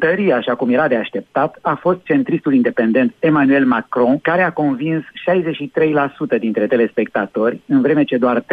Întării, așa cum era de așteptat, a fost centristul independent Emmanuel Macron, care a convins 63% dintre telespectatori, în vreme ce doar 34%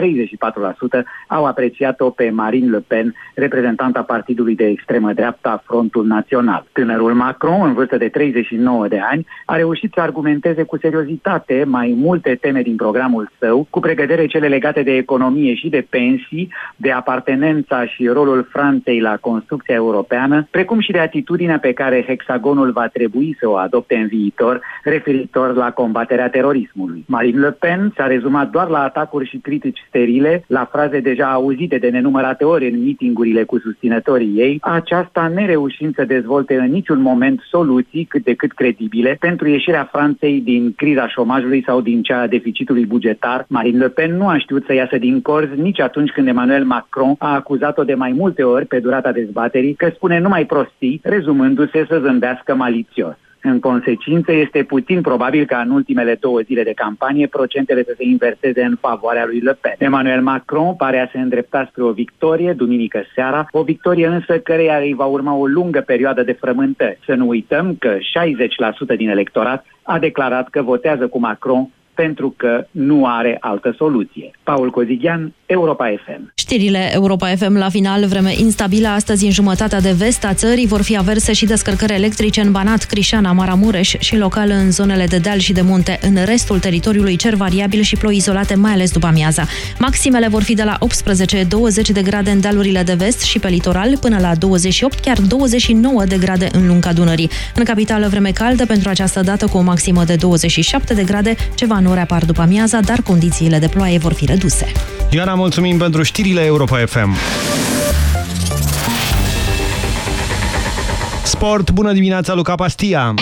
au apreciat-o pe Marine Le Pen, reprezentanta partidului de extremă dreapta Frontul Național. Tânărul Macron, în vârstă de 39 de ani, a reușit să argumenteze cu seriozitate mai multe teme din programul său, cu pregădere cele legate de economie și de pensii, de apartenența și rolul Franței la construcția europeană, precum și de atitudinea pe care hexagonul va trebui să o adopte în viitor, referitor la combaterea terorismului. Marine Le Pen s-a rezumat doar la atacuri și critici sterile, la fraze deja auzite de nenumărate ori în mitingurile cu susținătorii ei, aceasta nereușind să dezvolte în niciun moment soluții cât de cât credibile pentru ieșirea Franței din criza șomajului sau din cea a deficitului bugetar. Marine Le Pen nu a știut să iasă din corz nici atunci când Emmanuel Macron a acuzat-o de mai multe ori pe durata dezbaterii că spune numai prostii, rezumându-se să zâmbească malițios. În consecință, este puțin probabil ca în ultimele două zile de campanie procentele să se inverseze în favoarea lui Le Pen. Emmanuel Macron pare a se îndrepta spre o victorie duminică seara, o victorie însă căreia îi va urma o lungă perioadă de frământări. Să nu uităm că 60% din electorat a declarat că votează cu Macron pentru că nu are altă soluție. Paul Cozighian, Europa FM. Știrile Europa FM la final, vreme instabilă astăzi în jumătatea de vest a țării, vor fi averse și descărcări electrice în Banat, Crișana, Maramureș și local în zonele de deal și de munte. În restul teritoriului cer variabil și ploi izolate, mai ales după amiaza. Maximele vor fi de la 18-20 de grade în dealurile de vest și pe litoral, până la 28, chiar 29 de grade în lunga Dunării. În capitală vreme caldă pentru această dată cu o maximă de 27 de grade, ceva nori apar după amiaza, dar condițiile de ploaie vor fi reduse. Ioana, mulțumim pentru știrile Europa FM. Sport, bună dimineața, Luca Pastia!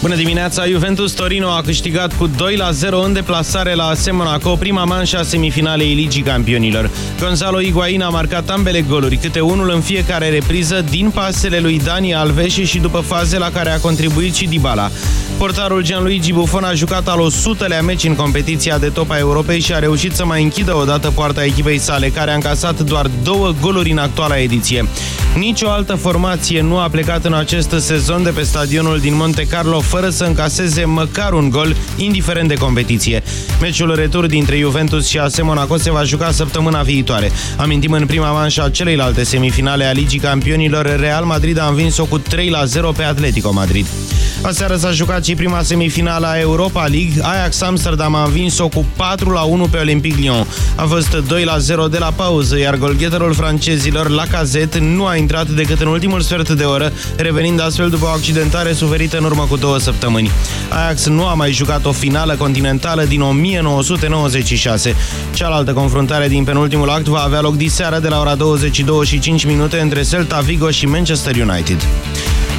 Bună dimineața! Juventus Torino a câștigat cu 2 la 0 în deplasare la AS Monaco, prima manșă a semifinalei Ligii Campionilor. Gonzalo Higuain a marcat ambele goluri, câte unul în fiecare repriză din pasele lui Dani Alves și după faze la care a contribuit și Dybala. Portarul Gianluigi Buffon a jucat al 100-lea meci în competiția de top a Europei și a reușit să mai închidă o dată poarta echipei sale, care a încasat doar două goluri în actuala ediție. Nici o altă formație nu a plecat în acest sezon de pe stadionul din Monte Carlo fără să încaseze măcar un gol, indiferent de competiție. Meciul retur dintre Juventus și AS Monaco se va juca săptămâna viitoare. Amintim în prima manșă a celeilalte semifinale a Ligii Campionilor, Real Madrid a învins-o cu 3 la 0 pe Atletico Madrid. Aseară s-a jucat și prima semifinală a Europa League. Ajax Amsterdam a învins-o cu 4 la 1 pe Olympic Lyon. A fost 2 la 0 de la pauză, iar golgheterul francezilor, Lacazette, nu a intrat decât în ultimul sfert de oră, revenind astfel după o accidentare suferită în urmă cu două săptămâni. Ajax nu a mai jucat o finală continentală din 1996. Cealaltă confruntare din penultimul act va avea loc diseară de la ora 22 și 5 minute între Celta Vigo și Manchester United.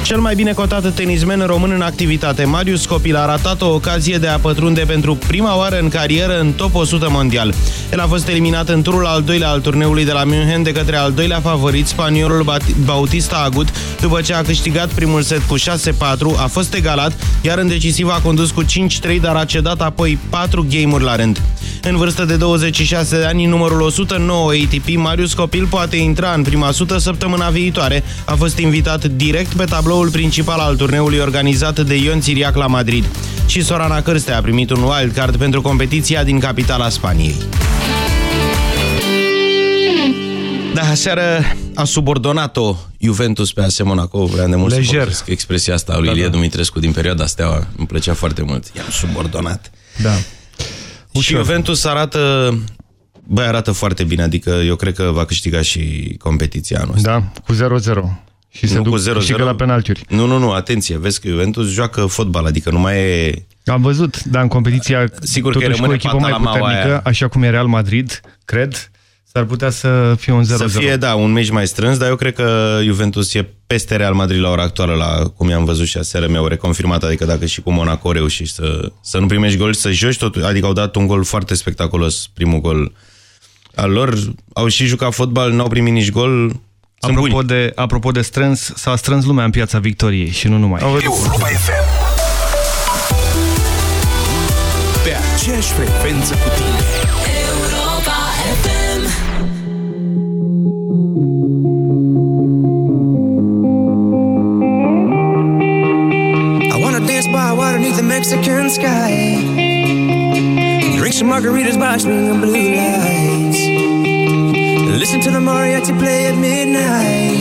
Cel mai bine cotat tenismen român în activitate, Marius Copil, a ratat o ocazie de a pătrunde pentru prima oară în carieră în top 100 mondial. El a fost eliminat în turul al doilea al turneului de la München de către al doilea favorit, spaniolul Bautista Agut, după ce a câștigat primul set cu 6-4, a fost egalat, iar în decisiv a condus cu 5-3, dar a cedat apoi 4 game-uri la rând. În vârstă de 26 de ani, numărul 109 ATP, Marius Copil poate intra în prima sută săptămâna viitoare. A fost invitat direct pe tabloul principal al turneului organizat de Ion Țiriac la Madrid. Și Sorana Cârstea a primit un wildcard pentru competiția din capitala Spaniei. Da, aseară a subordonat-o Juventus pe AS Monaco. Vreau de mult Lejer. să expresia asta lui Da, Ilie da. Dumitrescu din perioada Steaua. Îmi plăcea foarte mult. I-am subordonat. Da. Și Ușor. Juventus arată... Băi, arată foarte bine, adică eu cred că va câștiga și competiția anul ăsta. Da, cu 0-0. Și se Nu duc cu 0-0. câștigă la penaltiuri. Nu, nu, nu, atenție, vezi că Juventus joacă fotbal, adică nu mai e... Am văzut, dar în competiția Sigur că totuși cu o rămâne echipă mai patalama puternică, aia. așa cum e Real Madrid, cred, s-ar putea să fie un 0-0. Să fie, da, un meci mai strâns, dar eu cred că Juventus e peste Real Madrid la ora actuală, la cum i-am văzut și aseară, mi-au reconfirmat, adică dacă și cu Monaco reușești să, să nu primești gol, să joci tot, adică au dat un gol foarte spectaculos, primul gol al lor, au și jucat fotbal, n-au primit nici gol, sunt apropo buni. de, apropo de strâns, s-a strâns lumea în piața Victoriei și nu numai. Europa FM. Pe aceeași frecvență cu tine. Mexican sky. Drink some margaritas by a blue to play at midnight.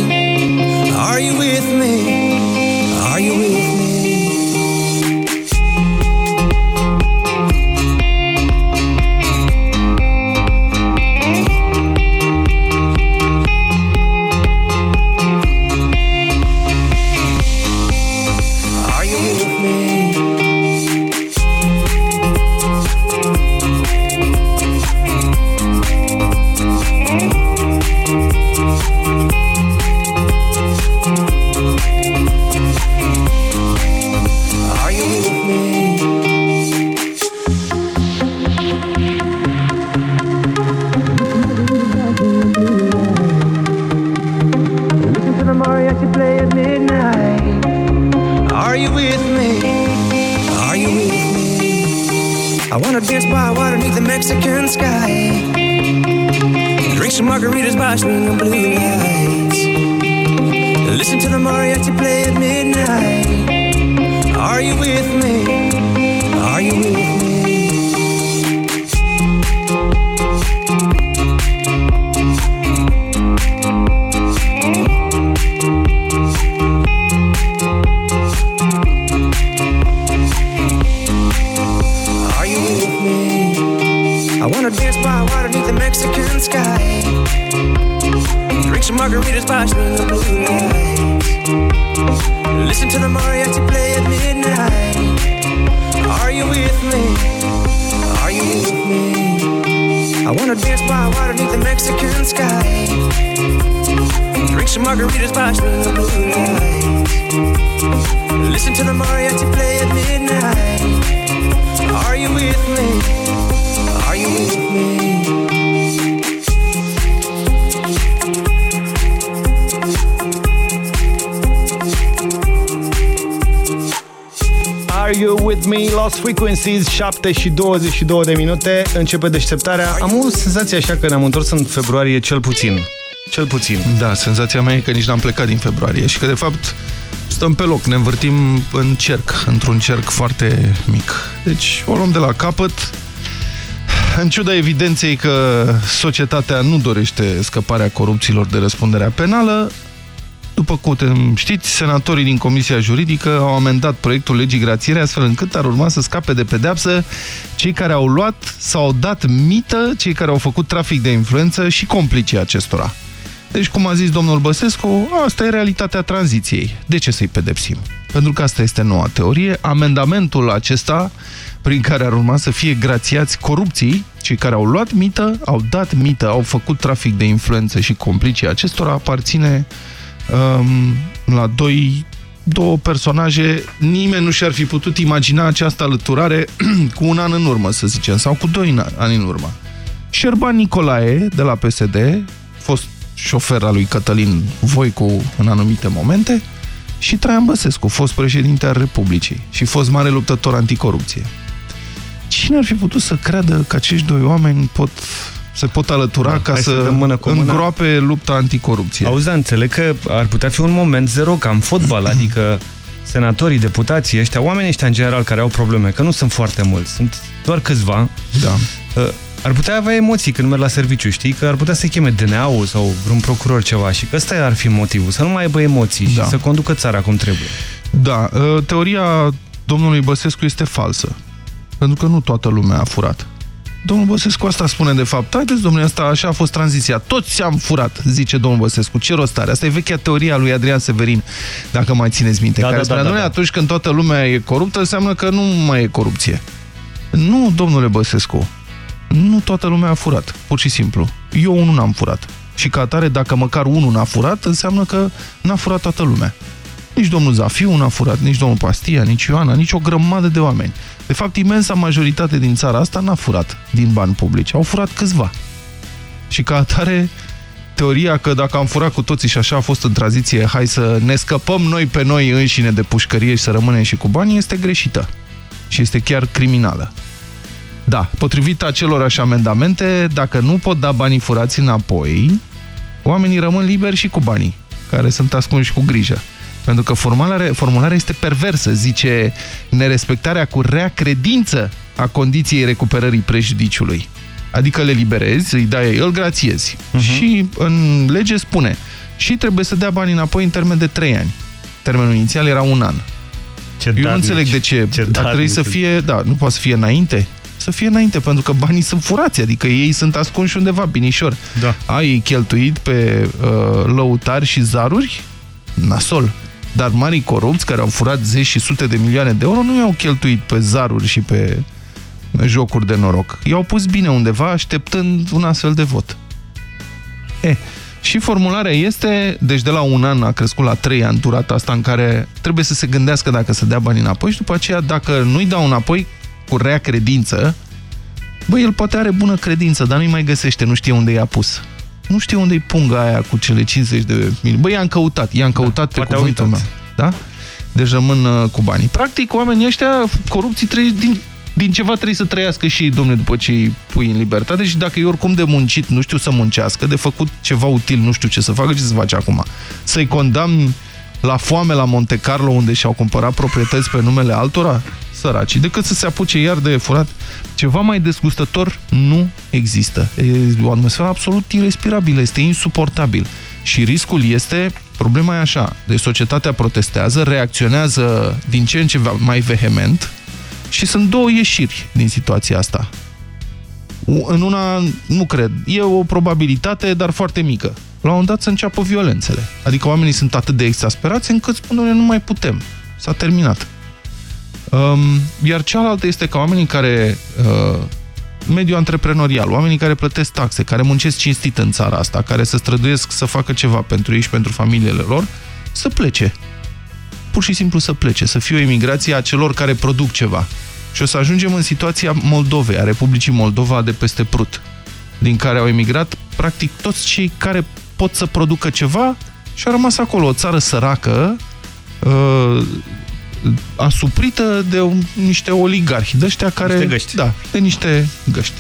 Lost Frequencies, 7 și 22 de minute, începe deșteptarea. Am o senzație așa că ne-am întors în februarie cel puțin. Cel puțin. Da, senzația mea e că nici n-am plecat din februarie și că, de fapt, stăm pe loc, ne învârtim în cerc, într-un cerc foarte mic. Deci, o luăm de la capăt. În ciuda evidenței că societatea nu dorește scăparea corupților de răspunderea penală, după cum știți, senatorii din Comisia Juridică au amendat proiectul legii grațiere astfel încât ar urma să scape de pedeapsă cei care au luat sau au dat mită, cei care au făcut trafic de influență și complicii acestora. Deci, cum a zis domnul Băsescu, asta e realitatea tranziției. De ce să-i pedepsim? Pentru că asta este noua teorie. Amendamentul acesta, prin care ar urma să fie grațiați corupții, cei care au luat mită, au dat mită, au făcut trafic de influență și complicii acestora, aparține um, la doi, două personaje. Nimeni nu și-ar fi putut imagina această alăturare cu un an în urmă, să zicem, sau cu doi ani în urmă. Șerban Nicolae, de la PSD, fost șofer al lui Cătălin Voicu în anumite momente, și Traian Băsescu, fost președinte al Republicii și fost mare luptător anticorupție. Cine ar fi putut să creadă că acești doi oameni pot, se pot alătura Da, ca hai să să, dăm mână cu mână. îngroape lupta anticorupție? Auzi, da, înțeleg că ar putea fi un moment zero ca în fotbal, adică senatorii, deputații ăștia, oamenii ăștia în general care au probleme, că nu sunt foarte mulți, sunt doar câțiva, Da. uh, ar putea avea emoții când merg la serviciu, știi? Că ar putea să cheme DNA-ul sau vreun procuror ceva și că ăsta ar fi motivul, să nu mai aibă emoții Da. și să conducă țara cum trebuie. Da, ă, teoria domnului Băsescu este falsă. Pentru că nu toată lumea a furat. Domnul Băsescu asta spune de fapt. Haideți, domnule, asta așa a fost tranziția. Toți am furat, zice domnul Băsescu. Ce rost are? Asta e vechea teoria lui Adrian Severin, dacă mai țineți minte. Da, care da, spunea, da, da, "Domnule, da. atunci când toată lumea e coruptă, înseamnă că nu mai e corupție. Nu, domnule Băsescu. Nu toată lumea a furat, pur și simplu. Eu unul n-am furat. Și ca atare, dacă măcar unul n-a furat, înseamnă că n-a furat toată lumea. Nici domnul Zafiu n-a furat, nici domnul Pastia, nici Ioana, nici o grămadă de oameni. De fapt, imensa majoritate din țara asta n-a furat din bani publici. Au furat câțiva. Și ca atare, teoria că dacă am furat cu toții și așa a fost în tranziție, hai să ne scăpăm noi pe noi înșine de pușcărie și să rămânem și cu banii, este greșită. Și este chiar criminală. Da, potrivit acelorași amendamente, dacă nu pot da banii furați înapoi, oamenii rămân liberi și cu banii, care sunt ascunși cu grijă. Pentru că formularea, formularea este perversă, zice nerespectarea cu rea credință a condiției recuperării prejudiciului. Adică le liberezi, îi dai, îl grațiezi. Uh -huh. Și în lege spune, și trebuie să dea banii înapoi în termen de 3 ani. Termenul inițial era un an. Ce Eu nu înțeleg de ce. ce Ar trebui să fie, da, nu poate să fie înainte? Să fie înainte, pentru că banii sunt furați, adică ei sunt ascunși undeva, binișor. Da. Ai cheltuit pe uh, lăutari și zaruri? Nasol. Dar marii corupți care au furat zeci și sute de milioane de euro nu i-au cheltuit pe zaruri și pe jocuri de noroc. I-au pus bine undeva așteptând un astfel de vot. E, și formularea este, deci de la un an a crescut la trei ani durata asta în care trebuie să se gândească dacă să dea bani înapoi și după aceea dacă nu-i dau înapoi cu rea credință, băi, el poate are bună credință, dar nu-i mai găsește, nu știe unde i-a pus. Nu știe unde-i punga aia cu cele 50 de mii. Băi, i-am căutat, i-am da, căutat da, pe cuvântul meu. Da? Deci rămân uh, cu banii. Practic, oamenii ăștia, corupții, trăiesc din din ceva trebuie să trăiască și ei, domne, după ce îi pui în libertate și dacă e oricum de muncit, nu știu să muncească, de făcut ceva util, nu știu ce să facă, ce să face acum? Să-i condamn la foame la Monte Carlo, unde și-au cumpărat proprietăți pe numele altora? Săraci. Decât să se apuce iar de furat. Ceva mai desgustător nu există. E o atmosferă absolut irrespirabilă, este insuportabil. Și riscul este, problema e așa, de societatea protestează, reacționează din ce în ce mai vehement, și sunt două ieșiri din situația asta. În una, nu cred, e o probabilitate, dar foarte mică. La un moment dat să înceapă violențele. Adică oamenii sunt atât de exasperați încât spun, nu mai putem. S-a terminat. Um, iar cealaltă este că oamenii care... Uh, mediul antreprenorial, oamenii care plătesc taxe, care muncesc cinstit în țara asta, care se străduiesc să facă ceva pentru ei și pentru familiile lor, să plece pur și simplu să plece, să fie o emigrație a celor care produc ceva. Și o să ajungem în situația Moldovei, a Republicii Moldova de peste Prut, din care au emigrat practic toți cei care pot să producă ceva și a rămas acolo o țară săracă, uh, asuprită de un, niște oligarhi, de ăștia care... Niște găști. Da, de niște găști.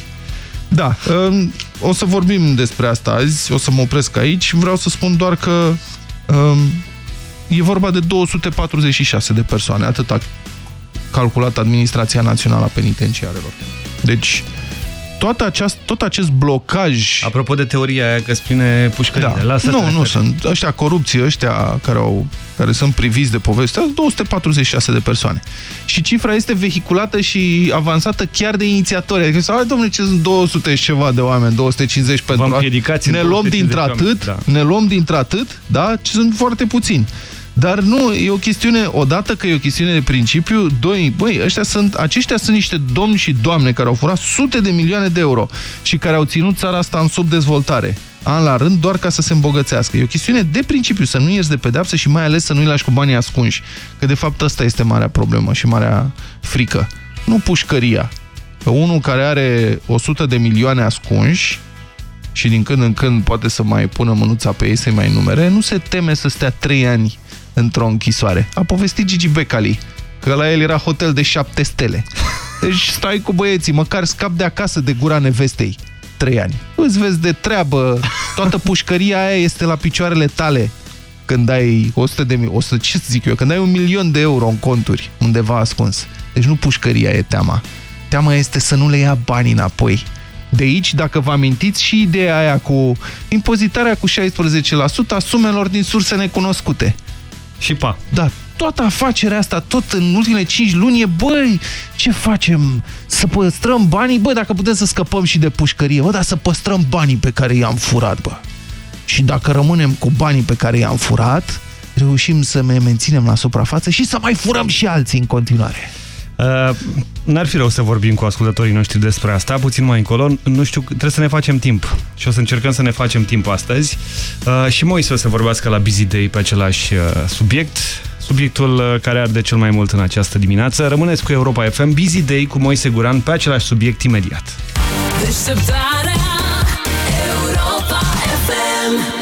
Da, um, o să vorbim despre asta azi, o să mă opresc aici. Vreau să spun doar că um, E vorba de 246 de persoane, atât a calculat Administrația Națională a Penitenciarelor. Deci, toată aceast, tot acest blocaj... Apropo de teoria aia că spune pușcările, da. lasă Nu, nu sunt. Ăștia corupții, ăștia care, au, care sunt priviți de poveste, 246 de persoane. Și cifra este vehiculată și avansată chiar de inițiatori. Adică, sau, domnule, ce sunt 200 și ceva de oameni, 250 pentru... Ne luăm dintr-atât, da. ne luăm dintr-atât, da? Sunt foarte puțini. Dar nu, e o chestiune, odată că e o chestiune de principiu, doi, băi, ăștia sunt, aceștia sunt niște domni și doamne care au furat sute de milioane de euro și care au ținut țara asta în subdezvoltare an la rând, doar ca să se îmbogățească. E o chestiune de principiu, să nu ierți de pedeapsă și mai ales să nu-i lași cu banii ascunși. Că de fapt asta este marea problemă și marea frică. Nu pușcăria. Că unul care are 100 de milioane ascunși și din când în când poate să mai pună mânuța pe ei să mai numere, nu se teme să stea 3 ani într-o închisoare. A povestit Gigi Becali că la el era hotel de șapte stele. Deci stai cu băieții, măcar scap de acasă de gura nevestei. Trei ani. Îți vezi de treabă, toată pușcăria aia este la picioarele tale când ai 100 de mii, 100, ce zic eu, când ai un milion de euro în conturi undeva ascuns. Deci nu pușcăria e teama. Teama este să nu le ia banii înapoi. De aici, dacă vă amintiți, și ideea aia cu impozitarea cu 16% a sumelor din surse necunoscute. Și pa. Da, toată afacerea asta, tot în ultimele 5 luni e, băi, ce facem? Să păstrăm banii? Băi, dacă putem să scăpăm și de pușcărie, bă, dar să păstrăm banii pe care i-am furat, bă. Și dacă rămânem cu banii pe care i-am furat, reușim să ne menținem la suprafață și să mai furăm și alții în continuare. Uh, N-ar fi rău să vorbim cu ascultătorii noștri despre asta, puțin mai încolo. Nu știu, trebuie să ne facem timp și o să încercăm să ne facem timp astăzi. Uh, și Moise o să vorbească la Busy Day pe același uh, subiect, subiectul uh, care arde cel mai mult în această dimineață. Rămâneți cu Europa FM, Busy Day cu Moise Guran pe același subiect imediat. Europa FM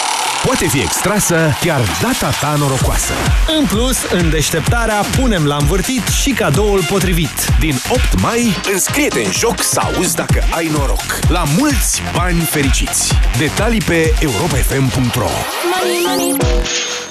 Poate fi extrasă chiar data ta norocoasă. În plus, în deșteptarea punem la învârtit și cadoul potrivit. Din 8 mai, înscrie-te în joc să auzi dacă ai noroc. La mulți bani fericiți. Detalii pe europafm.ro Money, money.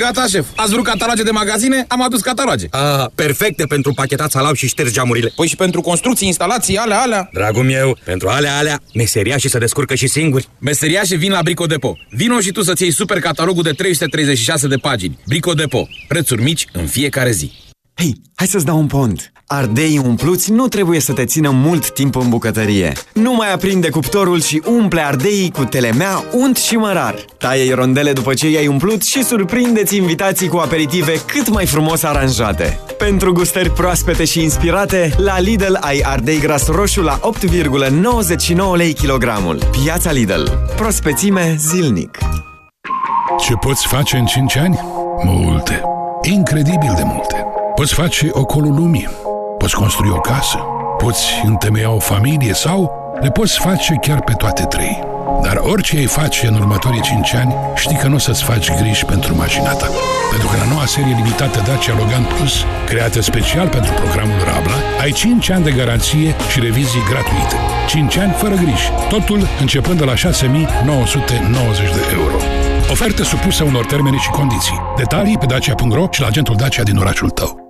Gata, șef. Ați vrut cataloge de magazine? Am adus cataloge. Ah, perfecte pentru pachetat salam și ștergi geamurile. Păi și pentru construcții, instalații, alea, alea. Dragul meu, pentru alea, alea, meseria și să descurcă și singuri. Meseria și vin la Brico Depo. Vino și tu să-ți iei super catalogul de 336 de pagini. Brico Depo. Prețuri mici în fiecare zi. Hei, hai să-ți dau un pont. Ardei umpluți nu trebuie să te țină mult timp în bucătărie. Nu mai aprinde cuptorul și umple ardeii cu telemea, unt și mărar. Taie rondele după ce i-ai umplut și surprindeți invitații cu aperitive cât mai frumos aranjate. Pentru gustări proaspete și inspirate, la Lidl ai ardei gras roșu la 8,99 lei kilogramul. Piața Lidl. Prospețime zilnic. Ce poți face în 5 ani? Multe. Incredibil de multe. Poți face ocolul lumii. Poți construi o casă. Poți întemeia o familie sau le poți face chiar pe toate trei. Dar orice ai face în următorii 5 ani, știi că nu o să-ți faci griji pentru mașina ta. Pentru că la noua serie limitată Dacia Logan Plus, creată special pentru programul Rabla, ai 5 ani de garanție și revizii gratuite. 5 ani fără griji. Totul începând de la 6.990 de euro. Ofertă supusă unor termene și condiții. Detalii pe dacia.ro și la agentul Dacia din orașul tău.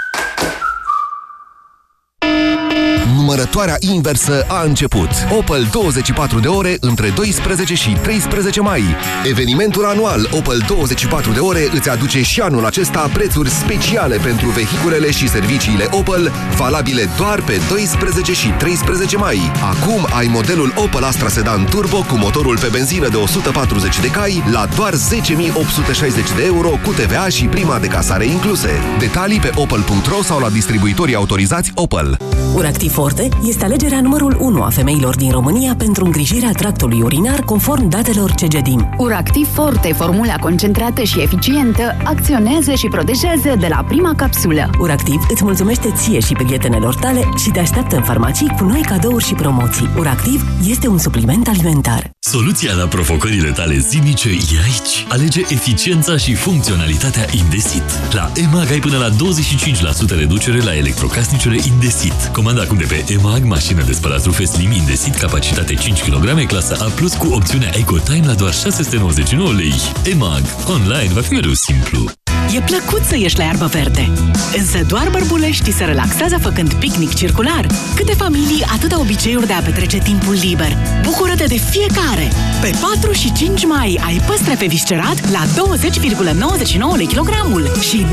Numărătoarea inversă a început. Opel 24 de ore între 12 și 13 mai. Evenimentul anual Opel 24 de ore îți aduce și anul acesta prețuri speciale pentru vehiculele și serviciile Opel, valabile doar pe 12 și 13 mai. Acum ai modelul Opel Astra Sedan Turbo cu motorul pe benzină de 140 de cai la doar 10.860 de euro cu TVA și prima de casare incluse. Detalii pe opel.ro sau la distribuitorii autorizați Opel. Uractiv Forte este alegerea numărul 1 a femeilor din România pentru îngrijirea tractului urinar conform datelor CGDIM. Uractiv Forte, formula concentrată și eficientă, acționează și protejează de la prima capsulă. Uractiv îți mulțumește ție și prietenelor tale și te așteaptă în farmacii cu noi cadouri și promoții. Uractiv este un supliment alimentar. Soluția la provocările tale zilnice e aici. Alege eficiența și funcționalitatea Indesit. La EMAG ai până la 25% reducere la electrocasnicele Indesit. Comanda acum de pe EMAG mașină de spălat rufe Slim Indesit, capacitate 5 kg, clasa A+, cu opțiunea EcoTime la doar 699 lei. EMAG. Online va fi mereu simplu. E plăcut să ieși la iarbă verde. Însă doar bărbuleștii se relaxează făcând picnic circular. Câte familii, atâta obiceiuri de a petrece timpul liber. Bucură-te de fiecare! Pe 4 și 5 mai ai păstre pe viscerat la 20,99 lei kilogramul și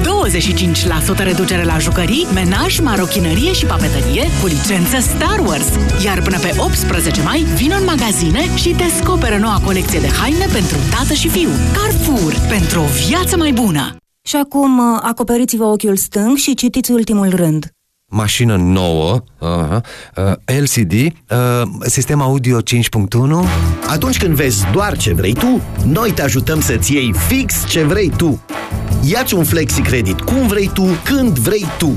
25% reducere la jucării, menaj, marochinărie și papetărie cu licență Star Wars. Iar până pe 18 mai, vin în magazine și descoperă noua colecție de haine pentru tată și fiu. Carrefour, pentru o viață mai bună! Și acum uh, acoperiți-vă ochiul stâng și citiți ultimul rând. Mașină nouă, uh, uh, LCD, uh, sistem audio 5.1. Atunci când vezi doar ce vrei tu, noi te ajutăm să-ți iei fix ce vrei tu. Iați un flexi credit cum vrei tu, când vrei tu.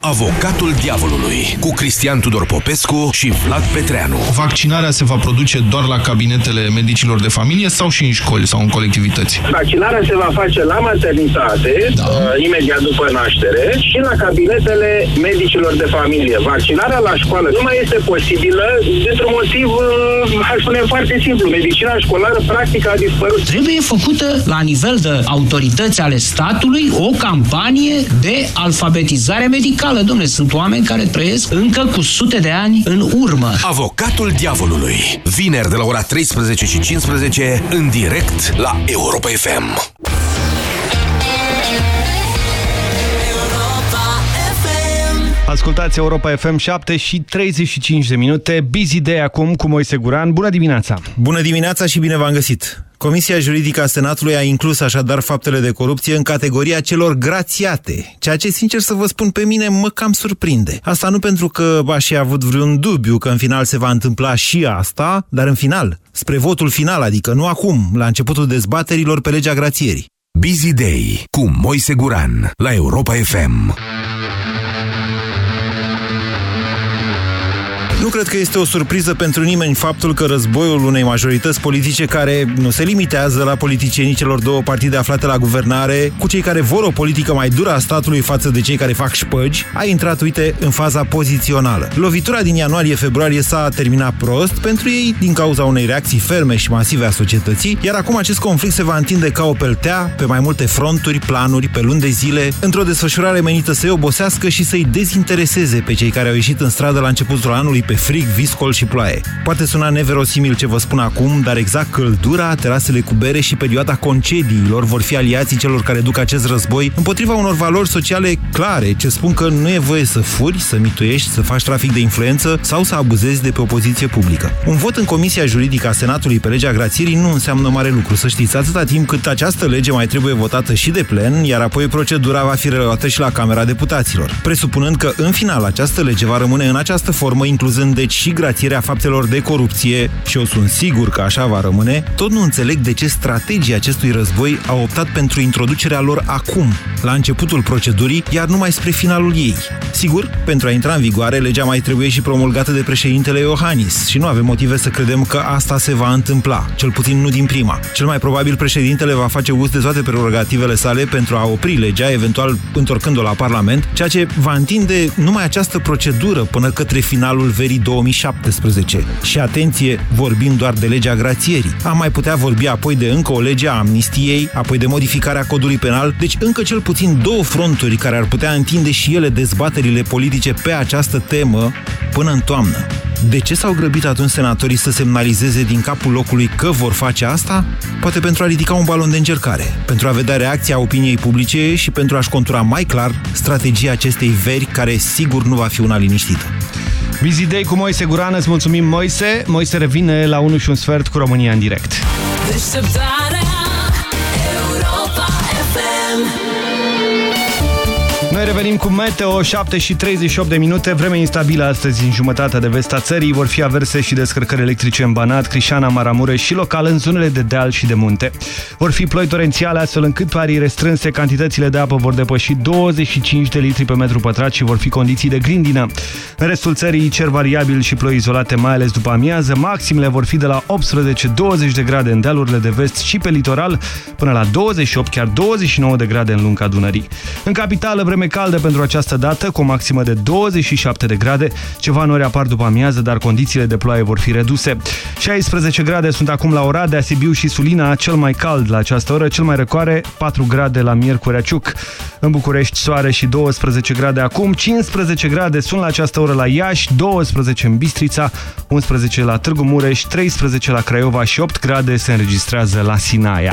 Avocatul diavolului cu Cristian Tudor Popescu și Vlad Petreanu. Vaccinarea se va produce doar la cabinetele medicilor de familie sau și în școli sau în colectivități? Vaccinarea se va face la maternitate, da. uh, imediat după naștere, și la cabinetele medicilor de familie. Vaccinarea la școală nu mai este posibilă dintr-un motiv, uh, aș spune foarte simplu. Medicina școlară practic a dispărut. Trebuie făcută la nivel de autorități ale statului o campanie de alfabetizare medicală. Domnule, sunt oameni care trăiesc încă cu sute de ani în urmă. Avocatul diavolului. Vineri de la ora 13 și 15 în direct la Europa FM. Ascultați Europa FM 7 și 35 de minute. Busy day acum cu Moise Guran. Bună dimineața! Bună dimineața și bine v-am găsit! Comisia Juridică a Senatului a inclus așadar faptele de corupție în categoria celor grațiate, ceea ce, sincer să vă spun, pe mine mă cam surprinde. Asta nu pentru că aș fi avut vreun dubiu că în final se va întâmpla și asta, dar în final, spre votul final, adică nu acum, la începutul dezbaterilor pe legea grațierii. Busy Day cu Moise Guran la Europa FM. Nu cred că este o surpriză pentru nimeni faptul că războiul unei majorități politice care nu se limitează la politicienii celor două partide aflate la guvernare, cu cei care vor o politică mai dură a statului față de cei care fac șpăgi, a intrat, uite, în faza pozițională. Lovitura din ianuarie-februarie s-a terminat prost pentru ei din cauza unei reacții ferme și masive a societății, iar acum acest conflict se va întinde ca o peltea pe mai multe fronturi, planuri, pe luni de zile, într-o desfășurare menită să-i obosească și să-i dezintereseze pe cei care au ieșit în stradă la începutul anului pe frig, viscol și ploaie. Poate suna neverosimil ce vă spun acum, dar exact căldura, terasele cu bere și perioada concediilor vor fi aliații celor care duc acest război împotriva unor valori sociale clare, ce spun că nu e voie să furi, să mituiești, să faci trafic de influență sau să abuzezi de pe o poziție publică. Un vot în Comisia Juridică a Senatului pe legea grațierii nu înseamnă mare lucru, să știți, atâta timp cât această lege mai trebuie votată și de plen, iar apoi procedura va fi reluată și la Camera Deputaților. Presupunând că, în final, această lege va rămâne în această formă, incluzând deci și grațierea faptelor de corupție, și eu sunt sigur că așa va rămâne, tot nu înțeleg de ce strategii acestui război au optat pentru introducerea lor acum, la începutul procedurii, iar numai spre finalul ei. Sigur, pentru a intra în vigoare, legea mai trebuie și promulgată de președintele Iohannis și nu avem motive să credem că asta se va întâmpla, cel puțin nu din prima. Cel mai probabil președintele va face uz de toate prerogativele sale pentru a opri legea, eventual întorcând-o la Parlament, ceea ce va întinde numai această procedură până către finalul verii 2017. Și atenție, vorbim doar de legea grațierii. Am mai putea vorbi apoi de încă o lege a amnistiei, apoi de modificarea codului penal, deci încă cel puțin două fronturi care ar putea întinde și ele dezbaterile politice pe această temă până în toamnă. De ce s-au grăbit atunci senatorii să semnalizeze din capul locului că vor face asta? Poate pentru a ridica un balon de încercare, pentru a vedea reacția opiniei publice și pentru a-și contura mai clar strategia acestei veri care sigur nu va fi una liniștită. Busy Day cu Moise Guran, îți mulțumim Moise. Moise revine la 1 și un sfert cu România în direct. Deșteptarea Noi revenim cu Meteo, 7 și 38 de minute, vreme instabilă astăzi în jumătatea de vest a țării, vor fi averse și descărcări electrice în Banat, Crișana, Maramureș și local în zonele de deal și de munte. Vor fi ploi torențiale, astfel încât pe arii restrânse, cantitățile de apă vor depăși 25 de litri pe metru pătrat și vor fi condiții de grindină. În restul țării, cer variabil și ploi izolate, mai ales după amiază, maximele vor fi de la 18-20 de grade în dealurile de vest și pe litoral, până la 28, chiar 29 de grade în lunga Dunării. În capitală, vreme caldă pentru această dată, cu o maximă de 27 de grade. Ceva nori apar după amiază, dar condițiile de ploaie vor fi reduse. 16 grade sunt acum la Oradea, Sibiu și Sulina, cel mai cald la această oră, cel mai răcoare 4 grade la Miercurea Ciuc. În București, soare și 12 grade acum, 15 grade sunt la această oră la Iași, 12 în Bistrița, 11 la Târgu Mureș, 13 la Craiova și 8 grade se înregistrează la Sinaia.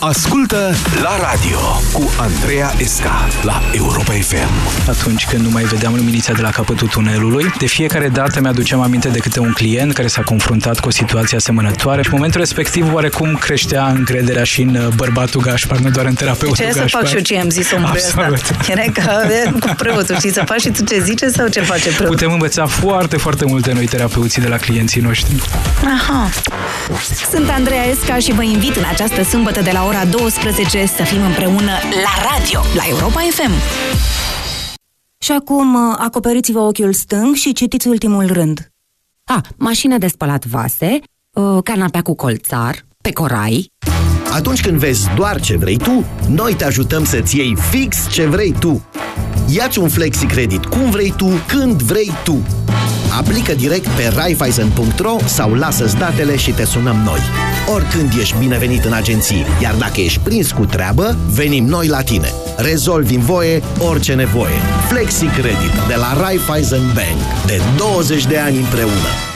Ascultă la radio cu Andreea Esca la Europa FM. Atunci când nu mai vedeam luminița de la capătul tunelului, de fiecare dată mi-aduceam aminte de câte un client care s-a confruntat cu o situație asemănătoare și în momentul respectiv oarecum creștea încrederea și în uh, bărbatul Gașpar, nu doar în terapeutul Ce Gașpar. să fac și eu ce am zis omul ăsta? Absolut. Era ca cu preotul, și să faci și tu ce zice sau ce face preotul? Putem învăța foarte, foarte multe noi terapeuții de la clienții noștri. Aha. Sunt Andreea Esca și vă invit în această sâmbătă de la ora 12 să fim împreună la radio, la Europa FM. Și acum uh, acoperiți-vă ochiul stâng și citiți ultimul rând. A, mașină de spălat vase, uh, canapea cu colțar, pe corai. Atunci când vezi doar ce vrei tu, noi te ajutăm să-ți iei fix ce vrei tu. Iați un flexi credit cum vrei tu, când vrei tu. Aplică direct pe raiffeisen.ro sau lasă-ți datele și te sunăm noi. Oricând ești binevenit în agenții, iar dacă ești prins cu treabă, venim noi la tine. Rezolvi în voie orice nevoie. Flexi Credit de la Raiffeisen Bank. De 20 de ani împreună.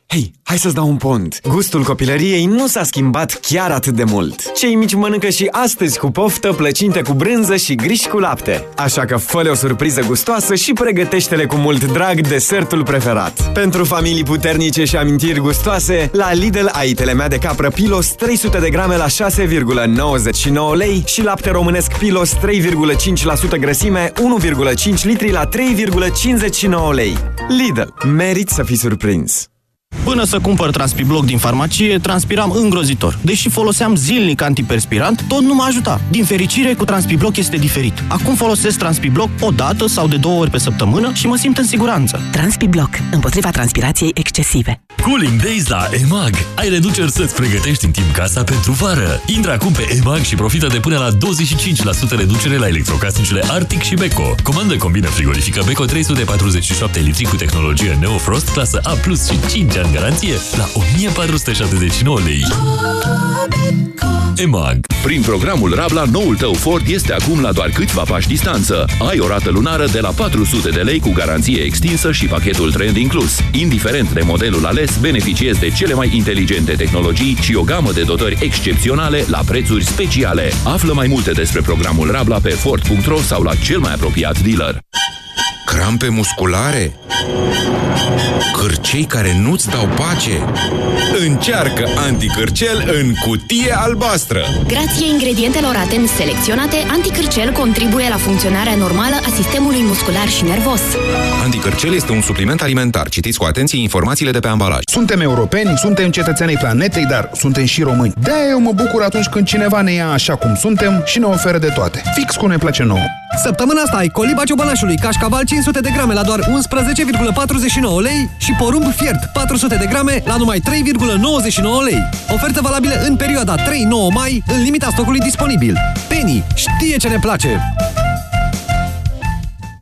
Hei, hai să-ți dau un pont. Gustul copilăriei nu s-a schimbat chiar atât de mult. Cei mici mănâncă și astăzi cu poftă plăcinte cu brânză și griși cu lapte. Așa că fă o surpriză gustoasă și pregătește-le cu mult drag desertul preferat. Pentru familii puternice și amintiri gustoase, la Lidl ai telemea de capră Pilos 300 de grame la 6,99 lei și lapte românesc Pilos 3,5% grăsime 1,5 litri la 3,59 lei. Lidl. Merit să fii surprins. Până să cumpăr Transpibloc din farmacie, transpiram îngrozitor. Deși foloseam zilnic antiperspirant, tot nu mă ajuta. Din fericire, cu Transpibloc este diferit. Acum folosesc Transpibloc o dată sau de două ori pe săptămână și mă simt în siguranță. Transpibloc. Împotriva transpirației excesive. Cooling Days la EMAG. Ai reduceri să-ți pregătești în timp casa pentru vară. Intră acum pe EMAG și profită de până la 25% reducere la electrocasnicele Arctic și Beko. Comandă combină frigorifică Beko 347 litri cu tehnologie Neofrost, clasă A+, și 5 ani garanție la 1479 lei. EMAG. Prin programul Rabla, noul tău Ford este acum la doar câțiva pași distanță. Ai o rată lunară de la 400 de lei cu garanție extinsă și pachetul trend inclus. Indiferent de modelul ales, beneficiezi de cele mai inteligente tehnologii și o gamă de dotări excepționale la prețuri speciale. Află mai multe despre programul Rabla pe Ford.ro sau la cel mai apropiat dealer. Crampe musculare? Cârcei care nu-ți dau pace? Încearcă anticârcel în cutie albastră! Grație ingredientelor atent selecționate, anticârcel contribuie la funcționarea normală a sistemului muscular și nervos. Anticârcel este un supliment alimentar. Citiți cu atenție informațiile de pe ambalaj. Suntem europeni, suntem cetățenii planetei, dar suntem și români. de eu mă bucur atunci când cineva ne ia așa cum suntem și ne oferă de toate. Fix cum ne place nouă. Săptămâna asta ai coliba ciobănașului, cașcaval 500 de grame la doar 11,49 lei și porumb fiert 400 de grame la numai 3,99 lei. Ofertă valabilă în perioada 3-9 mai, în limita stocului disponibil. Penny știe ce ne place!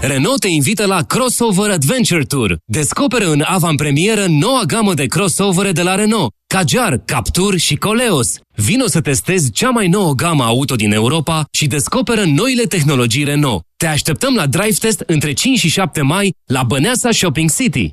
Renault te invită la Crossover Adventure Tour. Descoperă în avantpremieră noua gamă de crossovere de la Renault, Kadjar, Captur și Coleos. Vino să testezi cea mai nouă gamă auto din Europa și descoperă noile tehnologii Renault. Te așteptăm la Drive Test între 5 și 7 mai la Băneasa Shopping City.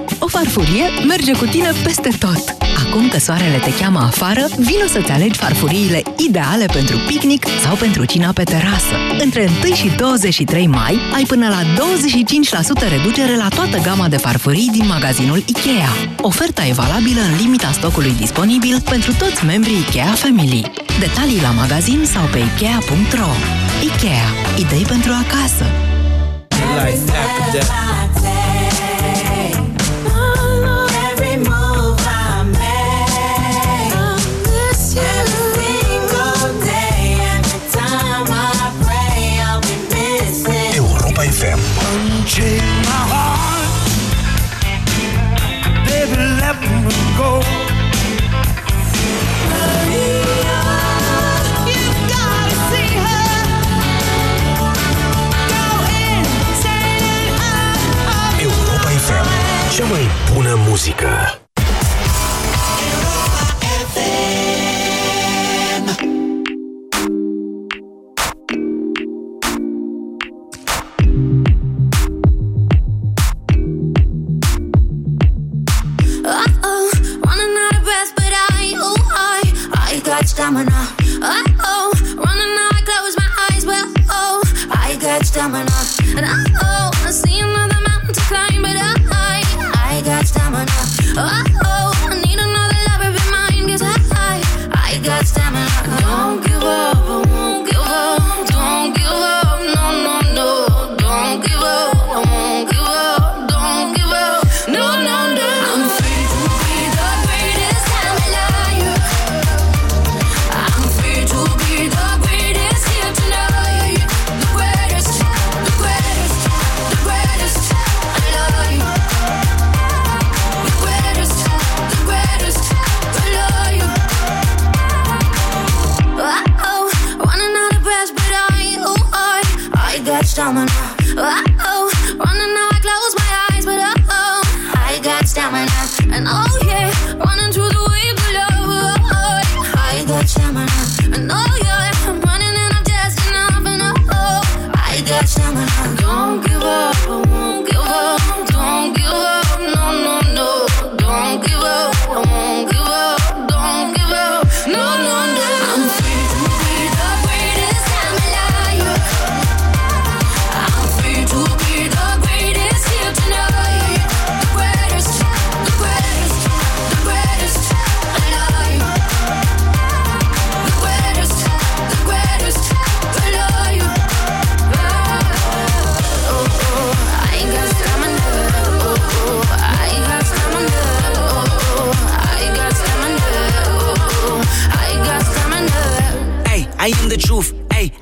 O farfurie merge cu tine peste tot. Acum că soarele te cheamă afară, vino să-ți alegi farfuriile ideale pentru picnic sau pentru cina pe terasă. Între 1 și 23 mai ai până la 25% reducere la toată gama de farfurii din magazinul IKEA. Oferta e valabilă în limita stocului disponibil pentru toți membrii IKEA Family. Detalii la magazin sau pe Ikea.ro IKEA. Idei pentru acasă. Life mai bună muzică. Uh-oh, running out of breath, but I, oh, I, I got stamina. Uh-oh, running out, I close my eyes, but oh, I got stamina. And uh-oh, I stamina.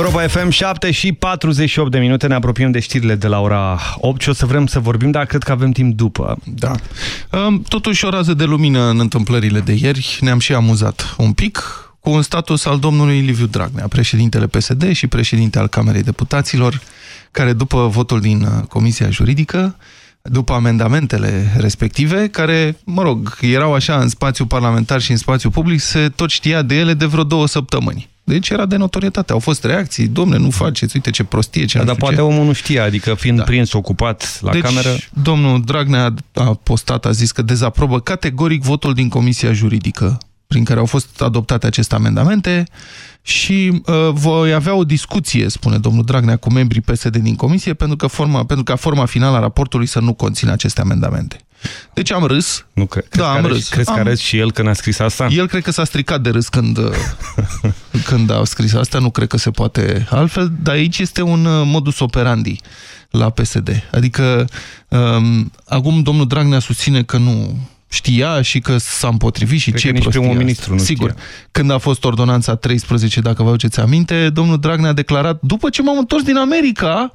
Europa FM 7 și 48 de minute, ne apropiem de știrile de la ora 8 și o să vrem să vorbim, dar cred că avem timp după. Da. Totuși o rază de lumină în întâmplările de ieri, ne-am și amuzat un pic cu un status al domnului Liviu Dragnea, președintele PSD și președinte al Camerei Deputaților, care după votul din uh, Comisia Juridică, după amendamentele respective, care, mă rog, erau așa în spațiu parlamentar și în spațiu public, se tot știa de ele de vreo două săptămăni. Deci era de notorietate. Au fost reacții, domne, nu faceți, uite ce prostie, ce Da, nu dar știu poate ce. omul nu știa, adică fiind da. prins ocupat la deci, cameră... domnul Dragnea a postat, a zis că dezaprobă categoric votul din Comisia Juridică prin care au fost adoptate aceste amendamente și uh, voi avea o discuție, spune domnul Dragnea, cu membrii PSD din comisie pentru, că forma, pentru ca forma finală a raportului să nu conțină aceste amendamente. Deci am râs. Nu cre crezi da, am că râs. Crezi am... că a râs și el când a scris asta? El cred că s-a stricat de râs când, când a scris asta, nu cred că se poate altfel, dar aici este un uh, modus operandi la PSD. Adică um, acum domnul Dragnea susține că nu știa și că s-a împotrivit și Cred ce că nici prostie primul asta. ministru nu Sigur. știa. Când a fost ordonanța 13, dacă vă aduceți aminte, domnul Dragnea a declarat, după ce m-am întors din America,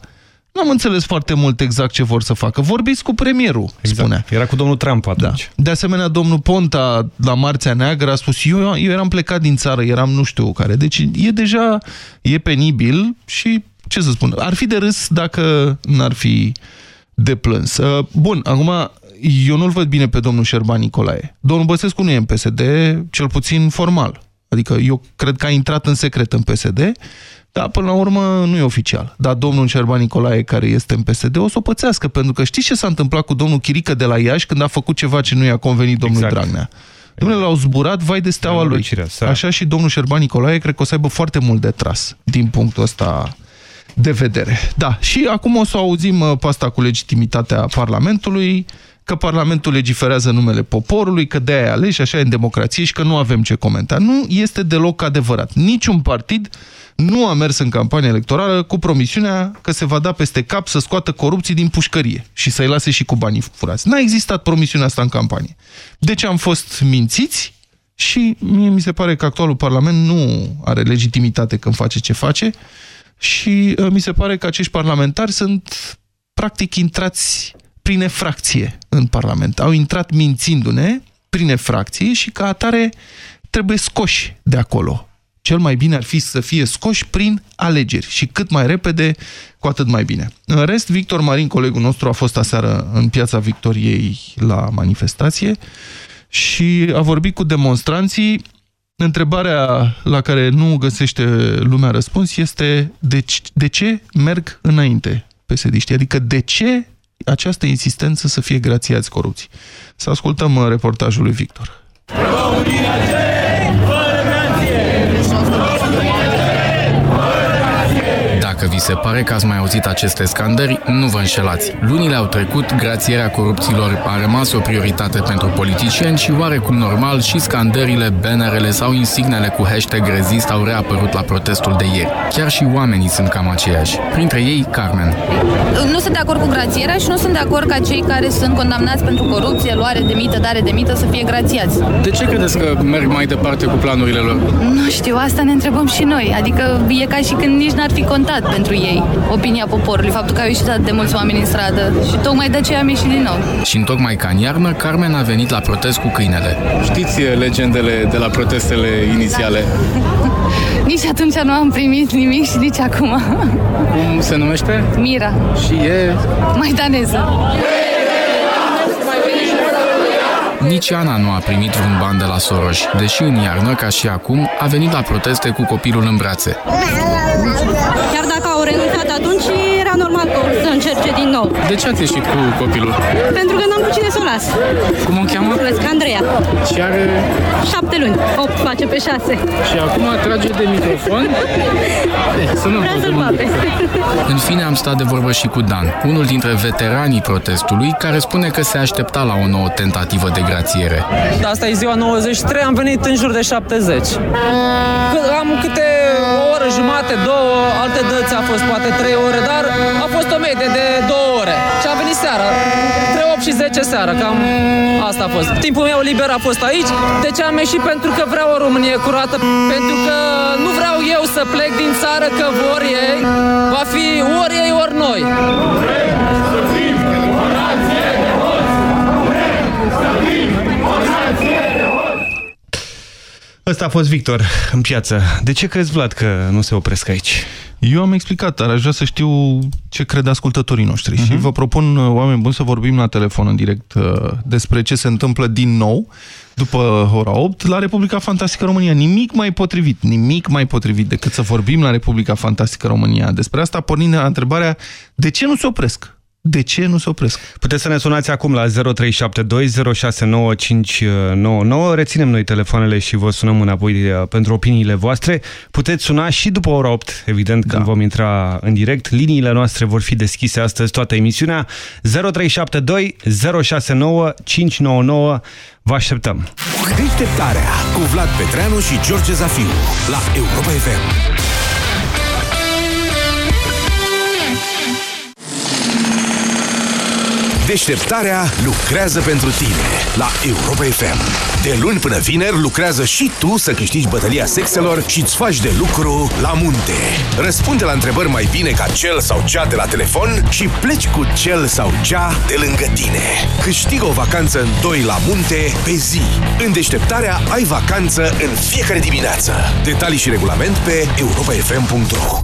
n-am înțeles foarte mult exact ce vor să facă. Vorbiți cu premierul, Exact. spunea. Era cu domnul Trump atunci. Da. De asemenea, domnul Ponta, la Marțea Neagră, a spus, eu, eu eram plecat din țară, eram nu știu care. Deci e deja, e penibil și, ce să spun, ar fi de râs dacă n-ar fi de plâns. Uh, Bun, acum, eu nu-l văd bine pe domnul Șerban Nicolae. Domnul Băsescu nu e în PSD, cel puțin formal. Adică eu cred că a intrat în secret în PSD, dar până la urmă nu e oficial. Dar domnul Șerban Nicolae, care este în PSD, o să o pățească, pentru că știți ce s-a întâmplat cu domnul Chirică de la Iași când a făcut ceva ce nu i-a convenit domnul Exact. Dragnea? Domnule, l-au zburat, vai de steaua lui. Nenorocirea sa. Așa și domnul Șerban Nicolae cred că o să aibă foarte mult de tras din punctul ăsta de vedere. Da, și acum o să auzim uh, pe asta cu legitimitatea Parlamentului, că Parlamentul legiferează în numele poporului, că de-aia e ales și așa e în democrație și că nu avem ce comenta. Nu este deloc adevărat. Niciun partid nu a mers în campania electorală cu promisiunea că se va da peste cap să scoată corupții din pușcărie și să-i lase și cu banii furați. N-a existat promisiunea asta în campanie. Deci am fost mințiți și mie mi se pare că actualul Parlament nu are legitimitate când face ce face și uh, mi se pare că acești parlamentari sunt practic intrați prin efracție în Parlament. Au intrat mințindu-ne prin efracție și ca atare trebuie scoși de acolo. Cel mai bine ar fi să fie scoși prin alegeri și cât mai repede, cu atât mai bine. În rest, Victor Marin, colegul nostru, a fost aseară în Piața Victoriei la manifestație și a vorbit cu demonstranții. Întrebarea la care nu găsește lumea răspuns este de, de ce merg înainte pesediștii? Adică de ce această insistență să fie grațiați corupții? Să ascultăm uh, reportajul lui Victor. Dacă vi se pare că ați mai auzit aceste scandări, nu vă înșelați. Lunile au trecut, grațierea corupților a rămas o prioritate pentru politicieni și oarecum normal și scandările, banerele sau insignele cu hashtag rezist au reapărut la protestul de ieri. Chiar și oamenii sunt cam aceiași. Printre ei, Carmen. Nu sunt de acord cu grațierea și nu sunt de acord ca cei care sunt condamnați pentru corupție, luare de mită, dare de mită să fie grațiați. De ce credeți că merg mai departe cu planurile lor? Nu știu, asta ne întrebăm și noi. Adică e ca și când nici n-ar fi contat pentru ei opinia poporului, faptul că au ieșit atât de mulți oameni în stradă și tocmai de aceea am ieșit din nou. Și în tocmai ca în iarnă, Carmen a venit la protest cu câinele. Știți legendele de la protestele inițiale? Nici atunci nu am primit nimic și nici acum. Cum se numește? Mira. Și e... Maidaneză. Nici Ana nu a primit vreun ban de la Soros, deși în iarnă, ca și acum, a venit la proteste cu copilul în brațe. Că o să încerce din nou. De ce ați ieșit cu copilul? Pentru că n-am cu cine să o las. Cum o cheamă? Mulțumesc, Andreea. Și are... Șapte luni. Opt face pe șase. Și acum trage de microfon? Eh, Să nu Vrea să-l babe. În fine am stat de vorbă și cu Dan, unul dintre veteranii protestului, care spune că se aștepta la o nouă tentativă de grațiere. Asta e ziua 93, am venit în jur de 70. Cât- Am câte o oră jumate, două, alte dăți a fost poate trei ore, dar a fost o medie de două ore. Și am venit seara, între 8 și 10 seara, cam asta a fost. Timpul meu liber a fost aici, de ce am ieșit? Pentru că vreau o Românie curată, pentru că nu vreau eu să plec din țară că vor ei, va fi ori ei, ori noi. Ăsta a fost Victor în piață. De ce crezi, Vlad, că nu se opresc aici? Eu am explicat, dar aș vrea să știu ce cred ascultătorii noștri uh-huh. și vă propun, uh, oameni buni, să vorbim la telefon în direct uh, despre ce se întâmplă din nou după ora 8 la Republica Fantastică România. Nimic mai potrivit, nimic mai potrivit decât să vorbim la Republica Fantastică România despre asta, pornind la întrebarea de ce nu se opresc? De ce nu se opresc? Puteți să ne sunați acum la 0372069599. Reținem noi telefoanele și vă sunăm înapoi uh, pentru opiniile voastre. Puteți suna și după ora 8, evident, da. când vom intra în direct. Liniile noastre vor fi deschise astăzi toată emisiunea. 0372 069599. Vă așteptăm! Deșteptarea cu Vlad Petreanu și George Zafiu la Europa FM. Deșteptarea lucrează pentru tine la Europa FM. De luni până vineri lucrează și tu să câștigi bătălia sexelor și îți faci de lucru la munte. Răspunde la întrebări mai bine ca cel sau cea de la telefon și pleci cu cel sau cea de lângă tine. Câștigă o vacanță în doi la munte pe zi. În Deșteptarea ai vacanță în fiecare dimineață. Detalii și regulament pe europafm.ro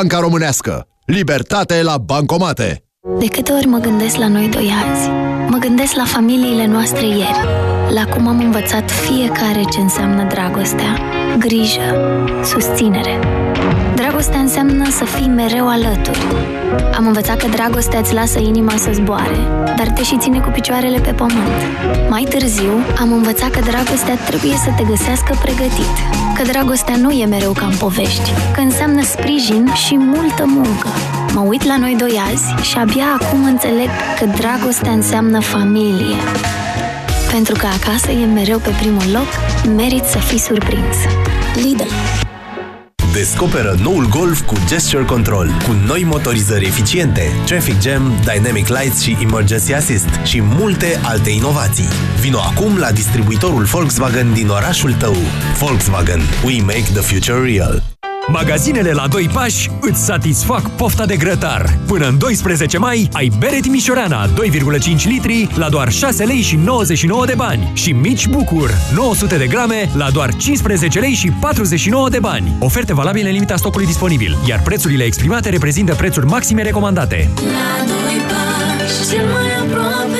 Banca Românească. Libertate la bancomate. De câte ori mă gândesc la noi doi azi, mă gândesc la familiile noastre ieri, la cum am învățat fiecare ce înseamnă dragostea, grijă, susținere. Dragostea înseamnă să fii mereu alături. Am învățat că dragostea îți lasă inima să zboare, dar te și ține cu picioarele pe pământ. Mai târziu, am învățat că dragostea trebuie să te găsească pregătit, că dragostea nu e mereu ca în povești, că înseamnă sprijin și multă muncă. Mă uit la noi doi azi și abia acum înțeleg că dragostea înseamnă familie. Pentru că acasă e mereu pe primul loc, merit să fii surprins. Lidl Descoperă noul Golf cu Gesture Control, cu noi motorizări eficiente, Traffic Jam, Dynamic Lights și Emergency Assist și multe alte inovații. Vino acum la distribuitorul Volkswagen din orașul tău. Volkswagen. We make the future real. Magazinele la doi pași îți satisfac pofta de grătar. Până în 12 mai ai bere Timișoreana 2,5 litri la doar 6 lei și 99 de bani și mici bucur 900 de grame la doar 15 lei și 49 de bani. Oferte valabile în limita stocului disponibil, iar prețurile exprimate reprezintă prețuri maxime recomandate. La doi pași, cel mai aproape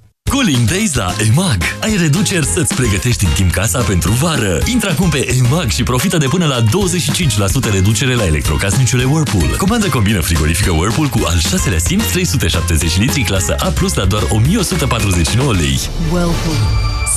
Cooling Days la EMAG. Ai reduceri să-ți pregătești în timp casa pentru vară. Intră acum pe EMAG și profită de până la 25% reducere la electrocasnicele Whirlpool. Comandă combină frigorifică Whirlpool cu al șaselea simț 370 litri clasă A+, la doar 1149 lei. Whirlpool.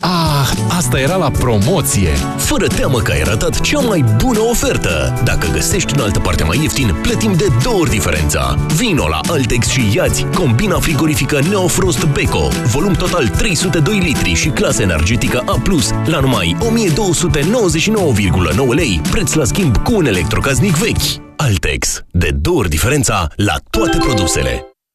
Ah, asta era la promoție! Fără teamă că ai ratat cea mai bună ofertă. Dacă găsești în altă parte mai ieftin, plătim de două ori diferența. Vino la Altex și iați combina frigorifică Neofrost Beko, volum total 302 litri și clasă energetică A+, la numai 1299,9 lei, preț la schimb cu un electrocaznic vechi. Altex. De două ori diferența la toate produsele.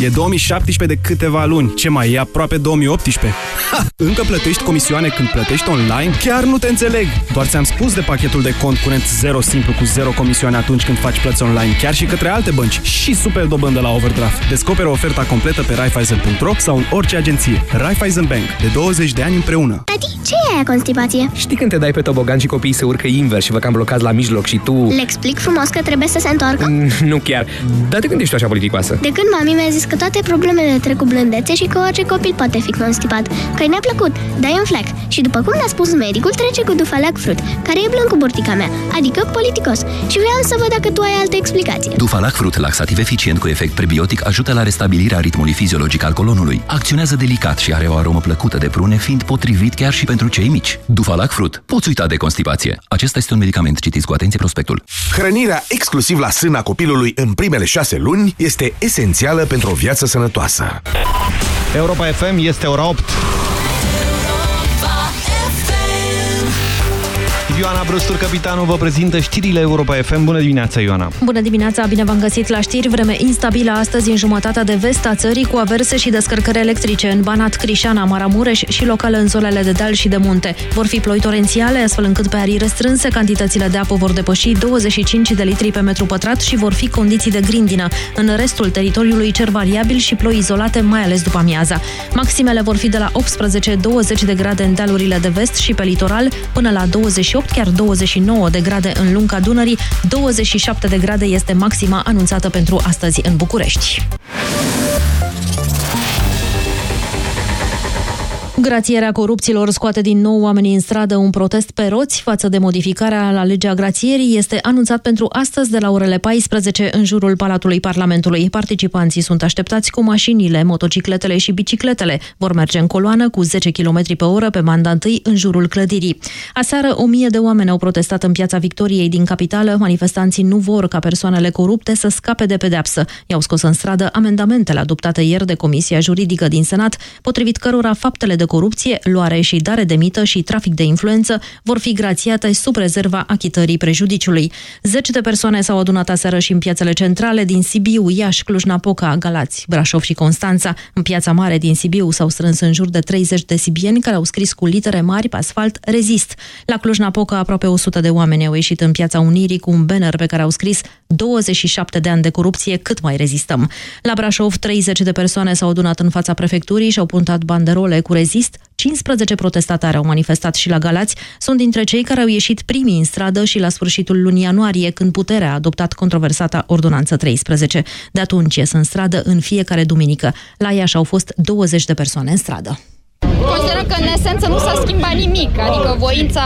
E 2017 de câteva luni. Ce mai e aproape 2018? Ha! Încă plătești comisioane când plătești online? Chiar nu te înțeleg! Doar ți-am spus de pachetul de cont curent 0 simplu cu 0 comisioane atunci când faci plăți online, chiar și către alte bănci și super dobândă la overdraft. Descoperă oferta completă pe Raiffeisen.ro sau în orice agenție. Raiffeisen Bank. De 20 de ani împreună. Tati, ce e aia constipație? Știi când te dai pe tobogan și copiii se urcă invers și vă cam blocați la mijloc și tu... Le explic frumos că trebuie să se întoarcă? Mm, nu chiar. Dar de când ești așa politicoasă? De când mami mi-a zis că toate problemele trec cu blândețe și că orice copil poate fi constipat. Că ne-a plăcut, dai un fleac. Și după cum ne-a spus medicul, trece cu Dufalac Fruit, care e blând cu burtica mea, adică politicos. Și vreau să văd dacă tu ai alte explicații. Dufalac Fruit, laxativ eficient cu efect prebiotic, ajută la restabilirea ritmului fiziologic al colonului. Acționează delicat și are o aromă plăcută de prune, fiind potrivit chiar și pentru cei mici. Dufalac Fruit. Poți uita de constipație. Acesta este un medicament. Citiți cu atenție prospectul. Hrănirea exclusiv la sâna copilului în primele șase luni este esențială pentru o viață sănătoasă. Europa FM este ora 8. Ioana Brustur, capitanul, vă prezintă știrile Europa FM. Bună dimineața, Ioana! Bună dimineața, bine v-am găsit la știri. Vreme instabilă astăzi în jumătatea de vest a țării cu averse și descărcări electrice în Banat, Crișana, Maramureș și locale în zonele de deal și de munte. Vor fi ploi torențiale, astfel încât pe arii restrânse cantitățile de apă vor depăși 25 de litri pe metru pătrat și vor fi condiții de grindină. În restul teritoriului cer variabil și ploi izolate, mai ales după amiaza. Maximele vor fi de la 18-20 de grade în dealurile de vest și pe litoral, până la 28 chiar 29 de grade în lunga Dunării, 27 de grade este maxima anunțată pentru astăzi în București. Grațierea corupților scoate din nou oamenii în stradă un protest pe roți față de modificarea la legea grațierii este anunțat pentru astăzi de la orele 14 în jurul Palatului Parlamentului. Participanții sunt așteptați cu mașinile, motocicletele și bicicletele. Vor merge în coloană cu 10 km pe oră pe manda întâi în jurul clădirii. Aseară, o mie de oameni au protestat în Piața Victoriei din capitală. Manifestanții nu vor ca persoanele corupte să scape de pedeapsă. I-au scos în stradă amendamentele adoptate ieri de Comisia Juridică din Senat, potrivit cărora faptele de corupție, luare și dare de mită și trafic de influență vor fi grațiate sub rezerva achitării prejudiciului. Zeci de persoane s-au adunat aseară și în piațele centrale din Sibiu, Iași, Cluj-Napoca, Galați, Brașov și Constanța. În piața mare din Sibiu s-au strâns în jur de 30 de sibieni care au scris cu litere mari pe asfalt Rezist. La Cluj-Napoca aproape 100 de oameni au ieșit în piața Unirii cu un banner pe care au scris 27 de ani de corupție, cât mai rezistăm. La Brașov, 30 de persoane s-au adunat în fața prefecturii și au puntat banderole cu rezist. 15 protestatari au manifestat și la Galați. Sunt dintre cei care au ieșit primii în stradă și la sfârșitul lunii ianuarie, când puterea a adoptat controversata Ordonanță 13. De atunci ies în stradă în fiecare duminică. La Iași au fost 20 de persoane în stradă. Considerăm că, în esență, nu s-a schimbat nimic. Adică voința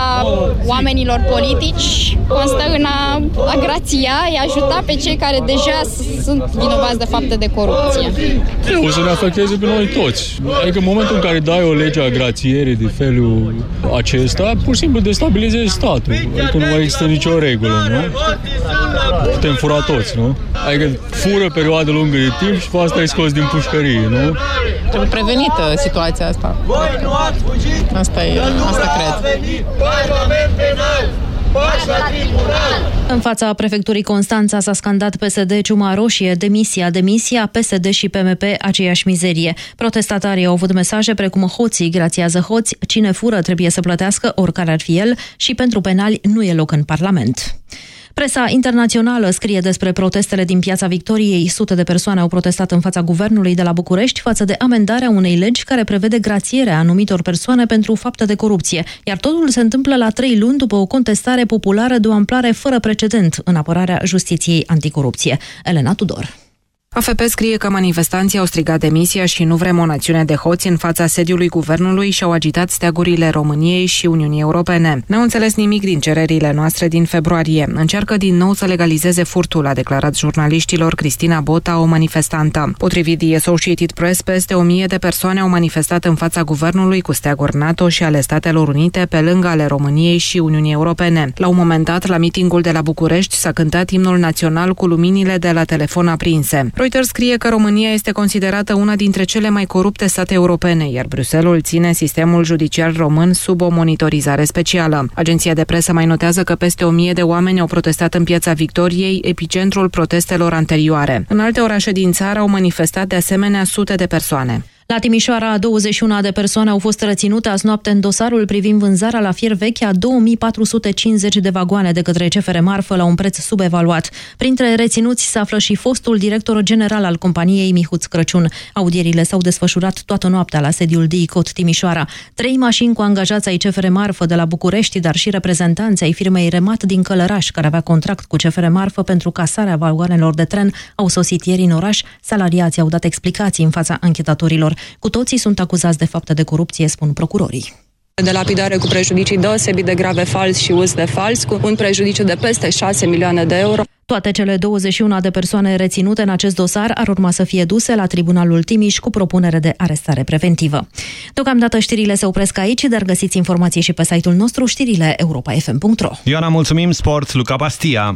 oamenilor politici constă în a, a grația, i ajuta pe cei care deja sunt vinovați de fapte de corupție. O să ne afecteze pe noi toți. Adică în momentul în care dai o lege a grațierii de felul acesta, pur și simplu destabilizezi statul. Adică nu mai există nicio regulă, nu? Putem fura toți, nu? Adică fură perioadă lungă de timp și pe asta ai scos din pușcărie, nu? Trebuie prevenită situația asta. Asta e, asta cred. În fața prefecturii Constanța s-a scandat PSD Ciuma Roșie, demisia, demisia, PSD și PMP, aceeași mizerie. Protestatarii au avut mesaje precum hoții grațiază hoți, cine fură trebuie să plătească, oricare ar fi el, și pentru penali nu e loc în Parlament. Presa internațională scrie despre protestele din Piața Victoriei. Sute de persoane au protestat în fața guvernului de la București față de amendarea unei legi care prevede grațierea anumitor persoane pentru fapte de corupție. Iar totul se întâmplă la trei luni după o contestare populară de o amplare fără precedent în apărarea justiției anticorupție. Elena Tudor. AFP scrie că manifestanții au strigat demisia și nu vrem o națiune de hoți în fața sediului guvernului și au agitat steagurile României și Uniunii Europene. N-au înțeles nimic din cererile noastre din februarie. Încearcă din nou să legalizeze furtul, a declarat jurnaliștilor Cristina Bota, o manifestantă. Potrivit The Associated Press, peste o mie de persoane au manifestat în fața guvernului cu steaguri NATO și ale Statelor Unite pe lângă ale României și Uniunii Europene. La un moment dat, la mitingul de la București, s-a cântat imnul național cu luminile de la telefon aprinse. Reuters scrie că România este considerată una dintre cele mai corupte state europene, iar Bruselul ține sistemul judiciar român sub o monitorizare specială. Agenția de presă mai notează că peste o mie de oameni au protestat în piața Victoriei, epicentrul protestelor anterioare. În alte orașe din țară au manifestat de asemenea sute de persoane. La Timișoara, 21 de persoane au fost reținute azi noapte în dosarul privind vânzarea la fier veche a 2450 de vagoane de către CFR Marfă la un preț subevaluat. Printre reținuți se află și fostul director general al companiei Mihuț Crăciun. Audierile s-au desfășurat toată noaptea la sediul DICOT Timișoara. Trei mașini cu angajați ai CFR Marfă de la București, dar și reprezentanți ai firmei Remat din Călăraș, care avea contract cu CFR Marfă pentru casarea vagoanelor de tren, au sosit ieri în oraș. Salariații au dat explicații în fața anchetatorilor. Cu toții sunt acuzați de fapte de corupție, spun procurorii de lapidare cu prejudicii deosebit de grave fals și uz de fals, cu un prejudiciu de peste 6 milioane de euro. Toate cele 21 de persoane reținute în acest dosar ar urma să fie duse la Tribunalul Timiș cu propunere de arestare preventivă. Deocamdată știrile se opresc aici, dar găsiți informații și pe site-ul nostru știrile europa.fm.ro Ioana, mulțumim! Sport, Luca Pastia!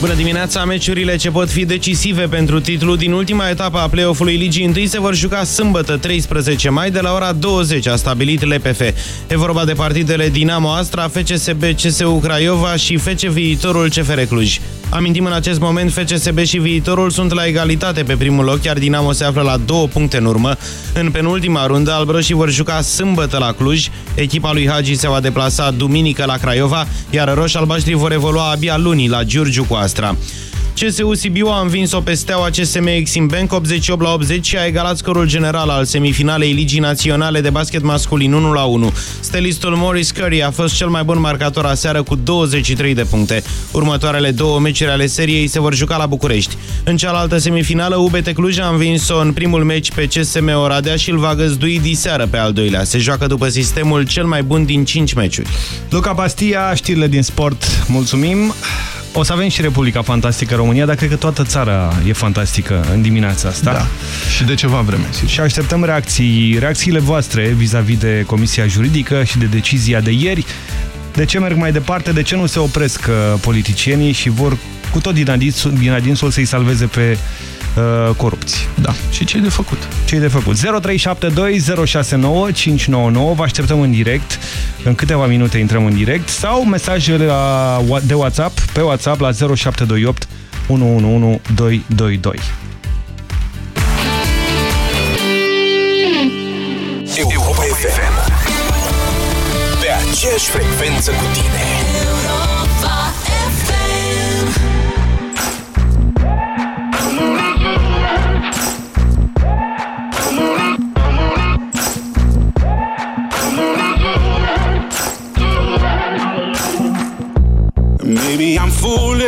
Bună dimineața! Meciurile ce pot fi decisive pentru titlu din ultima etapă a play-off-ului Ligii 1 se vor juca sâmbătă 13 mai de la ora 20, a stabilit LPF. E vorba de partidele Dinamo Astra, FCSB, CSU Craiova și FC Viitorul CFR Cluj. Amintim în acest moment, FCSB și Viitorul sunt la egalitate pe primul loc, iar Dinamo se află la două puncte în urmă. În penultima rundă, albroșii vor juca sâmbătă la Cluj, echipa lui Hagi se va deplasa duminică la Craiova, iar roș-albaștrii vor evolua abia luni la Giurgiu cu Astra. CSU Sibiu a învins-o pe steaua CSM Exim Bank 88 la 80 și a egalat scorul general al semifinalei Ligii Naționale de Basket Masculin 1 la 1. Stelistul Morris Curry a fost cel mai bun marcator aseară cu 23 de puncte. Următoarele două meciuri ale seriei se vor juca la București. În cealaltă semifinală, UBT Cluj a învins-o în primul meci pe CSM Oradea și îl va găzdui diseară pe al doilea. Se joacă după sistemul cel mai bun din 5 meciuri. Luca Bastia, știrile din sport, mulțumim! O să avem și Republica Fantastică România, dar cred că toată țara e fantastică în dimineața asta. Da. Și de ceva vreme. Sigur. Și așteptăm reacții, reacțiile voastre vis-a-vis -vis de Comisia Juridică și de decizia de ieri. De ce merg mai departe? De ce nu se opresc uh, politicienii și vor cu tot din adinsul, din adinsul să-i salveze pe uh, corupți. Da. Și ce e de făcut? ce e de făcut? 0372069599 Vă așteptăm în direct. În câteva minute intrăm în direct. Sau mesajele de WhatsApp pe WhatsApp la 0728 111222. Europa FM Pe aceeași frecvență cu tine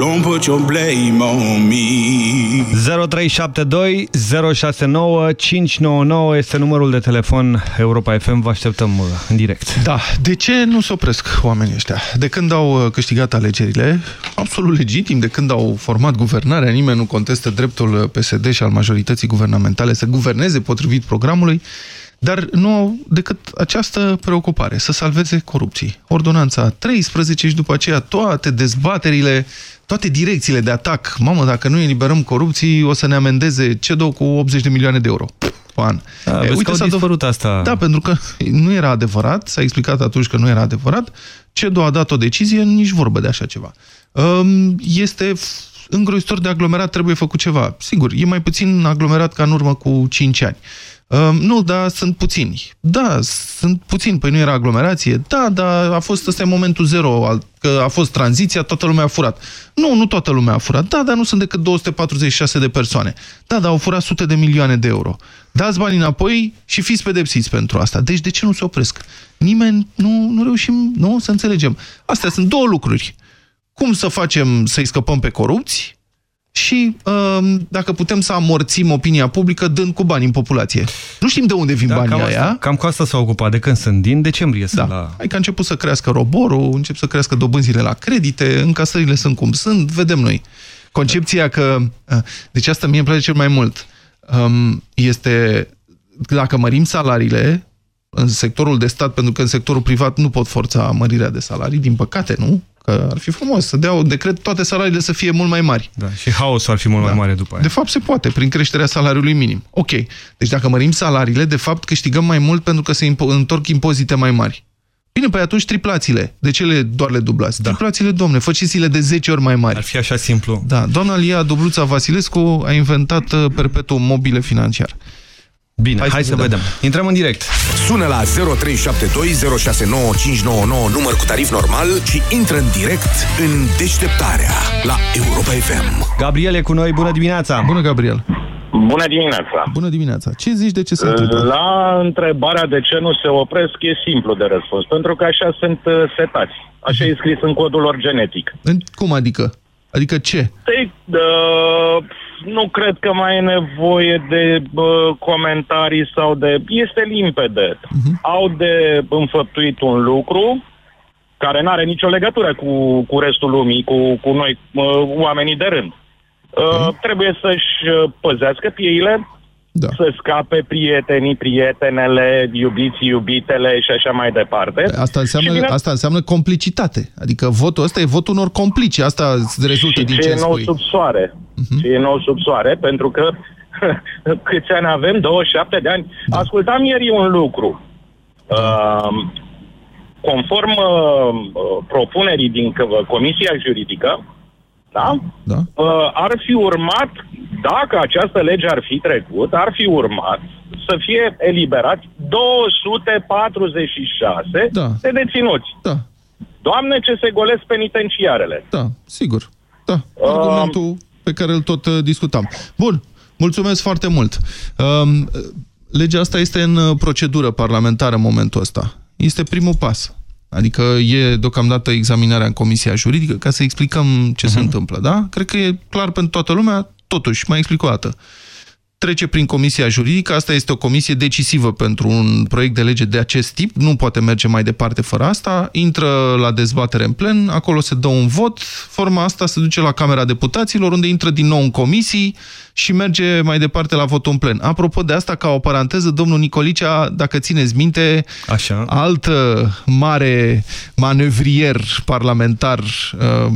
Don't put your blame on me. 0372 069 599 este numărul de telefon Europa FM. Vă așteptăm uh, în direct. Da, de ce nu se opresc oamenii ăștia? De când au uh, câștigat alegerile, absolut legitim, de când au format guvernarea, nimeni nu contestă dreptul uh, PSD și al majorității guvernamentale să guverneze potrivit programului, dar nu au decât această preocupare, să salveze corupții. Ordonanța 13 și după aceea toate dezbaterile, toate direcțiile de atac. Mamă, dacă nu eliberăm corupții, o să ne amendeze CEDO cu 80 de milioane de euro. pe an. Da, vezi că au s-a dispărut asta. Da, pentru că nu era adevărat, s-a explicat atunci că nu era adevărat, CEDO a dat o decizie, nici vorbă de așa ceva. Um, Este f- îngrozitor de aglomerat, trebuie făcut ceva. Sigur, e mai puțin aglomerat ca în urmă cu 5 ani. Um, nu, dar sunt puțini. Da, sunt puțini, păi nu era aglomerație. Da, dar a fost ăsta e momentul zero, al- că a fost tranziția, toată lumea a furat. Nu, nu toată lumea a furat. Da, dar nu sunt decât 246 de persoane. Da, dar au furat sute de milioane de euro. Dați bani înapoi și fiți pedepsiți pentru asta. Deci de ce nu se opresc? Nimeni nu, nu reușim nu, să înțelegem. Astea sunt două lucruri. Cum să facem să-i scăpăm pe corupți și um, dacă putem să amorțim opinia publică dând cu bani în populație. Nu știm de unde vin Da, banii cam, aia. asta, cam cu asta s-a ocupat. De când sunt? Din decembrie sunt Da. la... Hai că a început să crească roborul, încep să crească dobânzile la credite, încasările sunt cum sunt, vedem noi. Concepția că... Deci asta mie îmi place cel mai mult. Um, Este... Dacă mărim salariile în sectorul de stat, pentru că în sectorul privat nu pot forța mărirea de salarii, din păcate, nu? Că ar fi frumos să dea un decret toate salariile să fie mult mai mari. Da, și haosul ar fi mult mai mare după aia. De fapt se poate, prin creșterea salariului minim. Ok. Deci dacă mărim salariile, de fapt câștigăm mai mult pentru că se impo întorc impozite mai mari. Bine, păi atunci triplațiile. De ce le, doar le dublați? Da. Triplațiile, domne, faceți-le de 10 ori mai mari. Ar fi așa simplu. Da, doamna Lia Dubluța Vasilescu a inventat uh, perpetuum mobile financiar. Bine, hai, hai să, vedem. Intrăm în direct. Sună la 0372069599 număr cu tarif normal și intră în direct în deșteptarea la Europa FM. Gabriel e cu noi, bună dimineața! Bună, Gabriel! Bună dimineața! Bună dimineața! Ce zici de ce se întâmplă? La întrebarea de ce nu se opresc e simplu de răspuns, pentru că așa sunt uh, setați. Așa e scris în codul lor genetic. În- Cum adică? Adică ce? Deci, uh, nu cred că mai e nevoie de uh, comentarii sau de... Este limpede. Au de înfăptuit un lucru care nu are nicio legătură cu, cu restul lumii, cu, cu noi, uh, oamenii de rând. Uh, Trebuie să-și uh, păzească pieile, da. să scape prietenii, prietenele, iubiții, iubitele și așa mai departe. Asta înseamnă, Și bine- asta înseamnă complicitate. Adică votul ăsta e votul unor complici. Asta rezultă și din ce ce e îmi nou spui. sub soare. Ce e nou sub soare, pentru că câți ani avem? 27 de ani. Da. Ascultam ieri un lucru. Uh, conform uh, uh, propunerii din c- Comisia Juridică, da? Da. Uh, ar fi urmat dacă această lege ar fi trecut, ar fi urmat să fie eliberați 246 Da. de deținuți. Da. Doamne, ce se golesc penitenciarele. Da, sigur. Da, argumentul pe care îl tot uh, discutam. Bun, mulțumesc foarte mult. Um, legea asta este în uh, procedură parlamentară în momentul ăsta. Este primul pas. Adică e deocamdată examinarea în Comisia Juridică ca să explicăm ce se întâmplă, da? Cred că e clar pentru toată lumea. Totuși, mai explic o dată. Trece prin Comisia Juridică, asta este o comisie decisivă pentru un proiect de lege de acest tip, nu poate merge mai departe fără asta, intră la dezbatere în plen, acolo se dă un vot, forma asta se duce la Camera Deputaților, unde intră din nou în comisii și merge mai departe la votul în plen. Apropo de asta, ca o paranteză, domnul Nicolicea, dacă țineți minte, Așa. alt uh, mare manevrier parlamentar uh,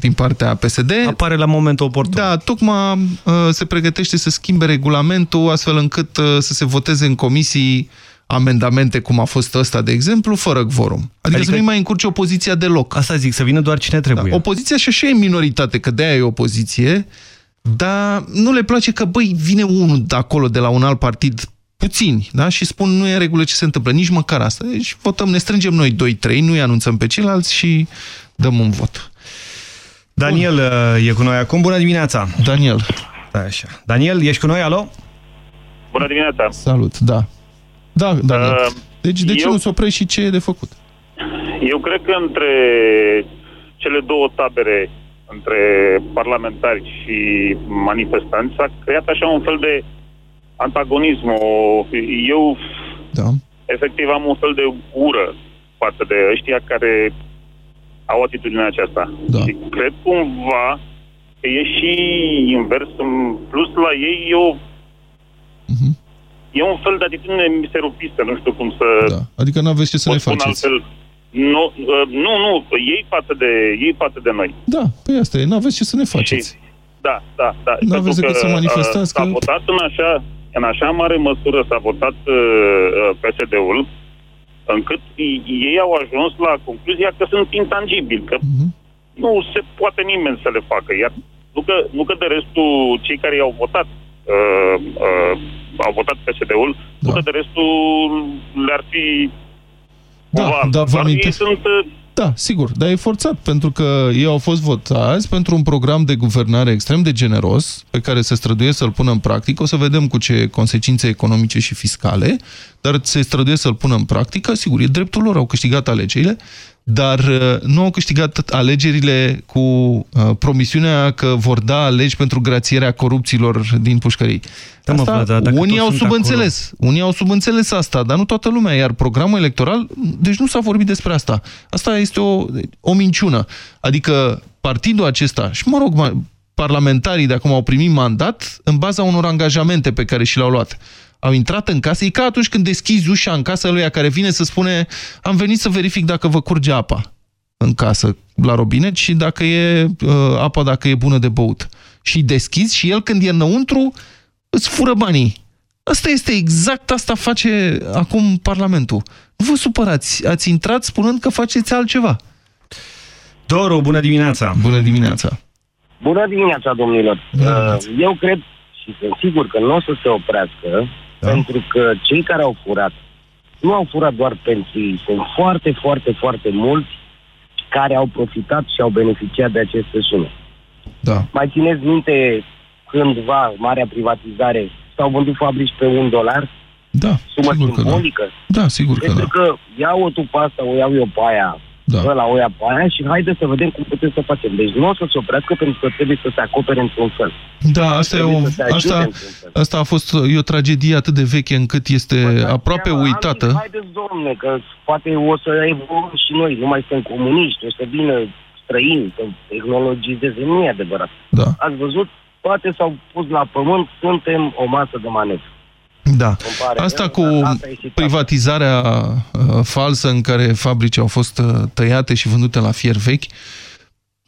din partea PSD. Apare la momentul oportun. Da, tocmai uh, se pregătește să schimbe regulamentul astfel încât uh, să se voteze în comisii amendamente, cum a fost ăsta, de exemplu, fără quorum. Adică, adică Adică- să nu mai încurce opoziția deloc. Asta zic, să vină doar cine trebuie. Da, opoziția și așa e în minoritate, că de-aia e opoziție, dar nu le place că, băi, vine unul de acolo, de la un alt partid, puțini, da? Și spun, nu e în regulă ce se întâmplă, nici măcar asta. Deci votăm, ne strângem noi 2-3, nu-i anunțăm pe ceilalți și dăm un vot. Daniel uh, e cu noi acum. Bună dimineața! Daniel. Da, așa. Daniel, ești cu noi, alo? Bună dimineața! Salut, da. Da, Daniel. Uh, Deci de ce eu- nu se oprești și ce e de făcut? Eu cred că între cele două tabere, între parlamentari și manifestanți, s-a creat așa un fel de antagonism. O- Eu, da. efectiv, am un fel de ură față de ăștia care au atitudinea aceasta. Da. Și cred cumva că e și invers. În plus, la ei e o E un fel de atitudine miserupistă, nu știu cum să... Da. Adică nu aveți ce să pot ne spune faceți. altfel. Nu, uh, nu, nu, ei față de, ei față de noi. Da, păi asta e, nu aveți ce să ne faceți. Da, da, da. Nu aveți Pentru decât să manifestați uh, S-a că- votat în așa, în așa mare măsură, s-a votat uh, uh, PSD-ul, încât i- ei au ajuns la concluzia că sunt intangibili, că Mhm. Nu se poate nimeni să le facă. Iar nu că, nu că de restul, cei care i-au votat, uh, uh, au votat PSD-ul, nu că de restul le-ar fi Da, cumva, da, vă doar ei amintesc. sunt uh, Da, sigur, dar e forțat, pentru că ei au fost votați pentru un program de guvernare extrem de generos, pe care se străduie să-l pună în practică. O să vedem cu ce consecințe economice și fiscale, dar se străduie să-l pună în practică. Sigur, e dreptul lor, au câștigat alegerile, dar uh, nu au câștigat alegerile cu uh, promisiunea că vor da legi pentru grațierea corupților din pușcării. Da, mă, Asta, Vlad, dar dacă unii toți au sunt subînțeles. Unii au subînțeles asta, dar nu toată lumea. Iar programul electoral, deci nu s-a vorbit despre asta. Asta este o, o minciună. Adică partidul acesta, și mă rog, ma- parlamentarii de acum au primit mandat în baza unor angajamente pe care și le-au luat. Au intrat în casă, e ca atunci când deschizi ușa în casa lui care vine să spune am venit să verific dacă vă curge apa în casă la robinet și dacă e uh, apa, dacă e bună de băut. Și deschizi și el când e înăuntru îți fură banii. Asta este exact asta face acum Parlamentul. Nu vă supărați, ați intrat spunând că faceți altceva. Doru, bună dimineața! Bună dimineața! Bună dimineața, domnilor! Uh, Eu cred și sunt sigur că nu o să se oprească, da. pentru că cei care au furat nu au furat doar pentru ei. Sunt foarte, foarte, foarte mulți care au profitat și au beneficiat de aceste sume. Da. Mai țineți minte cândva, marea privatizare, s-au vândut fabrici pe un dolar? Da, Sumă sigur că da. simbolică? Da, sigur că Pentru da. că iau-o tu pe asta, o iau eu pe aia, Da. ăla o ia pe aia și haide să vedem cum putem să facem. Deci nu o să se oprească pentru că trebuie să se acopere într-un fel. Da, asta, e o, Trebuie să se ajute asta, într-un fel. asta a fost e o tragedie atât de veche încât este aproape Seama, uitată. Am zis, Haideți, domne, că poate o să evoluăm și noi, nu mai suntem comuniști, o să vină străini, să tehnologizeze. Nu e adevărat. Da. Ați văzut? Toate s-au pus la pământ, suntem o masă de manevră. Da. Îmi pare Asta rău, cu dar asta e situația. privatizarea uh, falsă în care fabrici au fost uh, tăiate și vândute la fier vechi,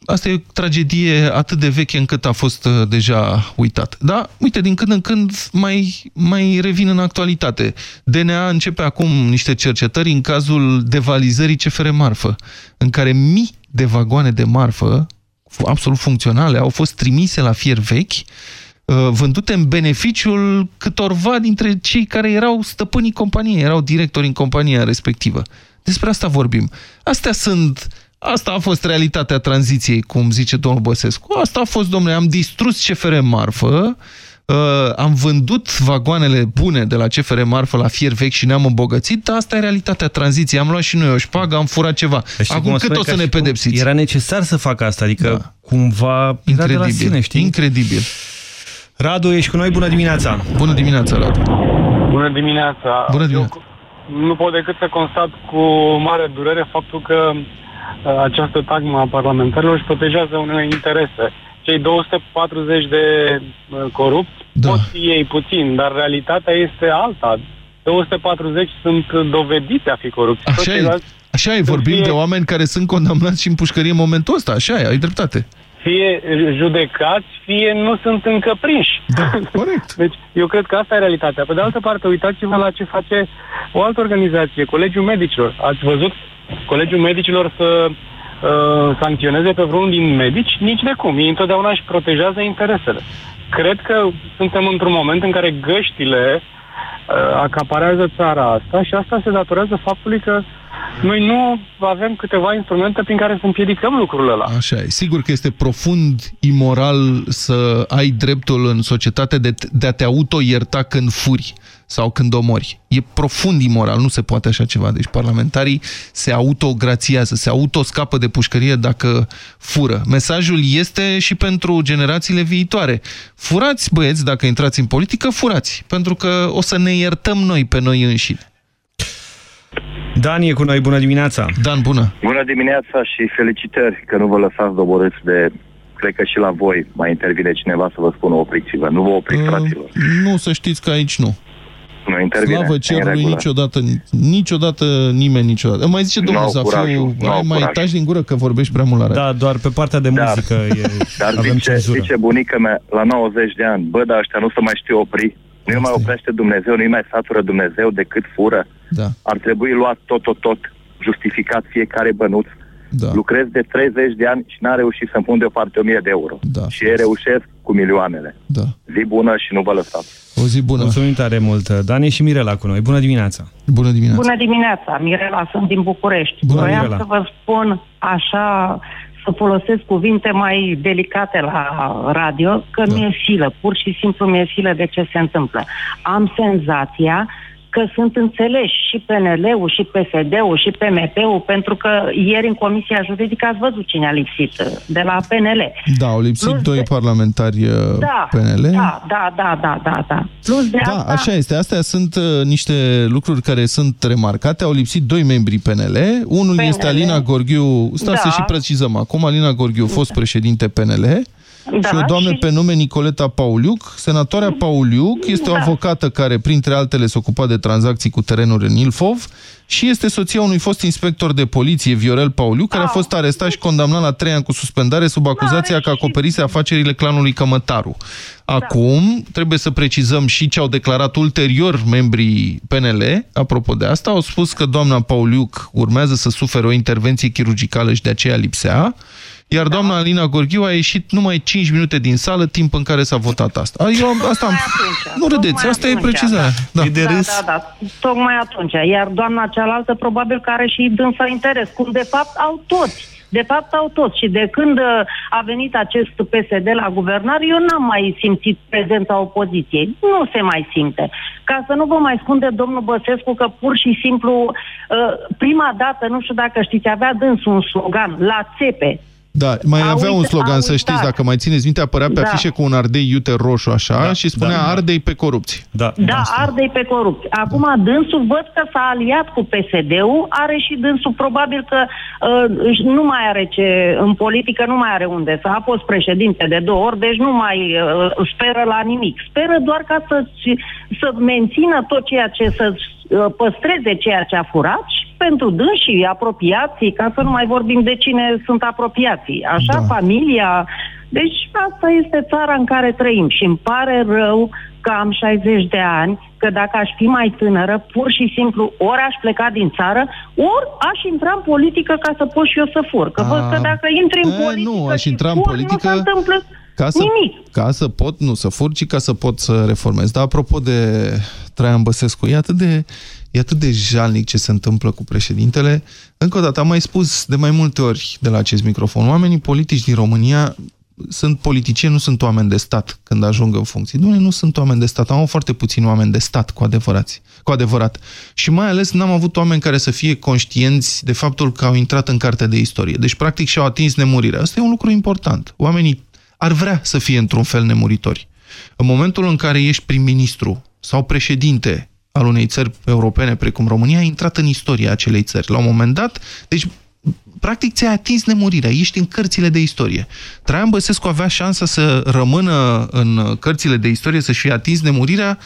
asta e o tragedie atât de veche încât a fost uh, deja uitat. Da, uite, din când în când mai, mai revin în actualitate. DNA începe acum niște cercetări în cazul devalizării CFR Marfă, în care mii de vagoane de marfă absolut funcționale au fost trimise la fier vechi uh, vândute în beneficiul câtorva dintre cei care erau stăpânii companiei, erau directori în compania respectivă. Despre asta vorbim. Astea sunt... Asta a fost realitatea tranziției, cum zice domnul Băsescu. Asta a fost, domnule, am distrus CFR Marfă, uh, am vândut vagoanele bune de la CFR Marfă la fier vechi și ne-am îmbogățit, dar asta e realitatea tranziției. Am luat și noi o șpagă, am furat ceva. Deci, cum Acum cât spune o ca să ne și cum pedepsiți? Era necesar să facă asta, adică da. cumva era de la Incredibil, sine, știi? Incredibil. Radu, ești cu noi, bună dimineața! Bună dimineața, Radu! Bună dimineața! Bună dimineața! Eu nu pot decât să constat cu mare durere faptul că uh, această tagmă a parlamentarilor își protejează unele interese. Cei 240 de uh, corupți da. pot fi ei puțin, dar realitatea este alta. 240 sunt dovediți a fi corupți. Toți Așa e, ceilalți așa e vorbim fie- de oameni care sunt condamnați și în pușcărie în momentul ăsta. Așa e, ai dreptate. Fie judecați, fie nu sunt încă prinși. Da, corect. deci eu cred că asta e realitatea. Pe de altă parte, uitați-vă la ce face o altă organizație, Colegiul Medicilor. Ați văzut Colegiul Medicilor să uh, sancționeze pe vreunul din medici? Nici de cum. Ei întotdeauna își protejează interesele. Cred că suntem într-un moment în care găștile uh, acaparează țara asta și asta se datorează faptului că noi nu avem câteva instrumente prin care să împiedicăm lucrurile ăla. Așa e. Sigur că este profund imoral să ai dreptul în societate de, de a te auto-ierta când furi sau când omori. E profund imoral, nu se poate așa ceva. Deci parlamentarii se autograțiază, se autoscapă de pușcărie dacă fură. Mesajul este și pentru generațiile viitoare. Furați, băieți, dacă intrați în politică, furați. Pentru că o să ne iertăm noi pe noi înșine. Dan e cu noi, bună dimineața! Dan, bună! Bună dimineața și felicitări că nu vă lăsați doborâți de... Cred că și la voi mai intervine cineva să vă spună opriți-vă. Nu vă opriți, Uh, fraților. Nu, să știți că aici nu. Nu intervine. Slavă e în cerului, regulă. niciodată, niciodată nimeni, niciodată. Îmi Mai zice domnul N-au Zafiu, curajul, ai n-au mai curaj. taci din gură că vorbești prea mult la radio. Da, doar pe partea de Dar- muzică e, Dar avem zice, cenzură. zice bunica mea la 90 de ani, bă, dar ăștia nu se mai știu opri. Nu mai oprește Dumnezeu, nu mai satură Dumnezeu decât fură. Da. Ar trebui luat tot, tot, tot, justificat fiecare bănuț. Da. Lucrez de 30 de ani și n-a reușit să-mi pun deoparte 1000 de euro. Da. Și ei reușesc cu milioanele. Da. Zi bună și nu vă lăsați. O zi bună. Mulțumim tare mult. Dan e și Mirela cu noi. Bună dimineața! Bună dimineața! Bună dimineața, Mirela, sunt din București. Bună, Voiam Mirela. să vă spun așa, să folosesc cuvinte mai delicate la radio, că da. mi-e silă, pur și simplu mi-e silă de ce se întâmplă. Am senzația că sunt înțeleși și PNL-ul, și PSD-ul, și PMP-ul, pentru că ieri în Comisia Juridică ați văzut cine a lipsit uh, de la PNL. Da, au lipsit Plus doi de- parlamentari uh, Da, PNL. da, da, da, da, da, da. Plus de Da, asta... așa este. Astea sunt uh, niște lucruri care sunt remarcate. Au lipsit doi membri PNL. Unul PNL. este Alina Gorghiu. Stați Da. să și precizăm acum. Alina Gorghiu, fost președinte PNL. Da, și o doamnă și- pe nume Nicoleta Pauliuc. Senatoarea Pauliuc este o Da. avocată care, printre altele, se ocupa de tranzacții cu terenuri în Ilfov și este soția unui fost inspector de poliție, Viorel Pauliuc, care a fost arestat și condamnat la trei ani cu suspendare sub acuzația că acoperise afacerile clanului Cămătaru. Acum, trebuie să precizăm și ce au declarat ulterior membrii PNL, apropo de asta, au spus că doamna Pauliuc urmează să sufere o intervenție chirurgicală și de aceea lipsea, iar doamna Alina Gorghiu a ieșit numai 5 minute din sală, timp în care s-a votat asta. Eu am, asta am... Nu râdeți, Tocmai asta e atunci, precizarea. Da. Da, da, da, tocmai atunci. Iar doamna cealaltă probabil că are și dânsa interes, cum de fapt au toți. De fapt au toți. Și de când uh, a venit acest PSD la guvernare, eu n-am mai simțit prezența opoziției. Nu se mai simte. Ca să nu vă mai spun de domnul Băsescu că pur și simplu, uh, prima dată, nu știu dacă știți, avea dânsul un slogan, la țepe. Da, mai A avea un uit- slogan, a să știți, uitat. dacă mai țineți minte, apărea pe Da. afișe cu un ardei iute roșu așa Da, și spunea da, da. ardei pe corupție. Da, Da, ardei pe corupție. Acum dânsul văd că s-a aliat cu PSD-ul, are și dânsul probabil că uh, își- nu mai are ce, în politică nu mai are unde să a fost președinte de două ori, deci nu mai uh, speră la nimic. Speră doar ca să, să mențină tot ceea ce, să uh, păstreze ceea ce a furat și pentru dânsii, apropiații, ca să nu mai vorbim de cine sunt apropiații. Așa, Da. familia... Deci asta este țara în care trăim și îmi pare rău că am 60 de ani, că dacă aș fi mai tânără, pur și simplu, ori aș pleca din țară, ori aș intra în politică ca să pot și eu să fur. Că văd A, că dacă intri în e, politică nu, aș și intra în fur, politică- nu se întâmplă... Ca să, Nimic. Ca să pot, nu să fur, ci ca să pot să reformez. Dar apropo de Traian Băsescu, e atât de, e atât de jalnic ce se întâmplă cu președintele. Încă o dată, am mai spus de mai multe ori de la acest microfon, oamenii politici din România sunt politicieni, nu sunt oameni de stat când ajung în funcții. Dumne, nu sunt oameni de stat, am foarte puțini oameni de stat cu adevărat. cu adevărat. Și mai ales n-am avut oameni care să fie conștienți de faptul că au intrat în cartea de istorie. Deci, practic, și-au atins nemurirea. Asta e un lucru important. Oamenii ar vrea să fie într-un fel nemuritori. În momentul în care ești prim-ministru sau președinte al unei țări europene precum România, ai intrat în istoria acelei țări. La un moment dat, deci practic ți-ai atins nemurirea, ești în cărțile de istorie. Traian Băsescu avea șansa să rămână în cărțile de istorie, să-și fie atins nemurirea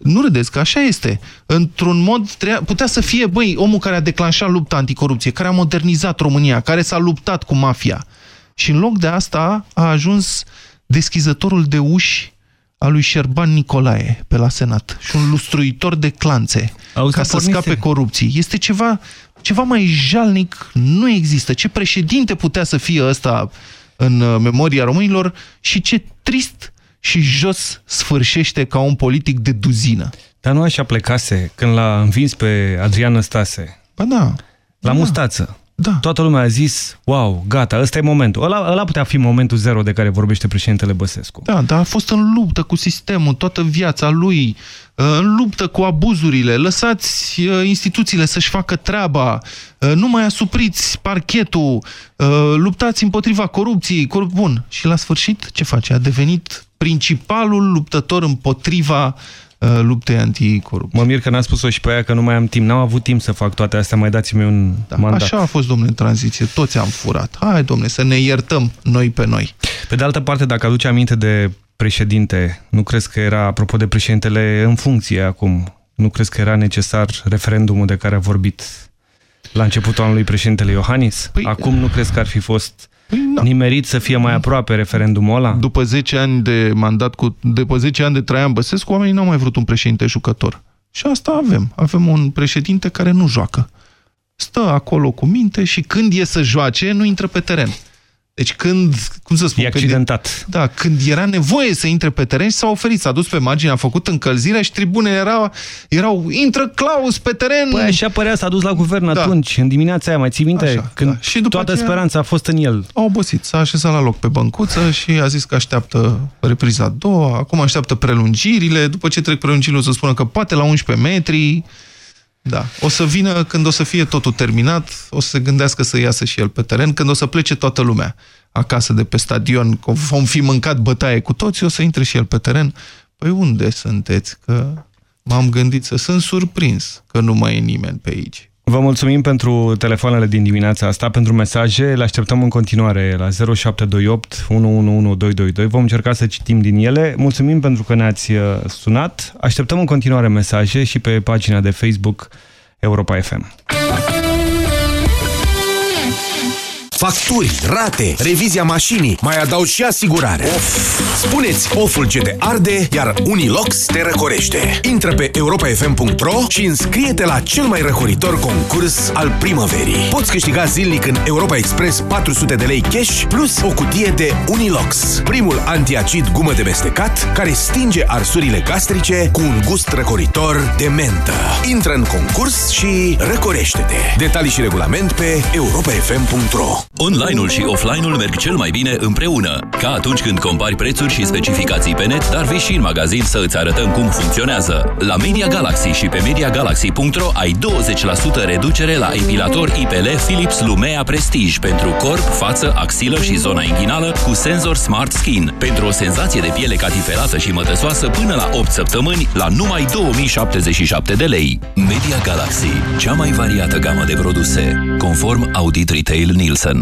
nu râdeți, că așa este. Într-un mod, treia, putea să fie, băi, omul care a declanșat lupta anticorupție, care a modernizat România, care s-a luptat cu mafia. Și în loc de asta a ajuns deschizătorul de uși al lui Șerban Nicolae pe la Senat și un lustruitor de clanțe Auzi, ca să pornise. scape corupții. Este ceva, ceva mai jalnic, nu există. Ce președinte putea să fie ăsta în uh, memoria românilor și ce trist și jos sfârșește ca un politic de duzină. Dar nu așa plecase când l-a învins pe Adrian Năstase. Ba da. La mustață. Da. Toată lumea a zis, wow, gata, ăsta e momentul. Ăla, ăla putea fi momentul zero de care vorbește președintele Băsescu. Da, dar a fost în luptă cu sistemul toată viața lui, uh, în luptă cu abuzurile. Lăsați uh, instituțiile să-și facă treaba, uh, nu mai asupriți parchetul, luptați împotriva corupției. Corup... Bun. Și la sfârșit, ce face? A devenit principalul luptător împotriva luptei anticorupție. Mă mir că n-a spus-o și pe aia că nu mai am timp. N-am avut timp să fac toate astea, mai dați-mi un da, mandat. Așa a fost, domnule, în tranziție. Toți am furat. Hai, domnule, să ne iertăm noi pe noi. Pe de altă parte, dacă aduce aminte de președinte, nu crezi că era, apropo de președintele în funcție acum, nu crezi că era necesar referendumul de care a vorbit la începutul anului președintele Iohannis? Păi, acum nu crezi că ar fi fost nimerit să fie mai aproape referendumul ăla? După 10 ani de mandat, cu, după 10 ani de Traian Băsescu, oamenii n-au mai vrut un președinte jucător. Și asta avem. Avem un președinte care nu joacă. Stă acolo cu minte și când e să joace, nu intră pe teren. Deci când, cum să spun... E accidentat. Când, da, când era nevoie să intre pe teren și s-a oferit, s-a dus pe margine, a făcut încălzirea și tribunele erau, erau intră Claus pe teren. Păi așa părea, s-a dus la guvern da. atunci, în dimineața aia, mai ții minte? Așa, când da. Și după toată aceea- speranța a fost în el. A obosit, s-a așezat la loc pe băncuță și a zis că așteaptă repriza a doua, acum așteaptă prelungirile, după ce trec prelungirile o să spună că poate la 11 metri, da. O să vină când o să fie totul terminat, o să se gândească să iasă și el pe teren, când o să plece toată lumea acasă de pe stadion, că vom fi mâncat bătaie cu toți, o să intre și el pe teren. Păi unde sunteți? Că m-am gândit să sunt surprins că nu mai e nimeni pe aici. Vă mulțumim pentru telefoanele din dimineața asta, pentru mesaje. Le așteptăm în continuare la 0728 111222. Vom încerca să citim din ele. Mulțumim pentru că ne-ați uh, sunat. Așteptăm în continuare mesaje și pe pagina de Facebook Europa FM. Facturi, rate, revizia mașinii, mai adaug și asigurare. Of. Spuneți oful ce te arde, iar Unilox te răcorește. Intră pe europafm.ro și înscrie-te la cel mai răcoritor concurs al primăverii. Poți câștiga zilnic în Europa Express 400 de lei cash plus o cutie de Unilox, primul antiacid gumă de mestecat care stinge arsurile gastrice cu un gust răcoritor de mentă. Intră în concurs și răcorește-te. Detalii și regulament pe europafm.ro Online-ul și offline-ul merg cel mai bine împreună. Ca atunci când compari prețuri și specificații pe net, dar vii și în magazin să îți arătăm cum funcționează. La Media Galaxy și pe MediaGalaxy.ro ai 20% reducere la epilator IPL Philips Lumea Prestige pentru corp, față, axilă și zona inghinală cu senzor Smart Skin. Pentru o senzație de piele catifelată și mătăsoasă până la 8 săptămâni la numai 2077 de lei. Media Galaxy, cea mai variată gamă de produse, conform Audit Retail Nielsen.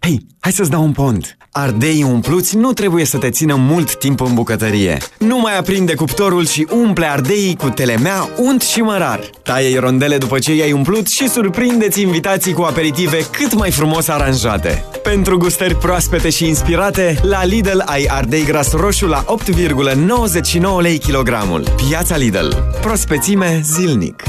Hai, hai să-ți dau un pont. Ardei umpluți nu trebuie să te țină mult timp în bucătărie. Nu mai aprinde cuptorul și umple ardeii cu telemea, unt și mărar. Taie rondele după ce i-ai umplut și surprindeți invitații cu aperitive cât mai frumos aranjate. Pentru gustări proaspete și inspirate, la Lidl ai ardei gras roșu la 8,99 lei kilogramul. Piața Lidl. Prospețime zilnic.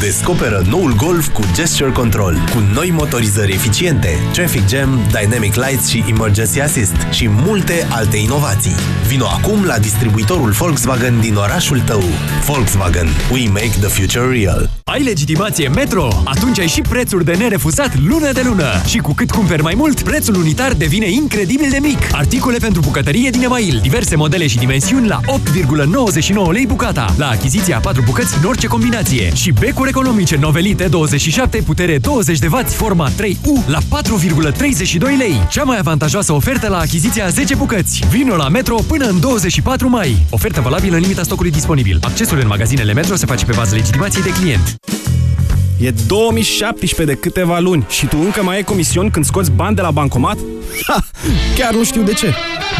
Descoperă noul Golf cu Gesture Control, cu noi motorizări eficiente, Traffic Jam, Dynamic Lights și Emergency Assist și multe alte inovații. Vino acum la distribuitorul Volkswagen din orașul tău. Volkswagen. We make the future real. Ai legitimație Metro? Atunci ai și prețuri de nerefuzat lună de lună. Și cu cât cumperi mai mult, prețul unitar devine incredibil de mic. Articole pentru bucătărie din Email, diverse modele și dimensiuni la 8,99 lei bucata. La achiziția 4 bucăți în orice combinație. Și becuri economice novelite 27 putere 20W forma 3U la 4,32 lei. Cea mai avantajoasă ofertă la achiziția 10 bucăți. Vino la Metro până în 24 mai. Ofertă valabilă în limita stocului disponibil. Accesul în magazinele Metro se face pe bază legitimației de client. E 2017 de câteva luni și tu încă mai ai comision când scoți bani de la bancomat? Ha! Chiar nu știu de ce.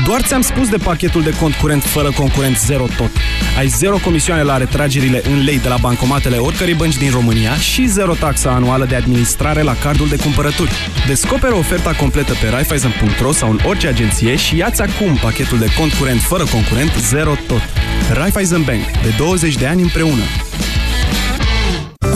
Doar ți-am spus de pachetul de cont curent fără concurent zero tot. Ai zero comisioane la retragerile în lei de la bancomatele oricărei bănci din România și zero taxa anuală de administrare la cardul de cumpărături. Descoperă oferta completă pe Raiffeisen.ro sau în orice agenție și ia-ți acum pachetul de cont curent fără concurent zero tot. Raiffeisen Bank. De 20 de ani împreună.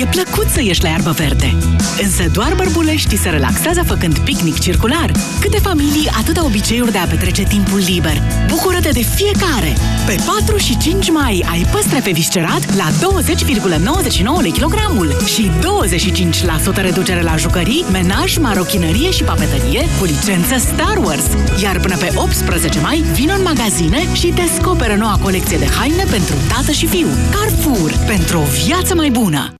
E plăcut să ieși la iarbă verde. Însă doar bărbuleștii se relaxează făcând picnic circular. Câte familii, atâta obiceiuri de a petrece timpul liber. Bucură-te de fiecare! Pe 4 și 5 mai ai păstre pe viscerat la 20,99 lei kilogramul și 25% reducere la jucării, menaj, marochinărie și papetărie cu licență Star Wars. Iar până pe 18 mai, vin în magazine și descoperă noua colecție de haine pentru tată și fiu. Carrefour, pentru o viață mai bună!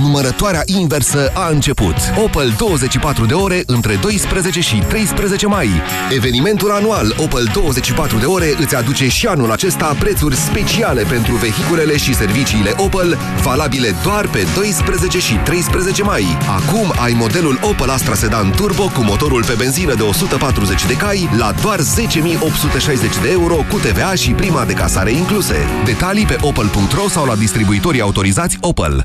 Numărătoarea inversă a început. Opel 24 de ore între 12 și 13 mai. Evenimentul anual Opel 24 de ore îți aduce și anul acesta prețuri speciale pentru vehiculele și serviciile Opel, valabile doar pe 12 și 13 mai. Acum ai modelul Opel Astra Sedan Turbo cu motorul pe benzină de 140 de cai la doar 10.860 de euro cu TVA și prima de casare incluse. Detalii pe opel.ro sau la distribuitorii autorizați Opel.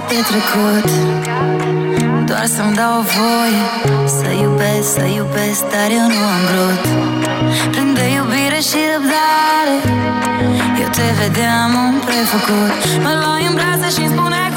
Pot să scap de trecut Doar să-mi dau voie Să iubesc, să iubesc Dar eu nu am vrut. Plin de iubire și răbdare. Eu te vedeam un prefăcut. Mă luai în brațe și-mi spuneai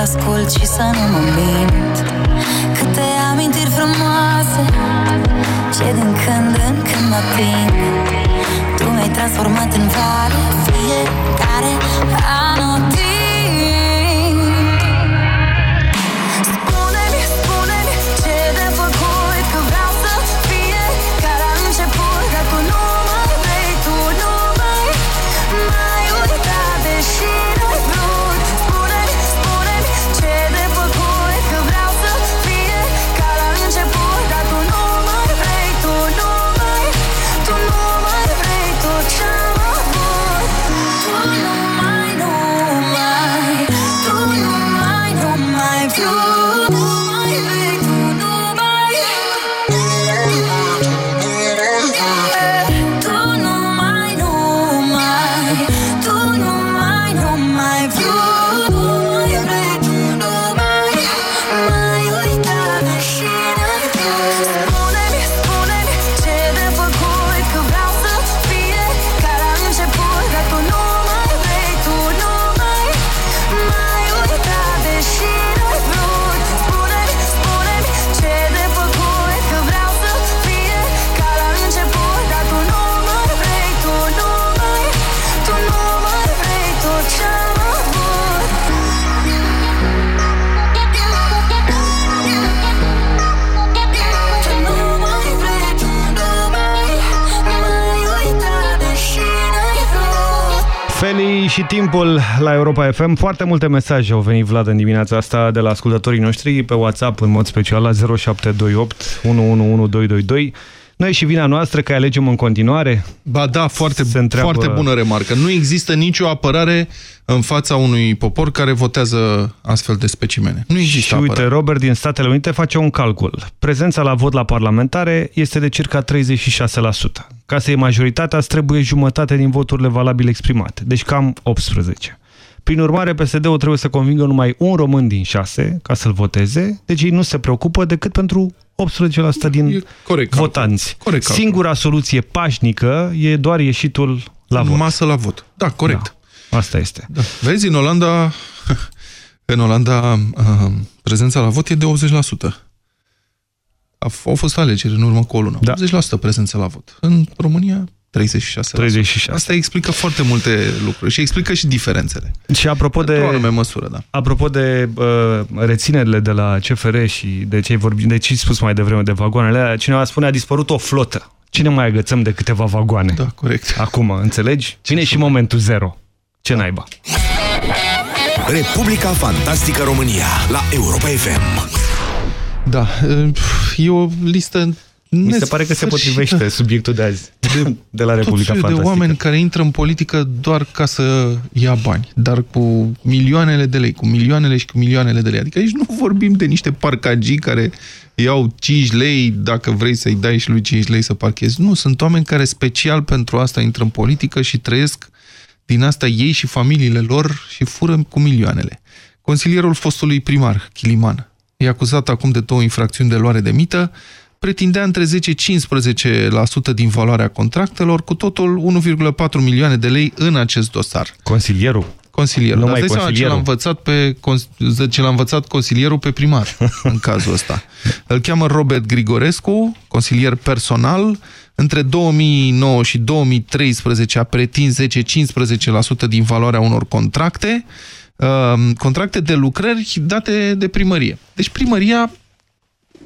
ascult și să nu mă mint. Câte amintiri frumoase Ce din când în când mă prind. Tu mi-ai transformat în vale Fiecare anotimp și timpul la Europa FM. Foarte multe mesaje au venit, Vlad, în dimineața asta de la ascultătorii noștri pe WhatsApp, în mod special la 0728 111222. Noi și vina noastră că alegem în continuare? Ba da, foarte, Se întreabă- foarte bună remarcă. Nu există nicio apărare în fața unui popor care votează astfel de specimene. Nu există Și uite, apărare. Robert din Statele Unite face un calcul. Prezența la vot la parlamentare este de circa 36%. Ca să iei majoritatea, îți trebuie jumătate din voturile valabile exprimate, deci cam 18%. Prin urmare, PSD-ul trebuie să convingă numai un român din șase ca să-l voteze, deci ei nu se preocupă decât pentru 18% din corect votanți. Corect calcul. Singura soluție pașnică e doar ieșitul la vot. Masă la vot. Da, corect. Da, asta este. Da. Vezi, în Olanda, în Olanda uh, prezența la vot e de 80%. A f- Au fost alegeri în urmă cu o lună. Da. 80% prezență la vot. În România, 36%. 36. Asta explică foarte multe lucruri și explică și diferențele. Și apropo de... Într-o anume măsură, da. Apropo de uh, reținerile de la CFR și de ce ai vorbit, de ce ai spus mai devreme de vagoanele alea, cineva spune a dispărut o flotă. Cine mai agățăm de câteva vagoane? Da, corect. Acum, înțelegi? Vine și momentul zero. Ce naiba? Republica Fantastică România la Europa FM. Da, e o listă Mi se pare că se potrivește subiectul de azi, de, de la Republica tot felul Fantastică. de oameni care intră în politică doar ca să ia bani, dar cu milioanele de lei, cu milioanele și cu milioanele de lei. Adică aici nu vorbim de niște parcagii care iau 5 lei dacă vrei să-i dai și lui 5 lei să parchezi. Nu, sunt oameni care special pentru asta intră în politică și trăiesc din asta ei și familiile lor și fură cu milioanele. Consilierul fostului primar, Chiliman, e acuzat acum de două infracțiuni de luare de mită, pretindea între 10-15% din valoarea contractelor, cu totul 1,4 milioane de lei în acest dosar. Consilierul? Consilierul. Numai Dar îți dai seama ce l-a consilierul. învățat, pe, cons- ce l-a învățat consilierul pe primar în cazul ăsta. Îl cheamă Robert Grigorescu, consilier personal. Între 2009 și 2013 a pretins 10-15% din valoarea unor contracte, uh, contracte de lucrări date de primărie. Deci primăria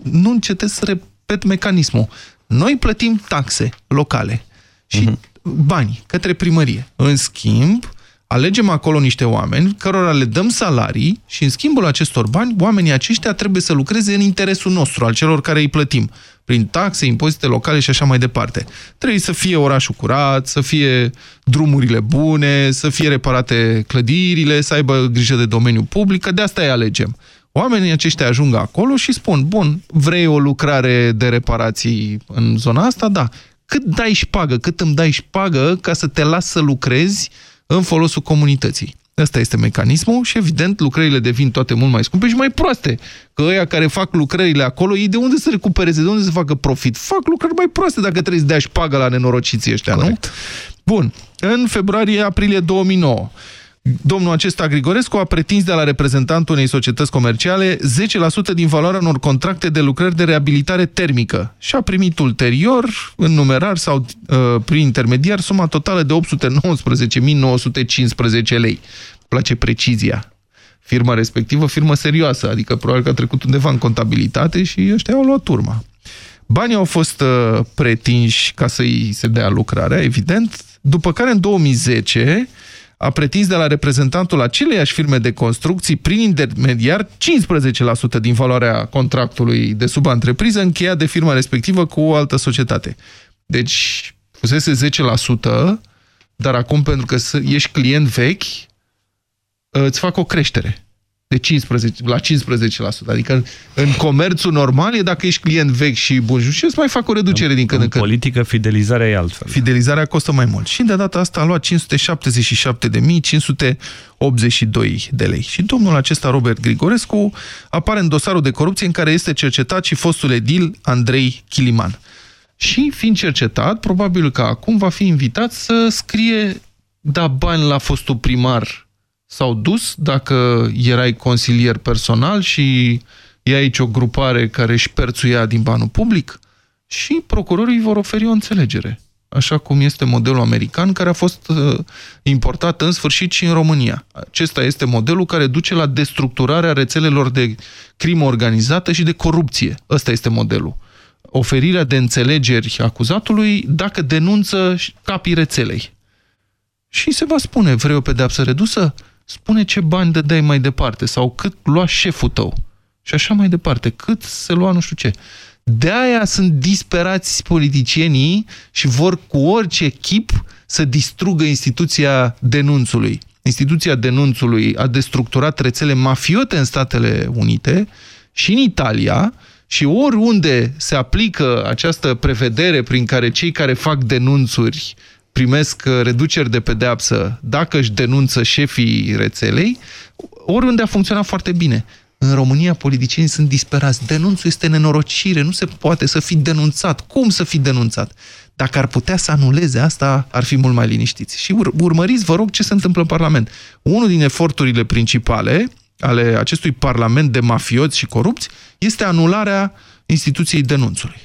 nu încetez să repet mecanismul. Noi plătim taxe locale și bani către primărie. În schimb, alegem acolo niște oameni cărora le dăm salarii și în schimbul acestor bani, oamenii aceștia trebuie să lucreze în interesul nostru, al celor care îi plătim, prin taxe, impozite locale și așa mai departe. Trebuie să fie orașul curat, să fie drumurile bune, să fie reparate clădirile, să aibă grijă de domeniul public, că de asta îi alegem. Oamenii aceștia ajung acolo și spun, bun, vrei o lucrare de reparații în zona asta? Da. Cât dai și șpagă? Cât îmi dai și șpagă ca să te las să lucrezi în folosul comunității? Ăsta este mecanismul și, evident, lucrările devin toate mult mai scumpe și mai proaste. Că ăia care fac lucrările acolo, ei de unde să recupereze, de unde să facă profit? Fac lucrări mai proaste dacă trebuie să dea și șpagă la nenorociții ăștia, Corect. nu? Bun. În februarie-aprilie 2009, Domnul acesta Grigorescu a pretins de la reprezentantul unei societăți comerciale 10% din valoarea unor contracte de lucrări de reabilitare termică și a primit ulterior, în numerar sau uh, prin intermediar, suma totală de 819.915 lei. Place precizia. Firma respectivă, firmă serioasă, adică probabil că a trecut undeva în contabilitate și ăștia au luat urma. Banii au fost uh, pretinși ca să-i se dea lucrarea, evident, după care în 2010 a pretins de la reprezentantul aceleiași firme de construcții, prin intermediar, 15% din valoarea contractului de subantrepriză încheiat de firma respectivă cu o altă societate. Deci, fusese 10%, dar acum, pentru că ești client vechi, îți fac o creștere de 15, la 15%. Adică în comerțul normal e dacă ești client vechi și bun și îți mai fac o reducere în, din când în, când. politică fidelizarea e altfel. Fidelizarea costă mai mult. Și de data asta a luat 577.582 de lei. Și domnul acesta, Robert Grigorescu, apare în dosarul de corupție în care este cercetat și fostul edil Andrei Chiliman. Și fiind cercetat, probabil că acum va fi invitat să scrie da bani la fostul primar s-au dus, dacă erai consilier personal și e aici o grupare care își perțuia din banul public și procurorii vor oferi o înțelegere, așa cum este modelul american care a fost uh, importat în sfârșit și în România. Acesta este modelul care duce la destructurarea rețelelor de crimă organizată și de corupție. Ăsta este modelul. Oferirea de înțelegeri acuzatului dacă denunță capii rețelei. Și se va spune, vrei o pedeapsă redusă? Spune ce bani dădeai mai departe sau cât lua șeful tău. Și așa mai departe, cât se lua nu știu ce. De aia sunt disperați politicienii și vor cu orice chip să distrugă instituția denunțului. Instituția denunțului a destructurat rețele mafiote în Statele Unite și în Italia și oriunde se aplică această prevedere prin care cei care fac denunțuri primesc uh, reduceri de pedeapsă dacă își denunță șefii rețelei, oriunde a funcționat foarte bine. În România, politicienii sunt disperați. Denunțul este nenorocire, nu se poate să fi denunțat. Cum să fi denunțat? Dacă ar putea să anuleze asta, ar fi mult mai liniștiți. Și ur urmăriți, vă rog, ce se întâmplă în Parlament. Unul din eforturile principale ale acestui Parlament de mafioți și corupți este anularea instituției denunțului.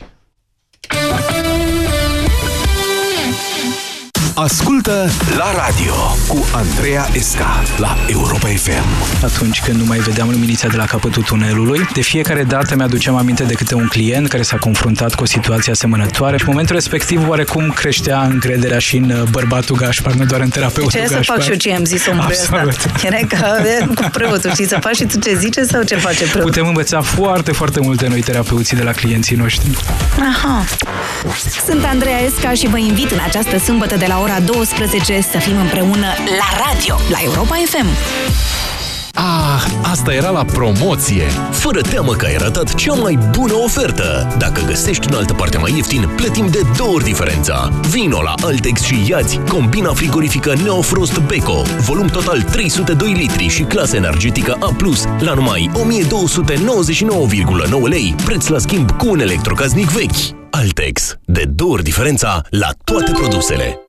Ascultă la radio cu Andreea Esca la Europa FM. Atunci când nu mai vedeam luminița de la capătul tunelului, de fiecare dată mi-aduceam aminte de câte un client care s-a confruntat cu o situație asemănătoare și în momentul respectiv oarecum creștea încrederea și în uh, bărbatul Gașpar, nu doar în terapeutul Ce Gașpar. să fac și eu ce am zis omul ăsta? Era ca cu preotul, știi, să faci și tu ce zice sau ce face preotul? Putem învăța foarte, foarte multe noi terapeuții de la clienții noștri. Aha. Sunt Andreea Esca și vă invit în această sâmbătă de la ora 12 să fim împreună la radio, la Europa FM. Ah, asta era la promoție! Fără teamă că ai ratat cea mai bună ofertă! Dacă găsești în altă parte mai ieftin, plătim de două ori diferența. Vino la Altex și iați combina frigorifică Neofrost Beko, volum total 302 litri și clasă energetică A+, la numai 1299,9 lei, preț la schimb cu un electrocaznic vechi. Altex. De două ori diferența la toate produsele.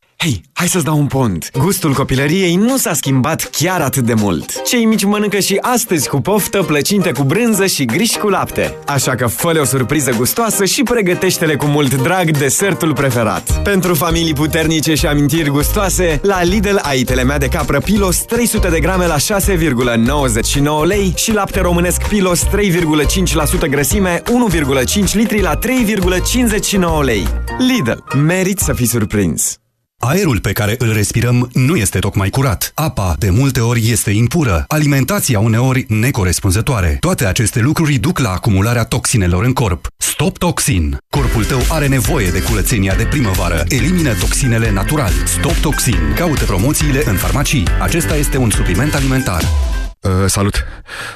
Hei, hai să-ți dau un pont. Gustul copilăriei nu s-a schimbat chiar atât de mult. Cei mici mănâncă și astăzi cu poftă plăcinte cu brânză și griși cu lapte. Așa că fă o surpriză gustoasă și pregătește-le cu mult drag desertul preferat. Pentru familii puternice și amintiri gustoase, la Lidl ai telemea de capră Pilos 300 de grame la 6,99 lei și lapte românesc Pilos 3,5% grăsime 1,5 litri la 3,59 lei. Lidl, merit să fii surprins! Aerul pe care îl respirăm nu este tocmai curat. Apa, de multe ori, este impură. Alimentația, uneori, necorespunzătoare. Toate aceste lucruri duc la acumularea toxinelor în corp. Stop Toxin. Corpul tău are nevoie de curățenia de primăvară. Elimină toxinele natural. Stop Toxin. Caută promoțiile în farmacii. Acesta este un supliment alimentar. Uh, salut!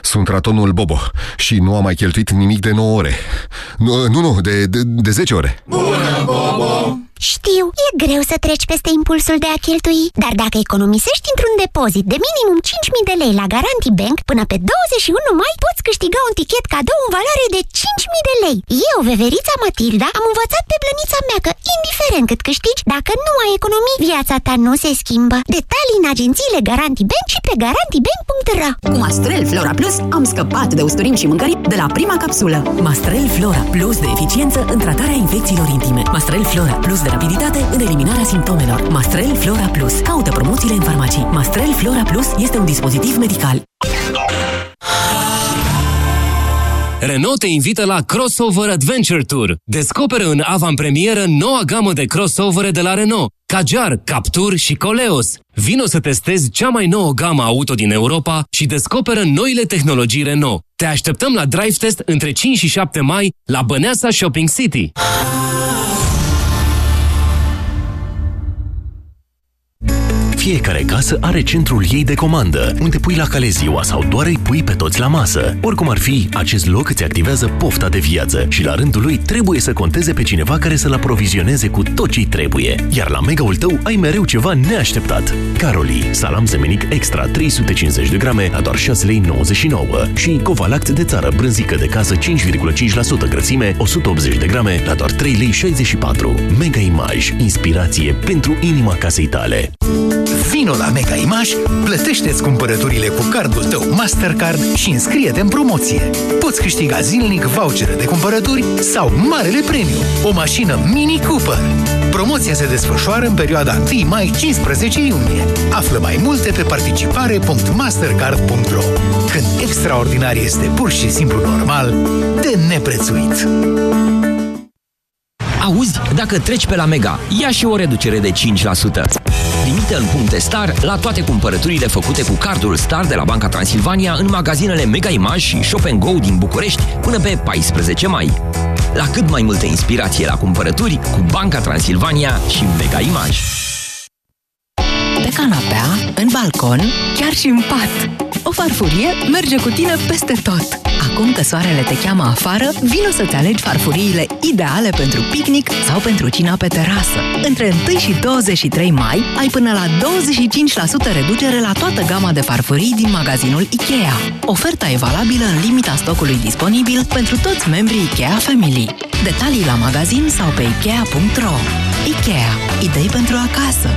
Sunt ratonul Bobo și nu am mai cheltuit nimic de 9 ore. Nu, nu, nu de, de, de 10 ore. Bună, Bobo! Știu, e greu să treci peste impulsul de a cheltui, dar dacă economisești într-un depozit de minimum 5.000 de lei la Garanti Bank, până pe 21 mai poți câștiga un tichet cadou în valoare de 5.000 de lei. Eu, veverița Matilda, am învățat pe blănița mea că, indiferent cât câștigi, dacă nu ai economii, viața ta nu se schimbă. Detalii în agențiile Garanti Bank și pe garantibank.ro Cu Mastrel Flora Plus am scăpat de usturim și mâncări de la prima capsulă. Mastrel Flora Plus de eficiență în tratarea infecțiilor intime. Mastrel Flora Plus de rapiditate în eliminarea simptomelor. Mastrel Flora Plus. Caută promoțiile în farmacii. Mastrel Flora Plus este un dispozitiv medical. Renault te invită la Crossover Adventure Tour. Descoperă în avantpremieră noua gamă de crossovere de la Renault. Kajar, Captur și Coleos. Vino să testezi cea mai nouă gamă auto din Europa și descoperă noile tehnologii Renault. Te așteptăm la drive test între 5 și 7 mai la Băneasa Shopping City. Fiecare casă are centrul ei de comandă, unde pui la cale ziua sau doar îi pui pe toți la masă. Oricum ar fi, acest loc îți activează pofta de viață și la rândul lui trebuie să conteze pe cineva care să-l aprovizioneze cu tot ce trebuie. Iar la megaul tău ai mereu ceva neașteptat. Caroli, salam zemenic extra 350 de grame la doar 6 lei 99 și covalact de țară brânzică de casă 5,5% grăsime 180 de grame la doar 3 lei 64. Mega Image, inspirație pentru inima casei tale. Vino la Mega Image, plătește-ți cumpărăturile cu cardul tău Mastercard și înscrie-te în promoție. Poți câștiga zilnic vouchere de cumpărături sau marele premiu, o mașină Mini Cooper. Promoția se desfășoară în perioada 1 mai-15 iunie. Află mai multe pe participare.mastercard.ro Când extraordinar este pur și simplu normal, de neprețuit. Auzi, dacă treci pe la Mega, ia și o reducere de 5%. Limită în puncte Star la toate cumpărăturile făcute cu cardul Star de la Banca Transilvania în magazinele Mega Image și Shop Go din București până pe 14 mai. La cât mai multă inspirație la cumpărături cu Banca Transilvania și Mega Image. Pe canapea, în balcon, chiar și în pat. O farfurie merge cu tine peste tot. Acum că soarele te cheamă afară, vino să-ți alegi farfuriile ideale pentru picnic sau pentru cina pe terasă. Între 1 și 23 mai ai până la 25% reducere la toată gama de farfurii din magazinul IKEA. Oferta e valabilă în limita stocului disponibil pentru toți membrii IKEA Family. Detalii la magazin sau pe Ikea.ro IKEA. Idei pentru acasă.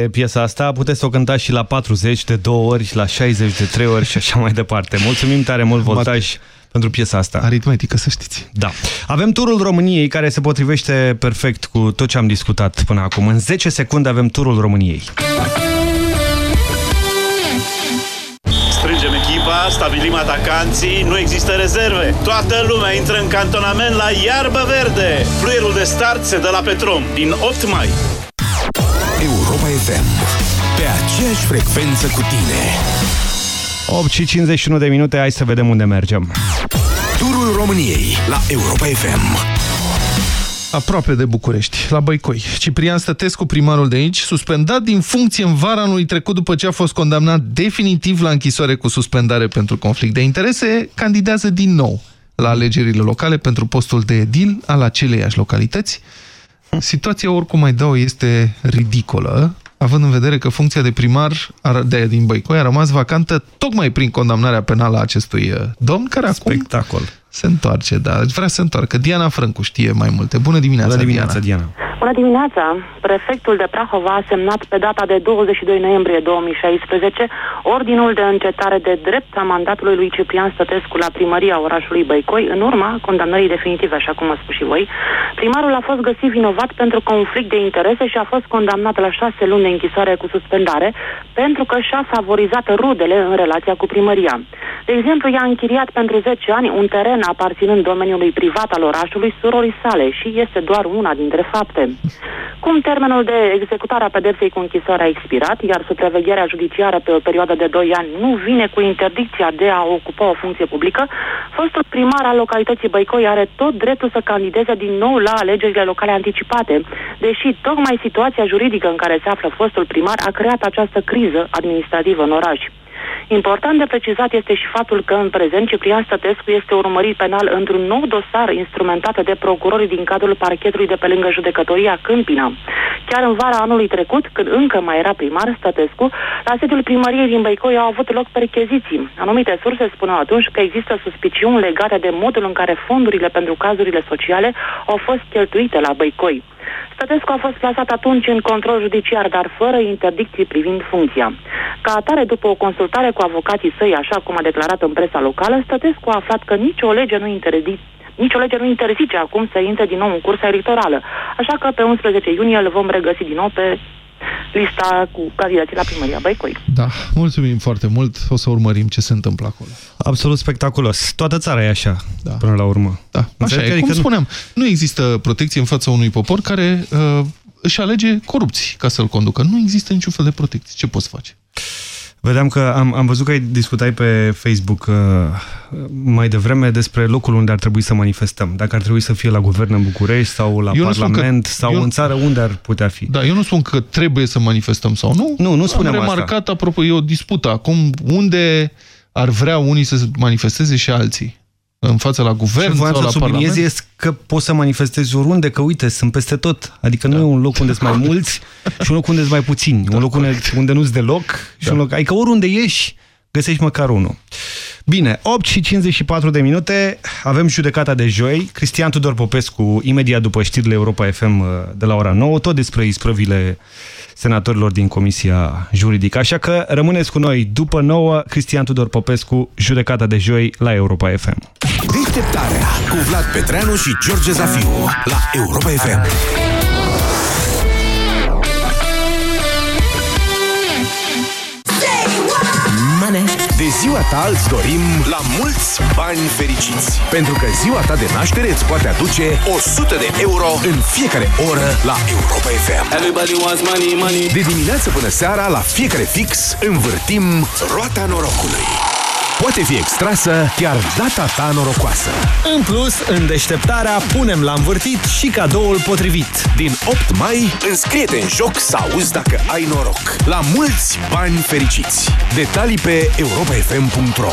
Moarte piesa asta, puteți să o cântați și la 40 de două ori, la 60 de trei ori și așa mai departe. Mulțumim tare mult, Voltaj, pentru piesa asta. Aritmetică, să știți. Da. Avem turul României, care se potrivește perfect cu tot ce am discutat până acum. În 10 secunde avem turul României. Strângem echipa, stabilim atacanții, nu există rezerve. Toată lumea intră în cantonament la iarbă verde. Fluierul de start se dă la Petrom din 8 mai. Europa FM. Pe aceeași frecvență cu tine. 8 și 51 de minute, hai să vedem unde mergem. Turul României la Europa FM. Aproape de București, la Băicoi. Ciprian Stătescu, primarul de aici, suspendat din funcție în vara anului trecut după ce a fost condamnat definitiv la închisoare cu suspendare pentru conflict de interese, candidează din nou la alegerile locale pentru postul de edil al aceleiași localități. Situația, oricum mai dau, este ridicolă, având în vedere că funcția de primar de, din Băicoi a rămas vacantă tocmai prin condamnarea penală a acestui uh, domn, care acum Spectacol. Se întoarce, da, vrea să se întoarcă. Diana Frâncu știe mai multe. Bună dimineața, Bună dimineața, Diana. Bună dimineața! Prefectul de Prahova a semnat pe data de 22 noiembrie 2016 ordinul de încetare de drept a mandatului lui Ciprian Stătescu la primăria orașului Băicoi în urma condamnării definitive, așa cum a spus și voi. Primarul a fost găsit vinovat pentru conflict de interese și a fost condamnat la șase luni de închisoare cu suspendare pentru că și-a favorizat rudele în relația cu primăria. De exemplu, i-a închiriat pentru 10 ani un teren aparținând domeniului privat al orașului surorii sale și este doar una dintre fapte. Cum termenul de executare a pedepsei cu închisoare a expirat, iar supravegherea judiciară pe o perioadă de 2 ani nu vine cu interdicția de a ocupa o funcție publică, fostul primar al localității Băicoi are tot dreptul să candideze din nou la alegerile locale anticipate, deși tocmai situația juridică în care se află fostul primar a creat această criză administrativă în oraș. Important de precizat este și faptul că în prezent Ciprian Stătescu este urmărit penal într-un nou dosar instrumentat de procurorii din cadrul parchetului de pe lângă judecătoria Câmpina. Chiar în vara anului trecut, când încă mai era primar Stătescu, la sediul primăriei din Băicoi au avut loc percheziții. Anumite surse spuneau atunci că există suspiciuni legate de modul în care fondurile pentru cazurile sociale au fost cheltuite la Băicoi. Stătescu a fost plasat atunci în control judiciar, dar fără interdicții privind funcția. Ca atare, după o consultare cu avocații săi, așa cum a declarat în presa locală, Stătescu a aflat că nicio lege nu interzice nicio lege nu interzice acum să intre din nou în cursa electorală. Așa că pe 11 iunie îl vom regăsi din nou pe lista cu candidații la primăria Băicoi. Da, mulțumim foarte mult. O să urmărim ce se întâmplă acolo. Absolut spectaculos. Toată țara e așa, da. până la urmă. Da, așa e. Cum spuneam, nu există protecție în fața unui popor care uh, își alege corupții ca să-l conducă. Nu există niciun fel de protecție. Ce poți face? Vedeam că am, am văzut că ai discutai pe Facebook uh, mai devreme despre locul unde ar trebui să manifestăm. Dacă ar trebui să fie la guvern în București sau la Eu nu Parlament spun că- sau eu- în țară, unde ar putea fi? Da, eu nu spun că trebuie să manifestăm sau nu. Nu, nu spunem Am asta. remarcat, apropo, e o dispută acum unde ar vrea unii să se manifesteze și alții. În fața la guvern Ce voiam sau să la subliniez Parlament? este că poți să manifestezi oriunde, că uite, sunt peste tot. Adică nu e un loc unde sunt mai mulți și un loc unde sunt mai puțini. Un loc unde, unde nu-s deloc și un loc... Adică oriunde ieși, găsești măcar unul. Bine, 8 și 54 de minute, avem judecata de joi. Cristian Tudor Popescu, imediat după știrile Europa FM uh, de la ora 9, tot despre isprăvile senatorilor din Comisia Juridică. Așa că rămâneți cu noi după 9, Cristian Tudor Popescu, judecata de joi la Europa FM. Deșteptarea cu Vlad Petreanu și George Zafiu la Europa FM. De ziua ta îți dorim la mulți bani fericiți. Pentru că ziua ta de naștere îți poate aduce 100 de euro în fiecare oră la Europa FM. Everybody wants money, money. De dimineață până seara, la fiecare fix, învârtim roata norocului. Poate fi extrasă chiar data ta norocoasă. În plus, în deșteptarea punem la învârtit și cadoul potrivit. Din 8 mai, înscrie-te în joc să auzi dacă ai noroc. La mulți bani fericiți. Detalii pe europafm.ro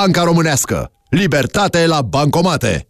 Banca Românească. Libertate la bancomate.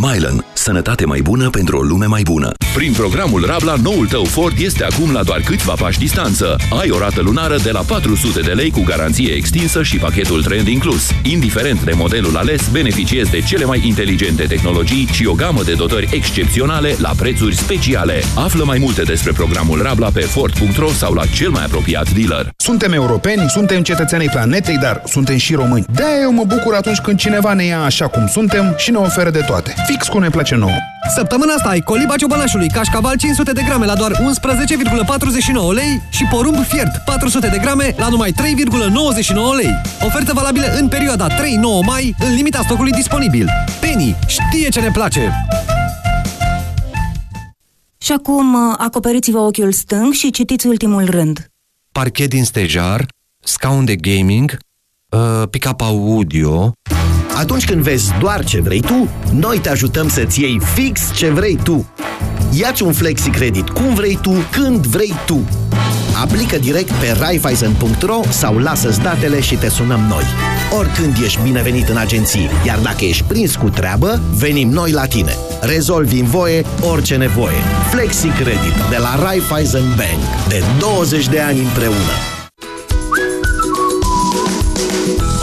Mylan. Sănătate mai bună pentru o lume mai bună. Prin programul Rabla, noul tău Ford este acum la doar câțiva pași distanță. Ai o rată lunară de la 400 de lei cu garanție extinsă și pachetul trend inclus. Indiferent de modelul ales, beneficiezi de cele mai inteligente tehnologii și o gamă de dotări excepționale la prețuri speciale. Află mai multe despre programul Rabla pe Ford.ro sau la cel mai apropiat dealer. Suntem europeni, suntem cetățenii planetei, dar suntem și români. de eu mă bucur atunci când cineva ne ia așa cum suntem și ne oferă de toate. Fix cum ne place nouă. Săptămâna asta ai coliba ciobănașului, cașcaval 500 de grame la doar 11,49 lei și porumb fiert 400 de grame la numai 3,99 lei. Ofertă valabilă în perioada 3-9 mai, în limita stocului disponibil. Penny știe ce ne place! Și acum uh, acoperiți-vă ochiul stâng și citiți ultimul rând. Parchet din stejar, scaun de gaming, uh, pick-up audio... Atunci când vezi doar ce vrei tu, noi te ajutăm să-ți iei fix ce vrei tu. Iați un flexi credit cum vrei tu, când vrei tu. Aplică direct pe raiffeisen.ro sau lasă-ți datele și te sunăm noi. Oricând ești binevenit în agenții, iar dacă ești prins cu treabă, venim noi la tine. Rezolvi în voie orice nevoie. Flexi Credit de la Raiffeisen Bank. De 20 de ani împreună.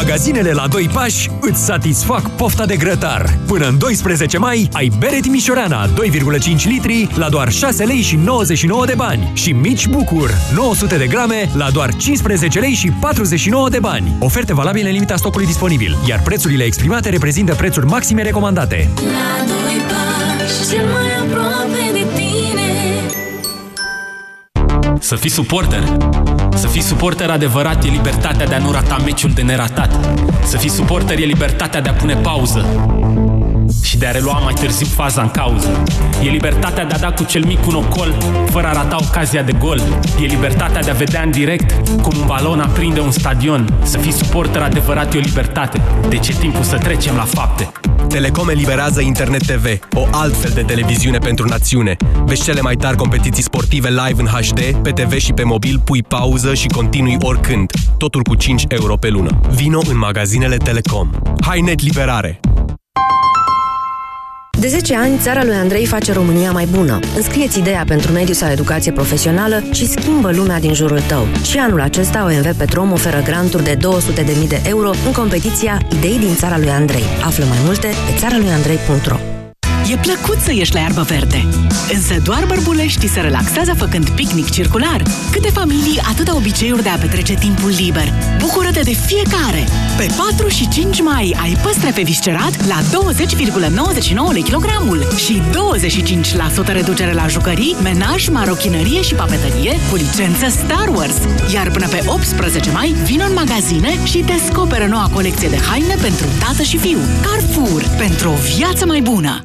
Magazinele la doi pași îți satisfac pofta de grătar. Până în 12 mai ai bere Timișoreana 2,5 litri la doar 6 lei și 99 de bani și mici bucur 900 de grame la doar 15 lei și 49 de bani. Oferte valabile în limita stocului disponibil, iar prețurile exprimate reprezintă prețuri maxime recomandate. La doi pași, cel mai aproape de tine Să fii suporter. Să fii suporter adevărat e libertatea de a nu rata meciul de neratat. Să fii suporter e libertatea de a pune pauză. și de a relua mai târziu faza în cauză. E libertatea de a da cu cel mic un ocol, fără a rata ocazia de gol. E libertatea de a vedea în direct cum un balon aprinde un stadion. Să fii suporter adevărat e o libertate. Deci e timpul să trecem la fapte. Telecom eliberează Internet TV, o altfel de televiziune pentru națiune. Vezi cele mai tari competiții sportive live în HD, pe TV și pe mobil, pui pauză și continui oricând. Totul cu 5 euro pe lună. Vino în magazinele Telecom. Hai net liberare! De 10 ani, țara lui Andrei face România mai bună. Înscrieți ideea pentru mediu sau educație profesională și schimbă lumea din jurul tău. Și anul acesta OMV Petrom oferă granturi de 200.000 de euro în competiția Idei din țara lui Andrei. Află mai multe pe țara lui Andrei.ro E plăcut să ieși la iarbă verde. Însă doar bărbuleștii se relaxează făcând picnic circular. Câte familii, atâta obiceiuri de a petrece timpul liber. Bucură-te de fiecare! Pe 4 și 5 mai ai păstre pe viscerat la 20,99 lei kilogramul și 25% reducere la jucării, menaj, marochinărie și papetărie cu licență Star Wars. Iar până pe 18 mai, vin în magazine și descoperă noua colecție de haine pentru tată și fiu. Carrefour, pentru o viață mai bună!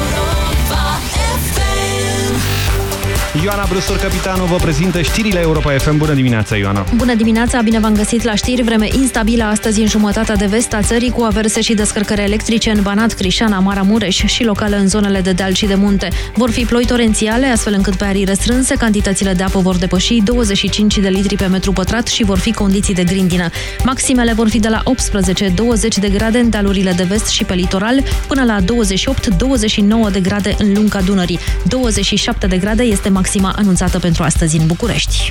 Ioana Brustur, capitanul, vă prezintă știrile Europa FM. Bună dimineața, Ioana! Bună dimineața, bine v-am găsit la știri. Vreme instabilă astăzi în jumătatea de vest a țării, cu averse și descărcări electrice în Banat, Crișana, Maramureș și locale în zonele de deal și de munte. Vor fi ploi torențiale, astfel încât pe arii restrânse, cantitățile de apă vor depăși 25 de litri pe metru pătrat și vor fi condiții de grindină. Maximele vor fi de la 18-20 de grade în dealurile de vest și pe litoral, până la 28-29 de grade în lunga Dunării. 27 de grade este maxima anunțată pentru astăzi în București.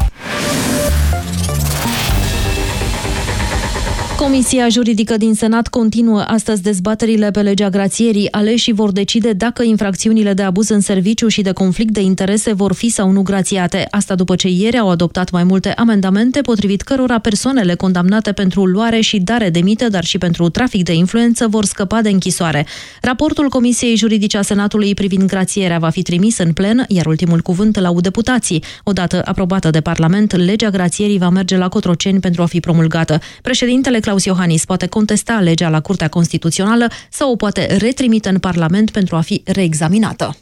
Comisia juridică din Senat continuă astăzi dezbaterile pe legea grațierii. Aleșii vor decide dacă infracțiunile de abuz în serviciu și de conflict de interese vor fi sau nu grațiate. Asta după ce ieri au adoptat mai multe amendamente, potrivit cărora persoanele condamnate pentru luare și dare de mită, dar și pentru trafic de influență, vor scăpa de închisoare. Raportul Comisiei Juridice a Senatului privind grațierea va fi trimis în plen, iar ultimul cuvânt la deputații. Odată aprobată de Parlament, legea grațierii va merge la Cotroceni pentru a fi promulgată. Președintele Claus Iohannis poate contesta legea la Curtea Constituțională sau o poate retrimite în Parlament pentru a fi reexaminată.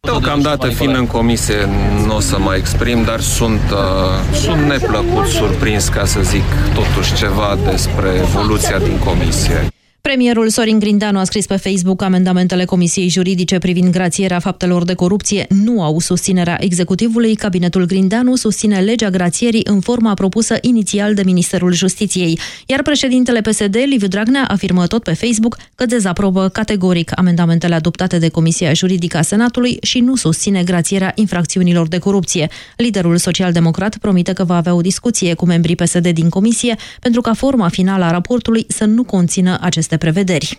Deocamdată, fiind în comisie, nu o să mă exprim, dar sunt, uh, sunt neplăcut surprins, ca să zic totuși ceva despre evoluția din comisie. Premierul Sorin Grindeanu a scris pe Facebook amendamentele Comisiei Juridice privind grațierea faptelor de corupție nu au susținerea executivului. Cabinetul Grindeanu susține legea grațierii în forma propusă inițial de Ministerul Justiției. Iar președintele PSD, Liviu Dragnea, afirmă tot pe Facebook că dezaprobă categoric amendamentele adoptate de Comisia Juridică a Senatului și nu susține grațierea infracțiunilor de corupție. Liderul social-democrat promite că va avea o discuție cu membrii PSD din comisie pentru ca forma finală a raportului să nu conțină aceste prevederi.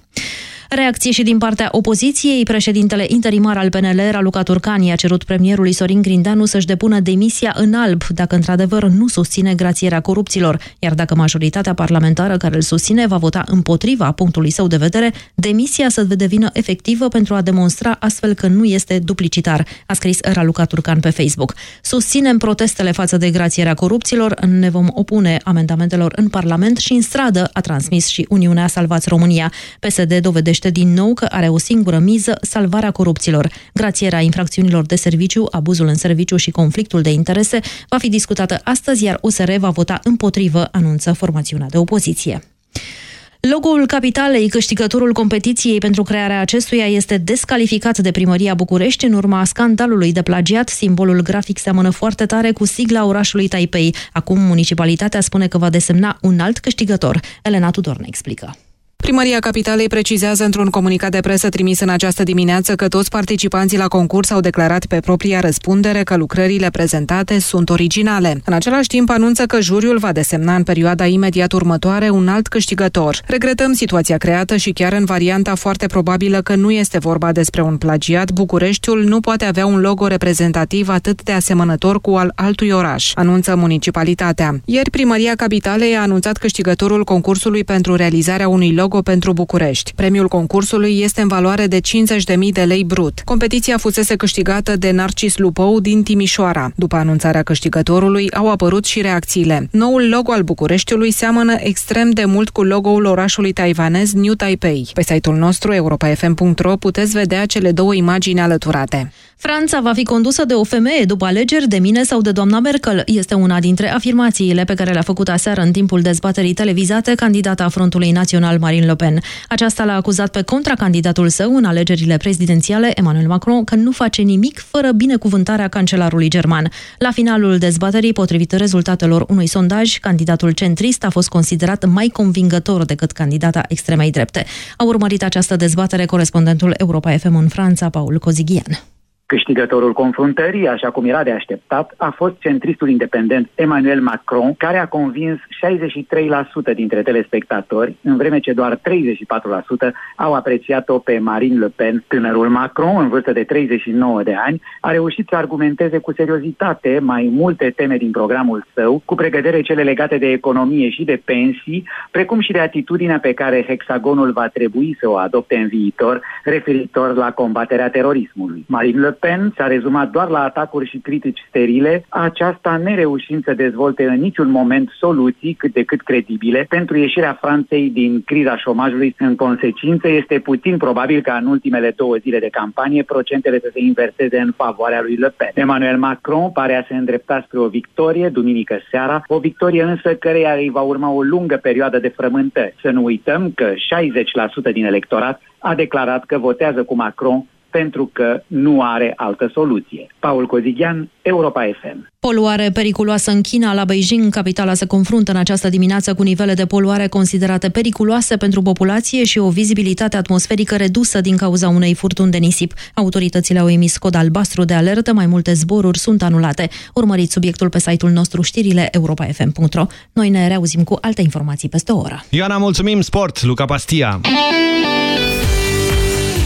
Reacție și din partea opoziției, președintele interimar al PNL, Raluca Turcani, a cerut premierului Sorin Grindeanu să-și depună demisia în alb, dacă într-adevăr nu susține grațierea corupților, iar dacă majoritatea parlamentară care îl susține va vota împotriva punctului său de vedere, demisia să devină efectivă pentru a demonstra astfel că nu este duplicitar, a scris Raluca Turcan pe Facebook. Susținem protestele față de grațierea corupților, ne vom opune amendamentelor în Parlament și în stradă, a transmis și Uniunea Salvați România. PSD dovedește dovedește din nou că are o singură miză, salvarea corupților. Grațierea infracțiunilor de serviciu, abuzul în serviciu și conflictul de interese va fi discutată astăzi, iar USR va vota împotrivă, anunță formațiunea de opoziție. Logo-ul capitalei, câștigătorul competiției pentru crearea acestuia, este descalificat de primăria București în urma scandalului de plagiat. Simbolul grafic seamănă foarte tare cu sigla orașului Taipei. Acum municipalitatea spune că va desemna un alt câștigător. Elena Tudor ne explică. Primăria Capitalei precizează într-un comunicat de presă trimis în această dimineață că toți participanții la concurs au declarat pe propria răspundere că lucrările prezentate sunt originale. În același timp anunță că juriul va desemna în perioada imediat următoare un alt câștigător. Regretăm situația creată și chiar în varianta foarte probabilă că nu este vorba despre un plagiat, Bucureștiul nu poate avea un logo reprezentativ atât de asemănător cu al altui oraș, anunță municipalitatea. Ieri Primăria Capitalei a anunțat câștigătorul concursului pentru realizarea unui logo logo pentru București. Premiul concursului este în valoare de 50.000 de lei brut. Competiția fusese câștigată de Narcis Lupou din Timișoara. După anunțarea câștigătorului, au apărut și reacțiile. Noul logo al Bucureștiului seamănă extrem de mult cu logo-ul orașului taiwanez New Taipei. Pe site-ul nostru europa.fm.ro puteți vedea cele două imagini alăturate. Franța va fi condusă de o femeie după alegeri de mine sau de doamna Merkel. Este una dintre afirmațiile pe care le-a făcut aseară în timpul dezbaterii televizate candidata Frontului Național Marine Le Pen. Aceasta l-a acuzat pe contracandidatul său în alegerile prezidențiale, Emmanuel Macron, că nu face nimic fără binecuvântarea cancelarului german. La finalul dezbaterii, potrivit rezultatelor unui sondaj, candidatul centrist a fost considerat mai convingător decât candidata extremei drepte. A urmărit această dezbatere corespondentul Europa FM în Franța, Paul Cozigian. Câștigătorul confruntării, așa cum era de așteptat, a fost centristul independent Emmanuel Macron, care a convins 63% dintre telespectatori, în vreme ce doar 34% au apreciat-o pe Marine Le Pen. Tânărul Macron, în vârstă de 39 de ani, a reușit să argumenteze cu seriozitate mai multe teme din programul său, cu pregătere cele legate de economie și de pensii, precum și de atitudinea pe care hexagonul va trebui să o adopte în viitor, referitor la combaterea terorismului. Marine Le Pen s-a rezumat doar la atacuri și critici sterile, aceasta nereușind să dezvolte în niciun moment soluții cât de cât credibile pentru ieșirea Franței din criza șomajului. În consecință, este puțin probabil ca în ultimele două zile de campanie procentele să se inverseze în favoarea lui Le Pen. Emmanuel Macron pare a se îndrepta spre o victorie duminică seara, o victorie însă căreia îi va urma o lungă perioadă de frământări. Să nu uităm că 60% din electorat a declarat că votează cu Macron pentru că nu are altă soluție. Paul Cozigian, Europa FM. Poluare periculoasă în China. La Beijing, capitala se confruntă în această dimineață cu nivele de poluare considerate periculoase pentru populație și o vizibilitate atmosferică redusă din cauza unei furtuni de nisip. Autoritățile au emis cod albastru de alertă, mai multe zboruri sunt anulate. Urmăriți subiectul pe site-ul nostru știrile europa.fm.ro. Noi ne reauzim cu alte informații peste o oră. Ioana, mulțumim! Sport, Luca Pastia!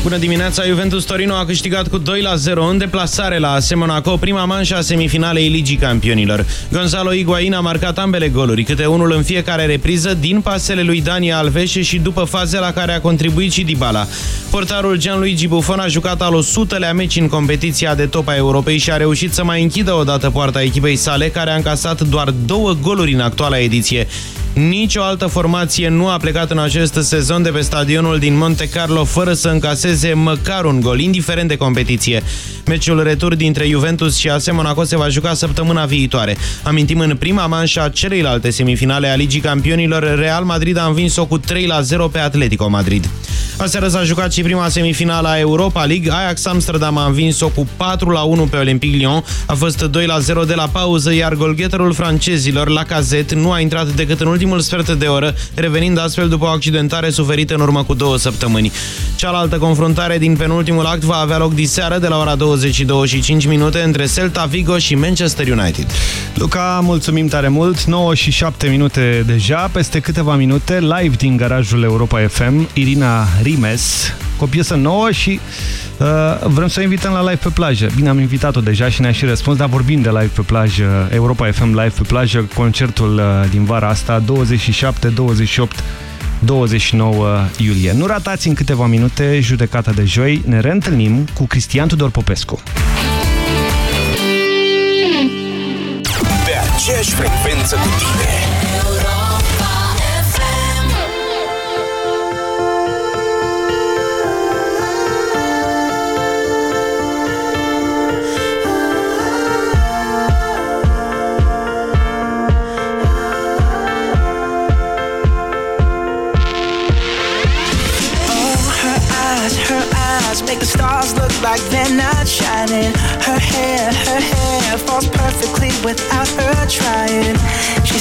Bună dimineața! Juventus Torino a câștigat cu 2 la 0 în deplasare la AS Monaco, prima manșă a semifinalei Ligii Campionilor. Gonzalo Higuain a marcat ambele goluri, câte unul în fiecare repriză din pasele lui Dani Alves și după faze la care a contribuit și Dybala. Portarul Gianluigi Buffon a jucat al 100-lea meci în competiția de top a Europei și a reușit să mai închidă odată poarta echipei sale, care a încasat doar două goluri în actuala ediție. Nici o altă formație nu a plecat în acest sezon de pe stadionul din Monte Carlo fără să încaseze măcar un gol, indiferent de competiție. Meciul retur dintre Juventus și AS Monaco se va juca săptămâna viitoare. Amintim în prima manșă a celeilalte semifinale a Ligii Campionilor, Real Madrid a învins-o cu 3 la 0 pe Atletico Madrid. Aseară s-a jucat și prima semifinală a Europa League. Ajax Amsterdam a învins-o cu 4 la 1 pe Olympique Lyon. A fost 2 la 0 de la pauză, iar golgheterul francezilor, la cazet, nu a intrat decât în ultimul sfert de oră, revenind astfel după o accidentare suferită în urmă cu două săptămâni. Cealaltă confruntare din penultimul act va avea loc diseară de la ora 22 și 5 minute între Celta Vigo și Manchester United. Luca, mulțumim tare mult. 9 și 7 minute deja. Peste câteva minute, live din garajul Europa FM, Irina Rimes, cu o piesă nouă și uh, vrem să o invităm la live pe plajă. Bine, am invitat-o deja și ne-a și răspuns, dar vorbim de live pe plajă, Europa FM live pe plajă, concertul uh, din vara asta, 27, 28 29 iulie. Nu ratați în câteva minute judecata de joi. Ne reîntâlnim cu Cristian Tudor Popescu. Pe aceeași frecvență cu tine.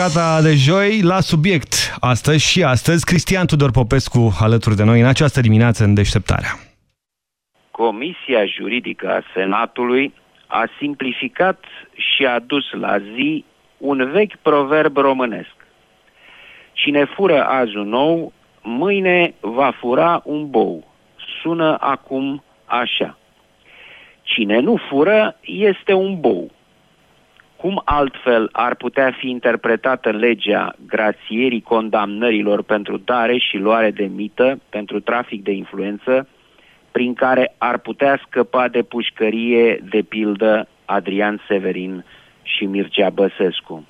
Judecata de joi la subiect astăzi și astăzi Cristian Tudor Popescu alături de noi în această dimineață în deșteptarea. Comisia Juridică a Senatului a simplificat și a dus la zi un vechi proverb românesc. Cine fură azi un nou, mâine va fura un bou. Sună acum așa. Cine nu fură este un bou. Cum altfel ar putea fi interpretată legea grațierii condamnărilor pentru dare și luare de mită pentru trafic de influență, prin care ar putea scăpa de pușcărie, de pildă, Adrian Severin și Mircea Băsescu.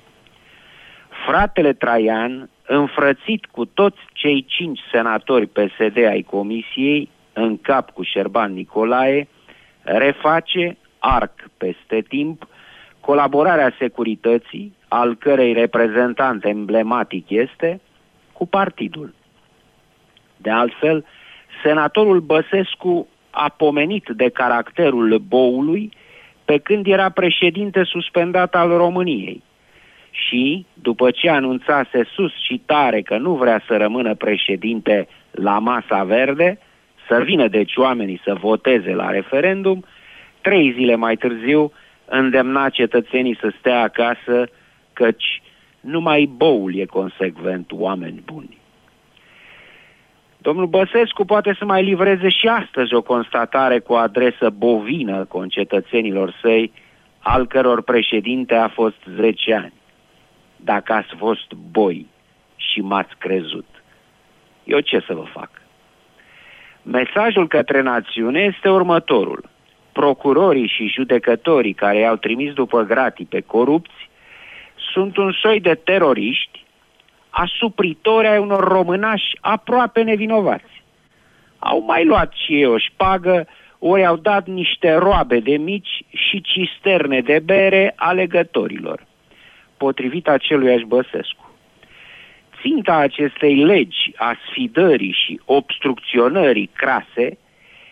Fratele Traian, înfrățit cu toți cei cinci senatori PSD ai Comisiei, în cap cu Șerban Nicolae, reface, arc peste timp, colaborarea securității, al cărei reprezentant emblematic este, cu partidul. De altfel, senatorul Băsescu a pomenit de caracterul boului pe când era președinte suspendat al României și, după ce anunțase sus și tare că nu vrea să rămână președinte la masa verde, să vină deci oamenii să voteze la referendum, trei zile mai târziu îndemna cetățenii să stea acasă, căci numai boul e consecvent, oameni buni. Domnul Băsescu poate să mai livreze și astăzi o constatare cu adresă bovină concetățenilor săi, al căror președinte a fost 10 ani. Dacă ați fost boi și m-ați crezut, eu ce să vă fac? Mesajul către națiune este următorul. Procurorii și judecătorii care i-au trimis după gratii pe corupți sunt un soi de teroriști asupritori ai unor românași aproape nevinovați. Au mai luat și ei o șpagă, ori au dat niște roabe de mici și cisterne de bere alegătorilor, potrivit acelui Băsescu. Ținta acestei legi a sfidării și obstrucționării crase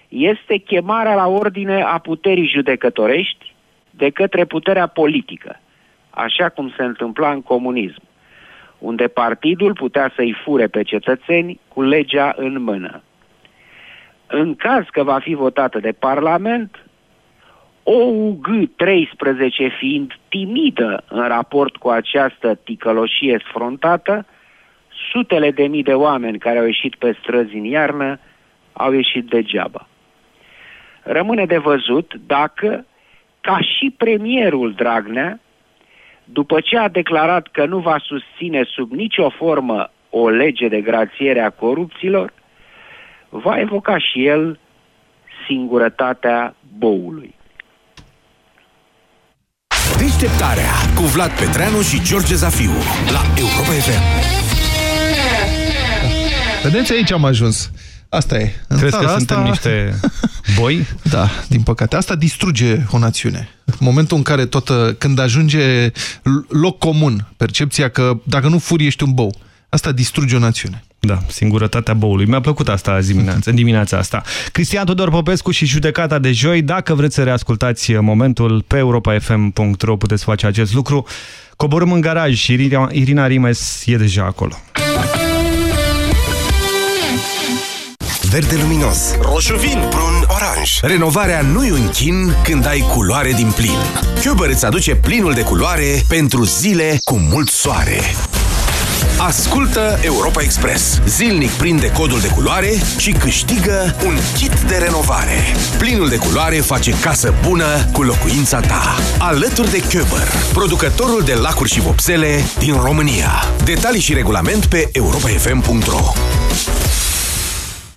este chemarea la ordine a puterii judecătorești de către puterea politică, așa cum se întâmpla în comunism unde partidul putea să-i fure pe cetățeni cu legea în mână. În caz că va fi votată de Parlament, OUG 13 fiind timidă în raport cu această ticăloșie sfrontată, sutele de mii de oameni care au ieșit pe străzi în iarnă au ieșit degeaba. Rămâne de văzut dacă, ca și premierul Dragnea, după ce a declarat că nu va susține sub nicio formă o lege de grațiere a corupților, va evoca și el singurătatea boului. Deșteptarea cu Vlad Petreanu și George Zafiu la Europa FM. Vedeți, aici am ajuns. Asta e. În Crezi că asta... suntem niște boi? Da, din păcate. Asta distruge o națiune. În momentul în care tot, când ajunge loc comun, percepția că dacă nu furi ești un bou, asta distruge o națiune. Da, singurătatea boului. Mi-a plăcut asta azi dimineața, în dimineața asta. Cristian Tudor Popescu și judecata de joi. Dacă vreți să reascultați momentul pe europafm.ro puteți face acest lucru. Coborâm în garaj și Irina, Irina Rimes e deja acolo. Verde luminos, roșu vin, brun, oranj. Renovarea nu-i un chin când ai culoare din plin. Cuber îți aduce plinul de culoare pentru zile cu mult soare. Ascultă Europa Express. Zilnic prinde codul de culoare și câștigă un kit de renovare. Plinul de culoare face casă bună cu locuința ta. Alături de Köber, producătorul de lacuri și vopsele din România. Detalii și regulament pe europafm.ro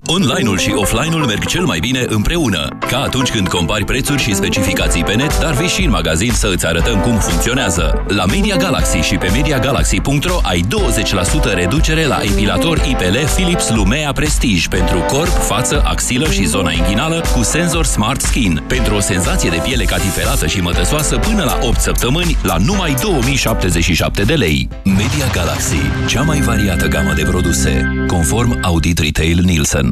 Online-ul și offline-ul merg cel mai bine împreună. Ca atunci când compari prețuri și specificații pe net, dar vii și în magazin să îți arătăm cum funcționează. La Media Galaxy și pe MediaGalaxy.ro ai 20% reducere la epilator IPL Philips Lumea Prestige pentru corp, față, axilă și zona inghinală cu senzor Smart Skin. Pentru o senzație de piele catifelată și mătăsoasă până la 8 săptămâni la numai 2077 de lei. Media Galaxy, cea mai variată gamă de produse, conform Audit Retail Nielsen.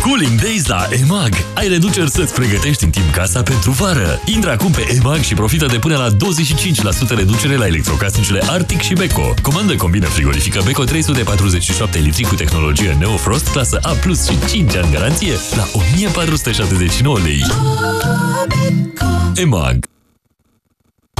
Cooling Days la EMAG. Ai reduceri să-ți pregătești în timp casa pentru vară. Intră acum pe EMAG și profită de până la 25% reducere la electrocasnicele Arctic și Beko. Comandă combină frigorifică Beko 347 litri cu tehnologie Neofrost, clasă A+, și 5 ani garanție la 1479 lei. EMAG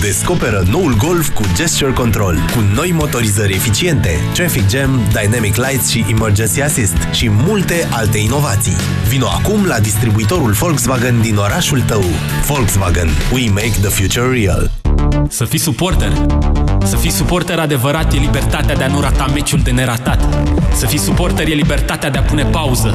Descoperă noul Golf cu Gesture Control, cu noi motorizări eficiente, Traffic Jam, Dynamic Lights și Emergency Assist și multe alte inovații. Vino acum la distribuitorul Volkswagen din orașul tău. Volkswagen. We make the future real. Să fii suporter. Să fii suporter adevărat e libertatea de a nu rata meciul de neratat. Să fii suporter e libertatea de a pune pauză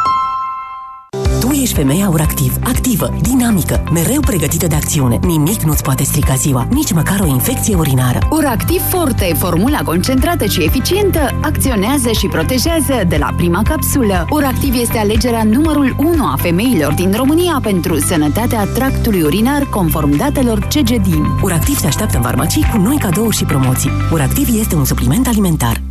Tu ești femeia uractiv, activă, dinamică, mereu pregătită de acțiune. Nimic nu-ți poate strica ziua, nici măcar o infecție urinară. Uractiv Forte, formula concentrată și eficientă, acționează și protejează de la prima capsulă. Uractiv este alegerea numărul 1 a femeilor din România pentru sănătatea tractului urinar conform datelor CGDIN. Uractiv te așteaptă în farmacii cu noi cadouri și promoții. Uractiv este un supliment alimentar.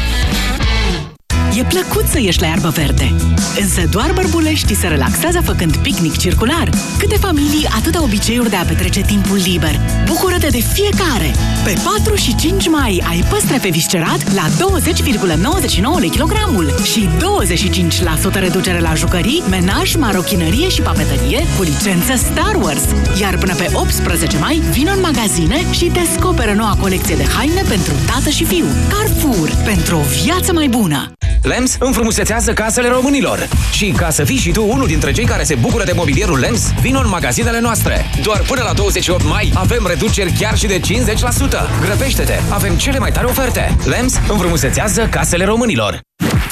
E plăcut să ieși la iarbă verde. Însă doar bărbuleștii se relaxează făcând picnic circular. Câte familii, atâta obiceiuri de a petrece timpul liber. Bucură-te de fiecare! Pe 4 și 5 mai ai păstre pe viscerat la 20,99 lei kilogramul și 25% reducere la jucării, menaj, marochinărie și papetărie cu licență Star Wars. Iar până pe 18 mai, vin în magazine și descoperă noua colecție de haine pentru tată și fiu. Carrefour, pentru o viață mai bună! LEMS înfrumusețează casele românilor. Și ca să fii și tu unul dintre cei care se bucură de mobilierul LEMS, vin în magazinele noastre. Doar până la 28 mai avem reduceri chiar și de 50%. Grăbește-te! Avem cele mai tare oferte. LEMS înfrumusețează casele românilor.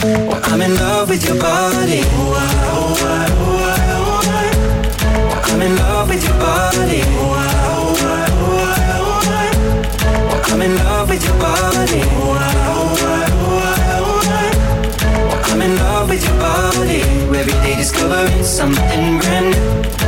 I'm in love with your body. I'm in love with your body. I'm in love with your body. I'm in love with your body. Every day discovering something brand new.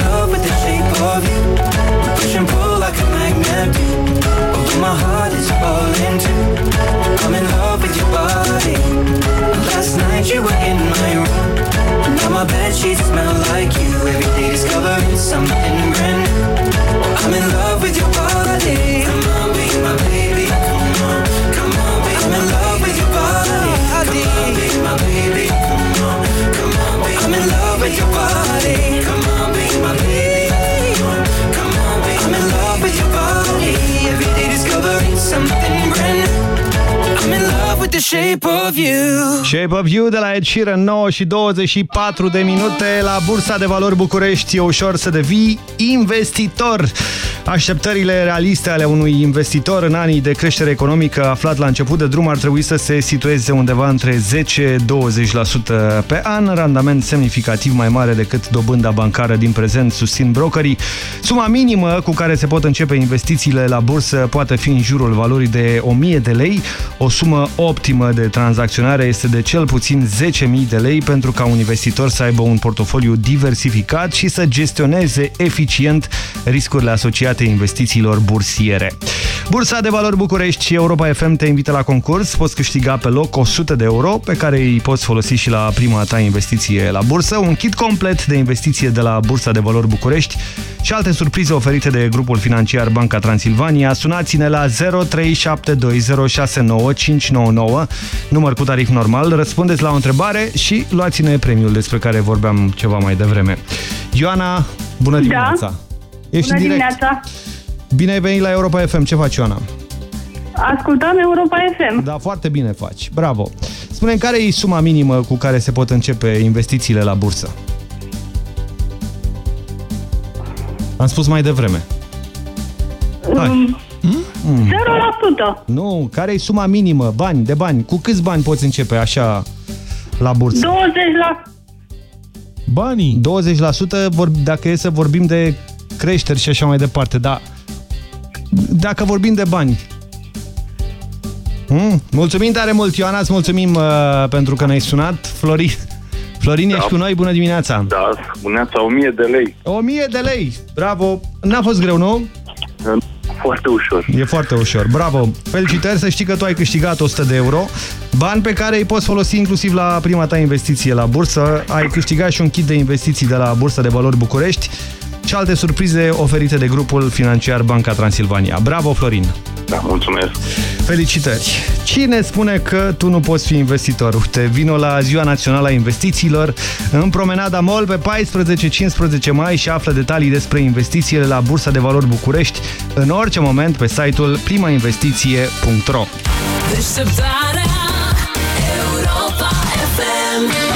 shape of you. Shape of You de la Ed Sheeran, 9 și 24 de minute la Bursa de Valori București. E ușor să devii investitor. Așteptările realiste ale unui investitor în anii de creștere economică aflat la început de drum ar trebui să se situeze undeva între 10-20% pe an, randament semnificativ mai mare decât dobânda bancară din prezent, susțin brokerii. Suma minimă cu care se pot începe investițiile la bursă poate fi în jurul valorii de 1000 de lei. O sumă optimă de tranzacționare este de cel puțin 10.000 de lei pentru ca un investitor să aibă un portofoliu diversificat și să gestioneze eficient riscurile asociate investițiilor bursiere. Bursa de valori București și Europa FM te invită la concurs. Poți câștiga pe loc 100 de euro pe care îi poți folosi și la prima ta investiție la bursă, un kit complet de investiție de la Bursa de valori București și alte surprize oferite de grupul financiar Banca Transilvania. Sunați-ne la 0372069599, număr cu tarif normal, răspundeți la o întrebare și luați-ne premiul despre care vorbeam ceva mai devreme. Ioana, bună dimineața! Da. Ești Bună în direct. dimineața! Bine ai venit la Europa FM. Ce faci, Ioana? Ascultăm Europa FM. Da, foarte bine faci. Bravo. spune care e suma minimă cu care se pot începe investițiile la bursă? Am spus mai devreme. Hai. Mm. 0%. Nu, care e suma minimă? Bani, de bani. Cu câți bani poți începe așa la bursă? 20 la... Banii. 20% vor, dacă e să vorbim de creșteri și așa mai departe, dar dacă vorbim de bani. Mm, mulțumim tare mult, Ioana, îți mulțumim uh, pentru că ne-ai sunat. Florin, Florin da. ești cu noi, bună dimineața! Da, spuneața 1000 de lei. 1000 de lei, bravo! N-a fost greu, nu? Foarte ușor. E foarte ușor, bravo! Felicitări, să știi că tu ai câștigat 100 de euro, bani pe care îi poți folosi inclusiv la prima ta investiție la bursă. Ai câștigat și un kit de investiții de la Bursa de Valori București și alte surprize oferite de grupul financiar Banca Transilvania. Bravo, Florin! Da, mulțumesc! Felicitări! Cine spune că tu nu poți fi investitor? Uite, vino la Ziua Națională a Investițiilor în Promenada Mall pe 14-15 mai și află detalii despre investițiile la Bursa de Valori București în orice moment pe site-ul primainvestiție.ro Deșteptarea Europa FM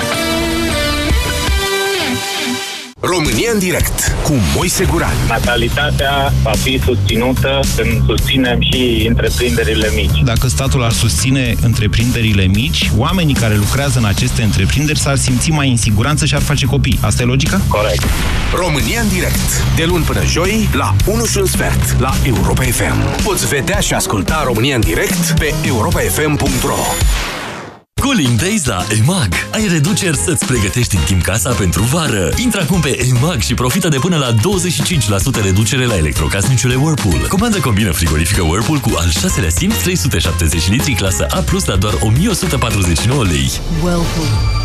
România în direct cu Moise Guran. Natalitatea va fi susținută când susținem și întreprinderile mici. Dacă statul ar susține întreprinderile mici, oamenii care lucrează în aceste întreprinderi s-ar simți mai în siguranță și ar face copii. Asta e logica? Corect. România în direct. De luni până joi, la 1 și un sfert, la Europa FM. Poți vedea și asculta România în direct pe europafm.ro Cooling Days la EMAG. Ai reduceri să-ți pregătești în timp casa pentru vară. Intră acum pe EMAG și profită de până la 25% reducere la electrocasnicele Whirlpool. Comandă combină frigorifică Whirlpool cu al șaselea simț 370 litri clasă A+, la doar 1149 lei. Whirlpool.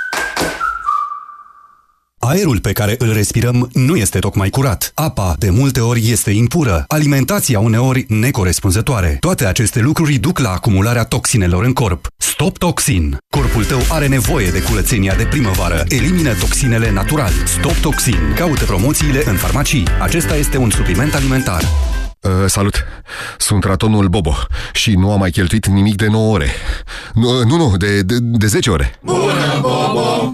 Aerul pe care îl respirăm nu este tocmai curat. Apa, de multe ori, este impură. Alimentația, uneori, necorespunzătoare. Toate aceste lucruri duc la acumularea toxinelor în corp. Stop Toxin. Corpul tău are nevoie de curățenia de primăvară. Elimină toxinele natural. Stop Toxin. Caută promoțiile în farmacii. Acesta este un supliment alimentar. Uh, salut! Sunt ratonul Bobo și nu am mai cheltuit nimic de 9 ore. Nu, nu, nu de, de, de 10 ore. Bună, Bobo!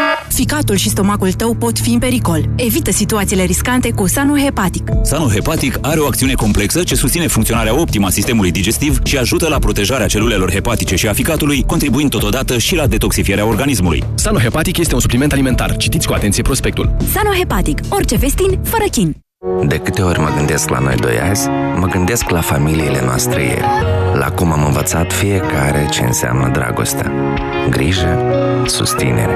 Ficatul și stomacul tău pot fi în pericol. Evită situațiile riscante cu Sanu Hepatic. Sanu Hepatic are o acțiune complexă ce susține funcționarea optimă a sistemului digestiv și ajută la protejarea celulelor hepatice și a ficatului, contribuind totodată și la detoxifierea organismului. Sanohepatic este un supliment alimentar. Citiți cu atenție prospectul. Sanu Hepatic. Orice vestin, fără chin. De câte ori mă gândesc la noi doi azi, mă gândesc la familiile noastre ieri, la cum am învățat fiecare ce înseamnă dragostea, grijă, susținere.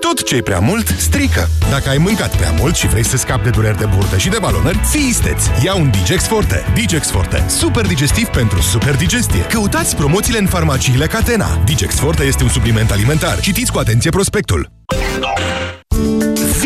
Tot ce e prea mult, strică. Dacă ai mâncat prea mult și vrei să scapi de dureri de burtă și de balonări, fii isteți! Ia un Digex Forte. Digex Forte. Super digestiv pentru super digestie. Căutați promoțiile în farmaciile Catena. Digex Forte este un supliment alimentar. Citiți cu atenție prospectul.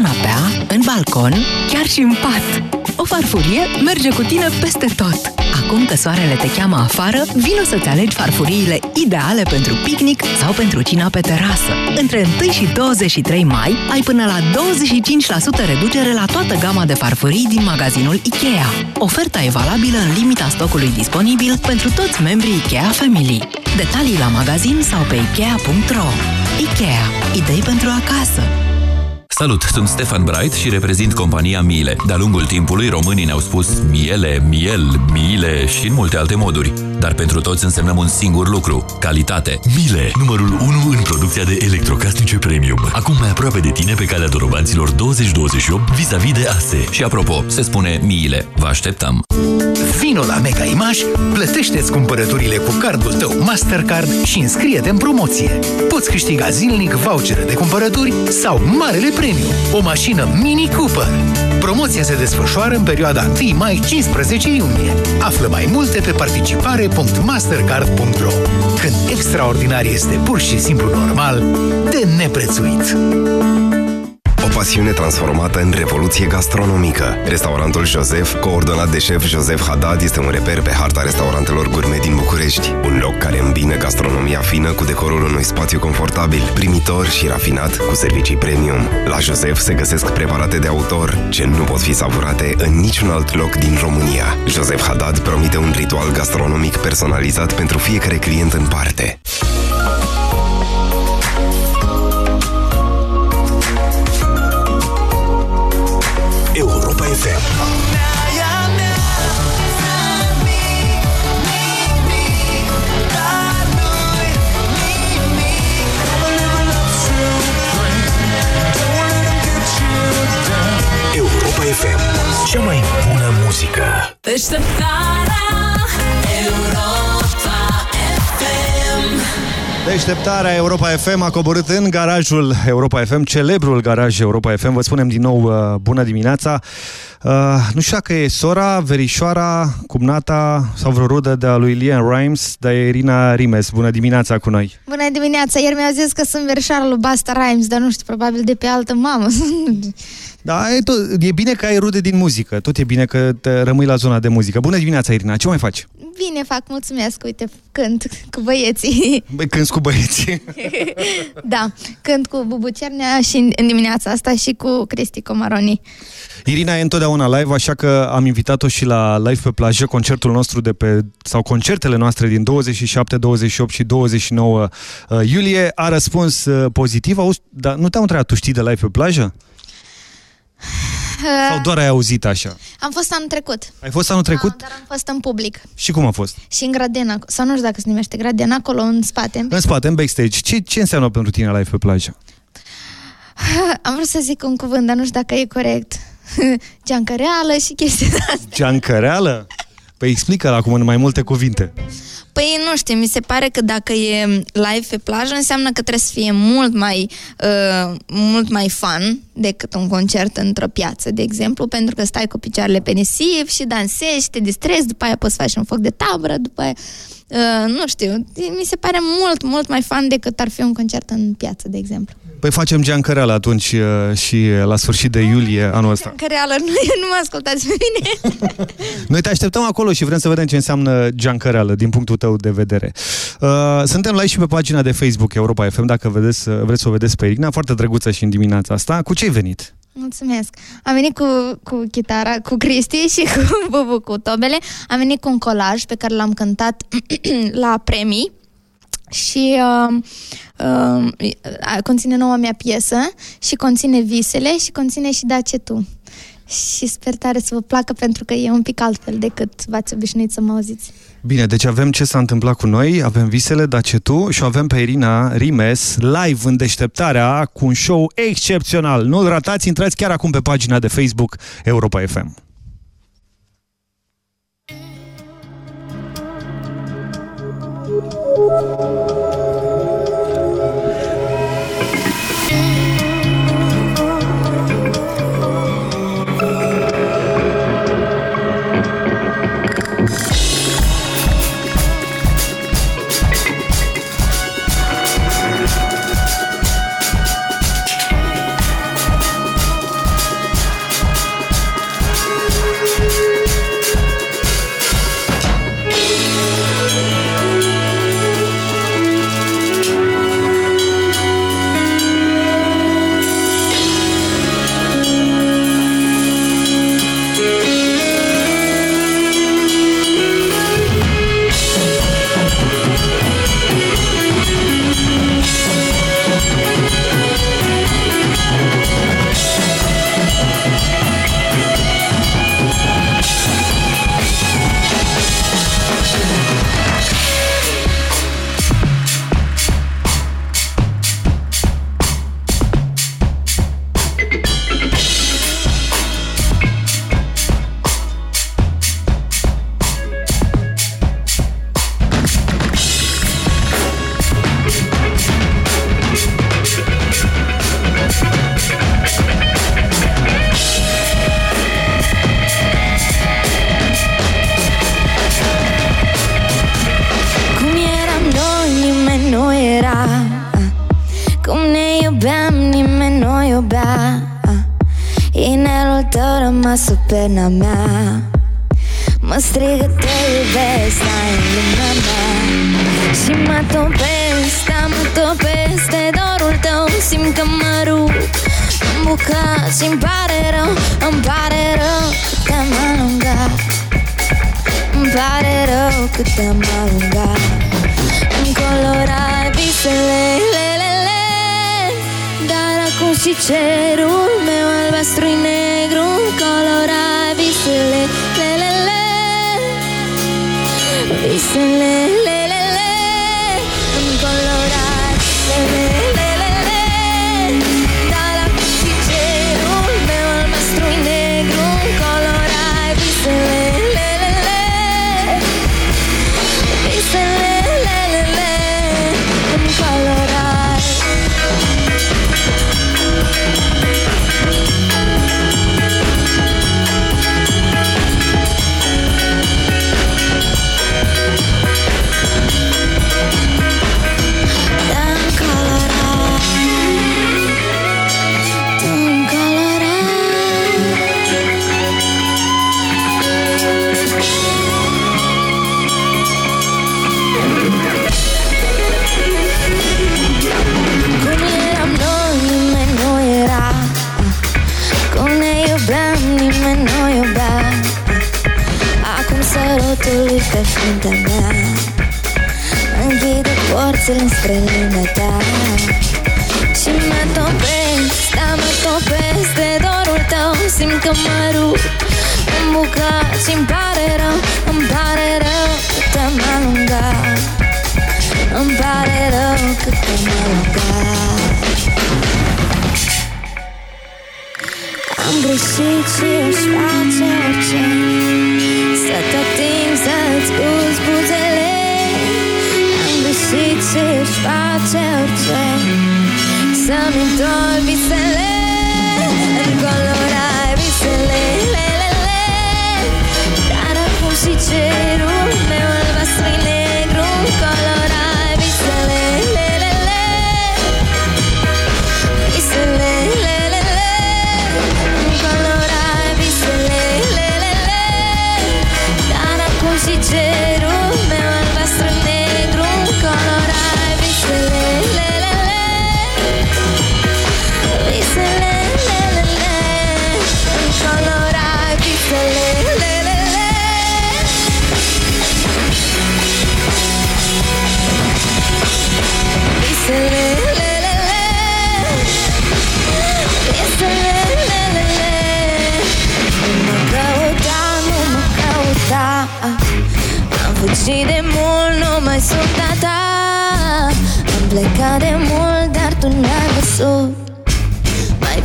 Pe canapea, în balcon, chiar și în pat. O farfurie merge cu tine peste tot. Acum că soarele te cheamă afară, vino să-ți alegi farfuriile ideale pentru picnic sau pentru cina pe terasă. Între 1 și 23 mai ai până la 25% reducere la toată gama de farfurii din magazinul IKEA. Oferta e valabilă în limita stocului disponibil pentru toți membrii IKEA Family. Detalii la magazin sau pe ikea.ro IKEA. Idei pentru acasă. Salut, sunt Stefan Bright și reprezint compania Miele. De-a lungul timpului, românii ne-au spus miele, miel, miile și în multe alte moduri. Dar pentru toți însemnăm un singur lucru, calitate. Miele, numărul 1 în producția de electrocasnice premium. Acum mai aproape de tine pe calea dorobanților 2028 vis-a-vis de ASE. Și apropo, se spune miile. Vă așteptăm! Vino la Mega Image, plătește-ți cumpărăturile cu cardul tău Mastercard și înscrie-te în promoție. Poți câștiga zilnic vouchere de cumpărături sau marele premiu, o mașină Mini Cooper. Promoția se desfășoară în perioada 1 mai-15 iunie. Află mai multe pe participare.mastercard.ro Când extraordinar este pur și simplu normal, de neprețuit. O pasiune transformată în revoluție gastronomică. Restaurantul Josef, coordonat de șef Josef Haddad, este un reper pe harta restaurantelor gourmet din București. Un loc care îmbină gastronomia fină cu decorul unui spațiu confortabil, primitor și rafinat, cu servicii premium. La Josef se găsesc preparate de autor, ce nu pot fi savurate în niciun alt loc din România. Josef Haddad promite un ritual gastronomic personalizat pentru fiecare client în parte. FM. Europa FM. Cea mai bună muzică. Deșteptarea Deșteptarea Europa FM a coborât în garajul Europa FM, celebrul garaj Europa FM. Vă spunem din nou uh, bună dimineața. Uh, nu știu dacă e sora, verișoara, cumnata sau vreo rudă de a lui Lian Rimes, dar e Irina Rimes. Bună dimineața cu noi! Bună dimineața! Ieri mi-au zis că sunt verișoara lui Basta Rhymes, dar nu știu, probabil de pe altă mamă. Da, e, tot, e bine că ai rude din muzică, tot e bine că te rămâi la zona de muzică. Bună dimineața, Irina, ce mai faci? Bine fac, mulțumesc, uite, cânt cu băieții. Băi, cânti cu băieții. da, cânt cu Bubu Cernea și în dimineața asta și cu Cristi Comaroni. Irina e întotdeauna live, așa că am invitat-o și la live pe plajă, concertul nostru de pe, sau concertele noastre din 27, 28 și 29 uh, iulie. A răspuns uh, pozitiv, auzi, dar nu te-am întrebat, tu știi de live pe plajă? Sau doar ai auzit așa? Am fost anul trecut. Ai fost anul trecut? Da, dar am fost în public. Și cum a fost? Și în Gradena, sau nu știu dacă se numește Gradena, acolo în spate. În spate, în backstage. Ce, ce înseamnă pentru tine live pe plajă? Am vrut să zic un cuvânt, dar nu știu dacă e corect. Geancă reală și chestii de astea. Geancăreală? Păi explică-l acum în mai multe cuvinte. Păi nu știu, mi se pare că dacă e live pe plajă înseamnă că trebuie să fie mult mai, uh, mult mai fun decât un concert într-o piață, de exemplu, pentru că stai cu picioarele pe nisip și dansezi și te distrezi, după aia poți să faci un foc de tabără, după aia uh, nu știu, mi se pare mult, mult mai fan decât ar fi un concert în piață, de exemplu. Păi facem geancăreală atunci uh, și la sfârșit de iulie anul ăsta. Că reală, nu, nu mă ascultați pe mine. Noi te așteptăm acolo și vrem să vedem ce înseamnă geancăreală din punctul tău de vedere. Uh, suntem live și pe pagina de Facebook Europa FM, dacă vedeți, uh, vreți să o vedeți pe Irina, foarte drăguță și în dimineața asta. Cu ce ai venit? Mulțumesc. Am venit cu, cu chitara, cu Cristi și cu Bubu, cu tobele. Am venit cu un colaj pe care l-am cântat la premii și uh, uh, conține noua mea piesă și conține visele și conține și Dace Tu. Și sper tare să vă placă pentru că e un pic altfel decât v-ați obișnuit să mă auziți. Bine, deci avem ce s-a întâmplat cu noi, avem visele, Dace Tu și avem pe Irina Rimes live în deșteptarea cu un show excepțional. Nu-l ratați, intrați chiar acum pe pagina de Facebook Europa FM. Rămas sub perna mea. Mă strigă te iubesc, stai în lumea mea. Și mă topesc, da mă topesc De dorul tău. Simt că mă rup În bucat și-mi pare rău, îmi pare rău Că te-am alungat. Îmi pare rău cât te-am alungat. Îmi colorai visele, le, le, le. Dar acum și cerul meu albastru negru Visele, face orice. Să-mi întorc visele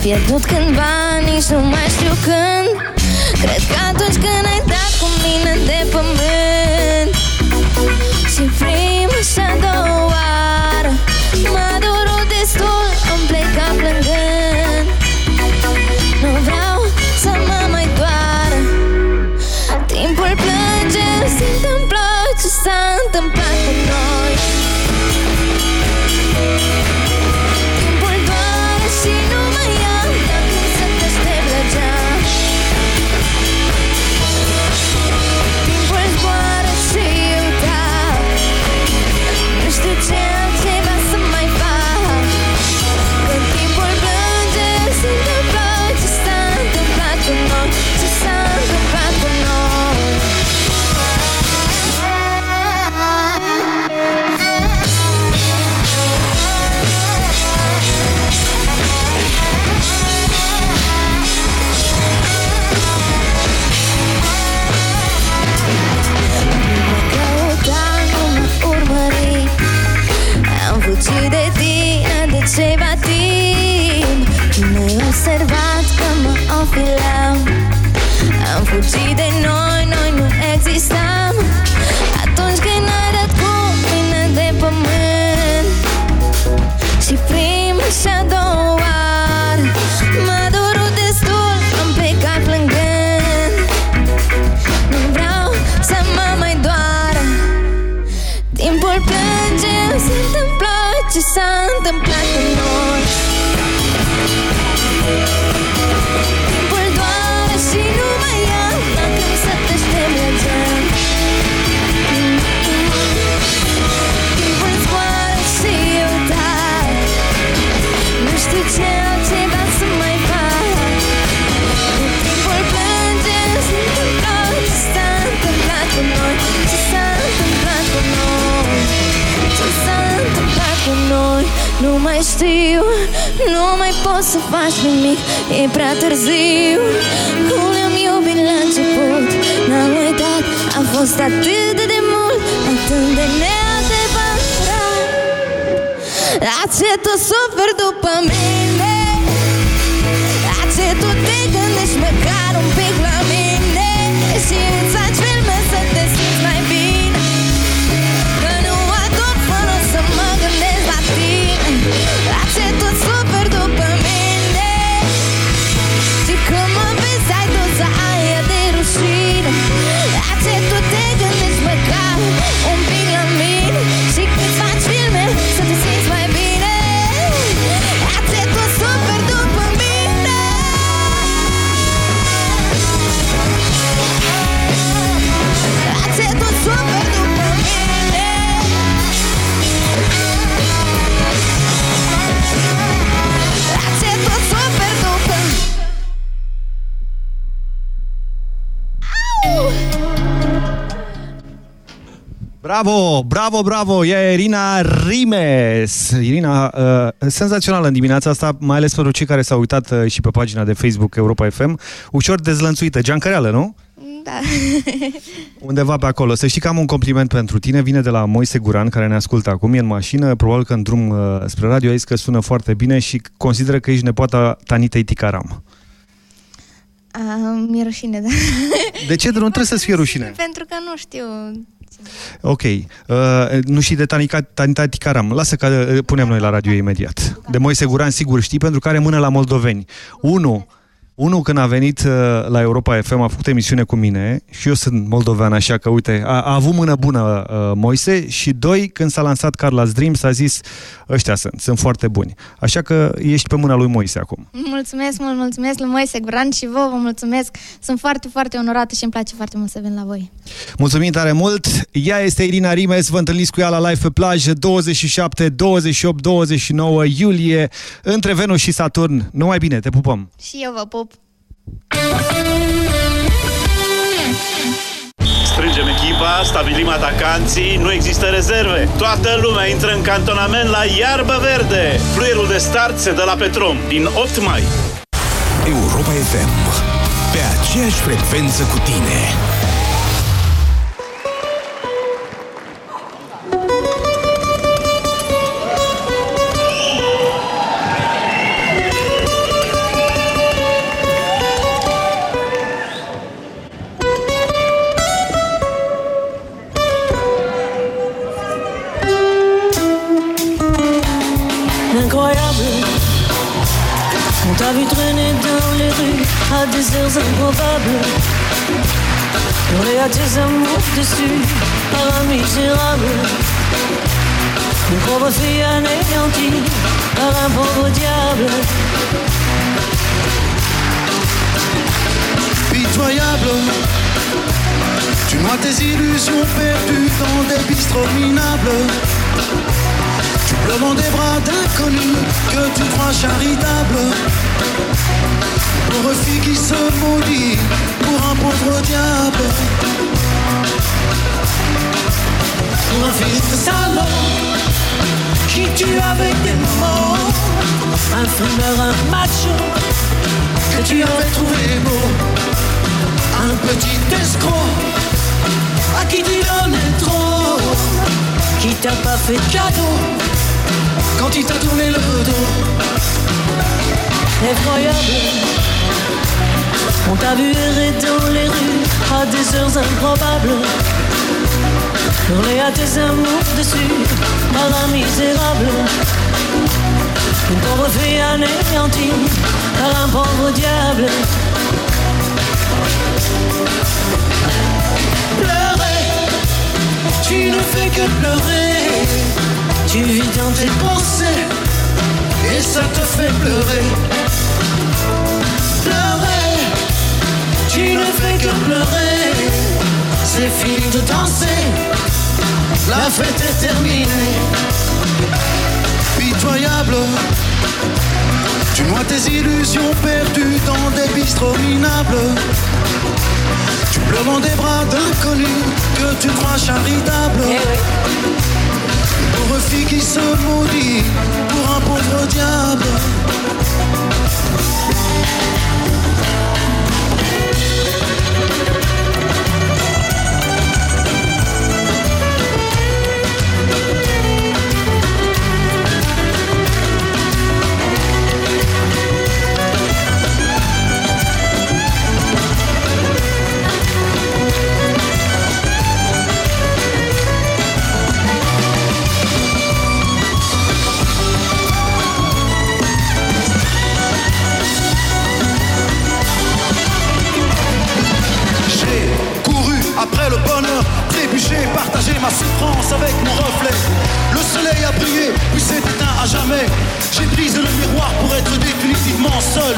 pierdut cândva, nici nu mai știu când. Cred că atunci când ai dat cu mine de pământ știu, nu mai poți să faci nimic E prea târziu. Cum ne-am iubit la început N-am uitat, a fost atât de mult Atât de neadevărat. La ce tu suferi după mine Bravo, bravo, bravo! Ea e Irina Rimes. Irina, uh, senzațională în dimineața asta, mai ales pentru cei care s-au uitat uh, și pe pagina de Facebook Europa FM. Ușor dezlănțuită, geancăreală, nu? Da. Undeva pe acolo. Să știi că am un compliment pentru tine. Vine de la Moise Guran, care ne ascultă acum. E în mașină, probabil că în drum uh, spre radio. A zis că sună foarte bine și consideră că ești nepoata Tanitei Ticaram. A, mi-e rușine, da. De ce? Nu trebuie să-ți fie rușine. Pentru că nu știu. Ok. Uh, nu știi de Tanica, Tanita Ticaram. Lasă că uh, punem noi la radio imediat. De Moise Guran, sigur știi, pentru că are mână la moldoveni. Unu, Unul, când a venit uh, la Europa FM, a făcut emisiune cu mine și eu sunt moldovean, așa că, uite, a, a avut mână bună uh, Moise și doi, când s-a lansat Carla's Dreams, a zis, ăștia sunt, sunt foarte buni. Așa că ești pe mâna lui Moise acum. Mulțumesc mult, mulțumesc lui Moise Guran și vouă vă mulțumesc. Sunt foarte, foarte onorată și îmi place foarte mult să vin la voi. Mulțumim tare mult! Ea este Irina Rimes, vă întâlniți cu ea la live pe plajă 27, 28, 29 iulie între Venus și Saturn. Numai bine, te pupăm! Și eu vă pup. Strângem echipa, stabilim atacanții, nu există rezerve. Toată lumea intră în cantonament la iarbă verde. Fluierul de start se dă la Petrom din 8 mai. Europa FM. Pe aceeași frecvență cu tine. À des heures improbables. Hurler à tes amours dessus par un misérable. Une pauvre fille anéantie par un pauvre diable. Pitoyable, tu noies tes illusions perdues dans des bistrots minables. Dans des bras d'inconnus que tu crois charitables. Pauvre fille qui se maudit pour un pauvre diable. Pour un fils de salaud qui tue avec des mots. Un fumeur, un macho que tu avais trouvé beau. Un petit escroc à qui tu donnais trop. Qui t'a pas fait de cadeau quand il t'a tourné le dos. Effroyable, on t'a vu errer dans les rues à des heures improbables. Hurler à tes amours dessus par un misérable. Une pauvre fille anéantie par un pauvre diable. Pleurer, tu ne fais que pleurer. Tu vis dans tes pensées et ça te fait pleurer. Pleurer, tu ne fais que pleurer. C'est fini de danser, la fête est terminée. Pitoyable, tu noies tes illusions perdues dans des bistrots minables. Tu pleures dans des bras d'inconnus que tu crois charitables. Pauvre fille qui se maudit pour un pauvre diable. Trébuché, partagé ma souffrance avec mon reflet. Le soleil a brillé, puis s'est éteint à jamais. J'ai brisé le miroir pour être définitivement seul.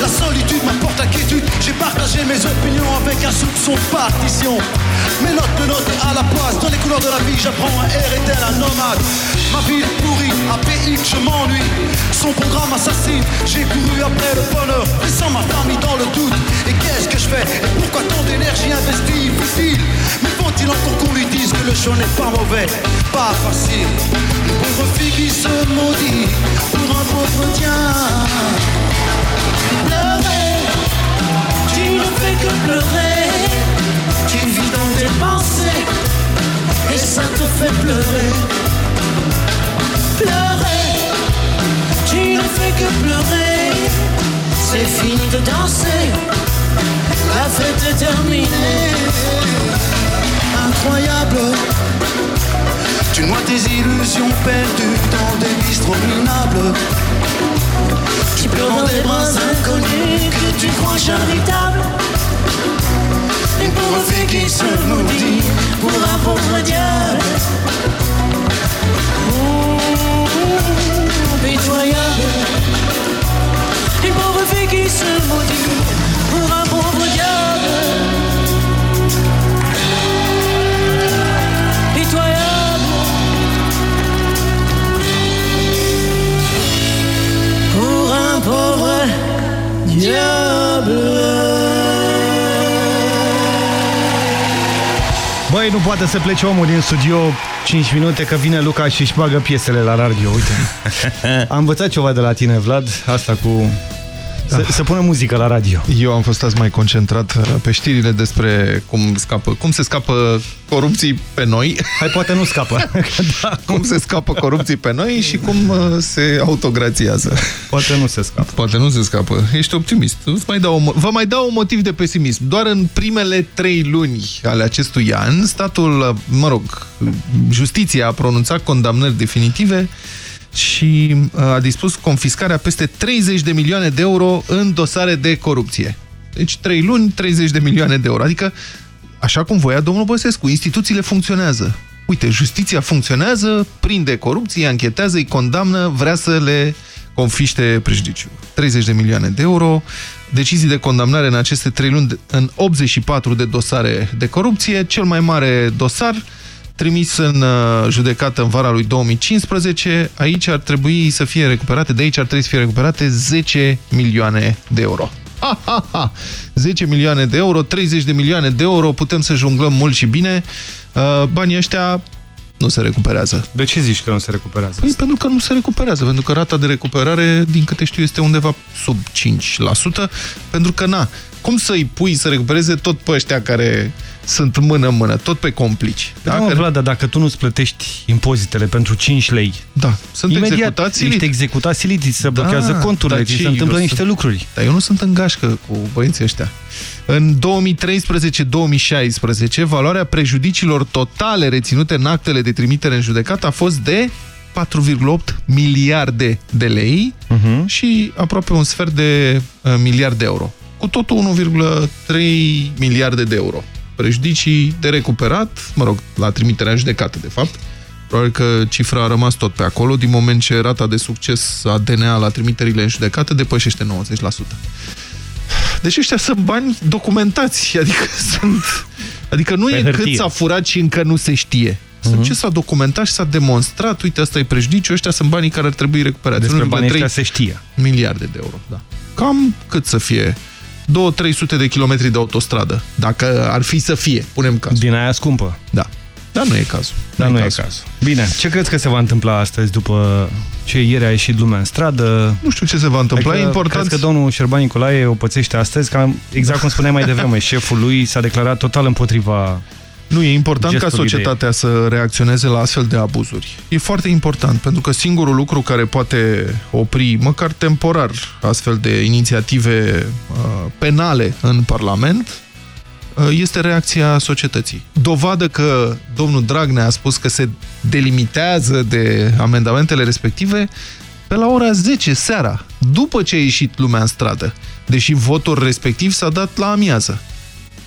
La solitude m'apporte inquiétude, j'ai partagé mes opinions avec un soupçon de partition. Mes notes de notes à la place, dans les couleurs de la vie, j'apprends un air étel, un nomade. Ma est pourrie, APX, je m'ennuie. Son programme assassine, j'ai couru après le bonheur, laissant ma famille dans le doute. Qu'est-ce que je fais Et pourquoi tant d'énergie investie Futile Mais faut-il encore qu'on lui dise que le choix n'est pas mauvais Pas facile? Une pauvre fille qui se maudit pour un pauvre diable. Pleurer, tu ne fais que pleurer. Tu vis dans tes pensées et ça te fait pleurer. Pleurer, tu ne fais que pleurer. C'est fini de danser, la fête est terminée. Incroyable Tu noies tes illusions perdues dans des bistrots minables. Tu pleures dans des bras inconnus que tu crois charitables. Une pauvre fille qui se maudit pour un pauvre diable. Pitoyable. Une pauvre fille qui se maudit pour un pauvre diable. Pitoyable. Pour un pauvre diable. Băi, nu poate să plece omul din studio 5 minute că vine Luca și își bagă piesele la radio, uite. Am învățat ceva de la tine, Vlad, asta cu... Să, să pună muzică la radio. Eu am fost azi mai concentrat uh, pe știrile despre cum, scapă, cum se scapă corupții pe noi. Hai, poate nu scapă. da. Cum se scapă corupții pe noi și cum uh, se autograțiază. Poate nu se scapă. Poate nu se scapă. Ești optimist. Îți mai dau un, vă mai dau un motiv de pesimism. Doar în primele trei luni ale acestui an, statul, uh, mă rog, justiția a pronunțat condamnări definitive și uh, a dispus confiscarea peste 30 de milioane de euro în dosare de corupție. Deci 3 luni, 30 de milioane de euro. Adică, așa cum voia domnul Băsescu, instituțiile funcționează. Uite, justiția funcționează, prinde corupție, anchetează, îi condamnă, vrea să le confiște prejudiciu. 30 de milioane de euro, decizii de condamnare în aceste 3 luni în 84 de dosare de corupție, cel mai mare dosar trimis în uh, judecată în vara lui 2015, aici ar trebui să fie recuperate, de aici ar trebui să fie recuperate 10 milioane de euro. Ha, ha, ha. 10 milioane de euro, 30 de milioane de euro, putem să jonglăm mult și bine. Uh, banii ăștia nu se recuperează. De ce zici că nu se recuperează? Păi pentru că nu se recuperează, pentru că rata de recuperare, din câte știu, este undeva sub 5%, pentru că, na, cum să-i pui să recupereze tot pe ăștia care sunt mână-mână, tot pe complici. Da, da mă, Vlad, dacă tu nu-ți plătești impozitele pentru 5 lei, da, sunt imediat executați ești executat silit, ți se blochează da, conturile, ți se întâmplă niște sunt, lucruri. Dar eu nu sunt în gașcă cu băieții ăștia. În 2013-2016, valoarea prejudiciilor totale reținute în actele de trimitere în judecată a fost de 4,8 miliarde de lei uh -huh. și aproape un sfert de uh, miliard de euro. Cu totul 1,3 miliarde de euro. Prejudicii de recuperat, mă rog, la trimiterea în judecată, de fapt. Probabil că cifra a rămas tot pe acolo, din moment ce rata de succes a DNA la trimiterile în judecată depășește 90%. Deci ăștia sunt bani documentați, adică sunt... Adică nu Pe e hârtie. cât s-a furat și încă nu se știe. Sunt uh mhm. -huh. ce s-a documentat și s-a demonstrat, uite, asta e prejudiciu, ăștia sunt banii care ar trebui recuperați. Despre banii ăștia se știe. Miliarde de euro, da. Cam cât să fie? 2-300 de kilometri de autostradă, dacă ar fi să fie, punem cazul. Din aia scumpă. Da. Dar nu e cazul. Dar nu, e, cazul. cazul. Bine, ce crezi că se va întâmpla astăzi după ce ieri a ieșit lumea în stradă? Nu știu ce se va întâmpla, adică, e important. Crezi că domnul Șerban Nicolae o pățește astăzi? Ca, exact cum spuneai mai devreme, șeful lui s-a declarat total împotriva nu, e important ca societatea de... să reacționeze la astfel de abuzuri. E foarte important, pentru că singurul lucru care poate opri, măcar temporar, astfel de inițiative uh, penale în Parlament, uh, este reacția societății. Dovadă că domnul Dragnea a spus că se delimitează de amendamentele respective pe la ora 10 seara, după ce a ieșit lumea în stradă, deși votul respectiv s-a dat la amiază.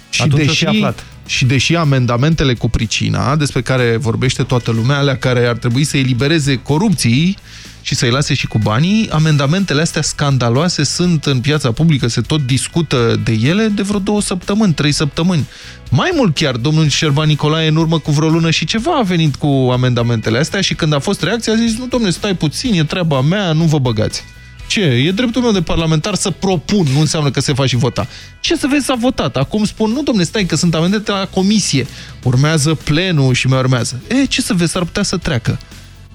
Și Atunci deși, aflat și deși amendamentele cu pricina, despre care vorbește toată lumea, alea care ar trebui să elibereze corupții și să-i lase și cu banii, amendamentele astea scandaloase sunt în piața publică, se tot discută de ele de vreo două săptămâni, trei săptămâni. Mai mult chiar, domnul Șerban Nicolae, în urmă cu vreo lună și ceva a venit cu amendamentele astea și când a fost reacția a zis, nu domnule, stai puțin, e treaba mea, nu vă băgați. Ce? E dreptul meu de parlamentar să propun, nu înseamnă că se va și vota. Ce să vezi s-a votat? Acum spun, nu domne, stai că sunt amendate la comisie. Urmează plenul și mai urmează. E, ce să vezi, s-ar putea să treacă.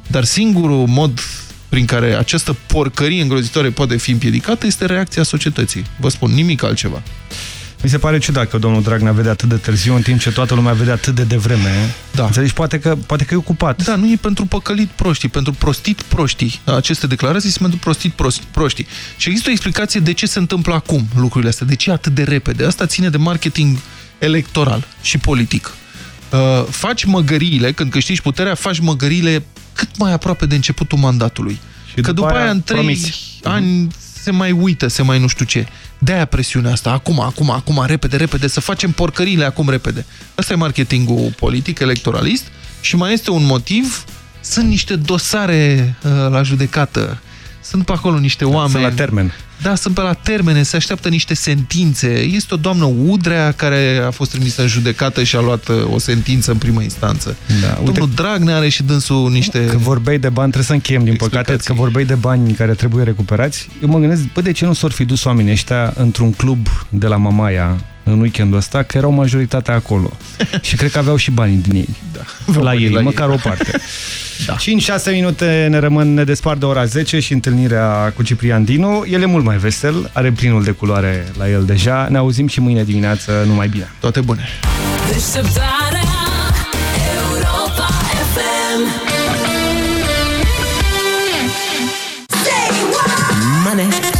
Dar singurul mod prin care această porcărie îngrozitoare poate fi împiedicată este reacția societății. Vă spun, nimic altceva. Mi se pare ciudat că domnul Dragnea vede atât de târziu, în timp ce toată lumea vede atât de devreme. Da. Înțelegi? Poate că, poate că e ocupat. Da, nu e pentru păcălit proștii, pentru prostit proștii. Aceste declarații sunt pentru prostit proștii. Și există o explicație de ce se întâmplă acum lucrurile astea, de ce atât de repede. Asta ține de marketing electoral și politic. Uh, faci măgăriile, când câștigi puterea, faci măgăriile cât mai aproape de începutul mandatului. Și că după, după aia, aia în trei promis. ani se mai uită, se mai nu știu ce. De-aia presiunea asta, acum, acum, acum, repede, repede, să facem porcările acum repede. Asta e marketingul politic, electoralist și mai este un motiv, sunt niște dosare uh, la judecată, sunt pe acolo niște oameni... Sunt la termen. Da, sunt pe la termene, se așteaptă niște sentințe. Este o doamnă Udrea care a fost trimisă în judecată și a luat uh, o sentință în primă instanță. Da, uite, Domnul Dragnea are și dânsul niște... Că vorbeai de bani, trebuie să încheiem, din păcate, că vorbeai de bani care trebuie recuperați. Eu mă gândesc, bă, de ce nu s-or fi dus oamenii ăștia într-un club de la Mamaia în weekendul ăsta, că erau majoritatea acolo. și cred că aveau și banii din ei. Da. La ei, la măcar ei. o parte. Da. 5-6 minute ne rămân, ne despart de ora 10 și întâlnirea cu Ciprian Dinu. El e mult mai vesel, are plinul de culoare la el deja. Ne auzim și mâine dimineață, numai bine. Toate bune! Europa FM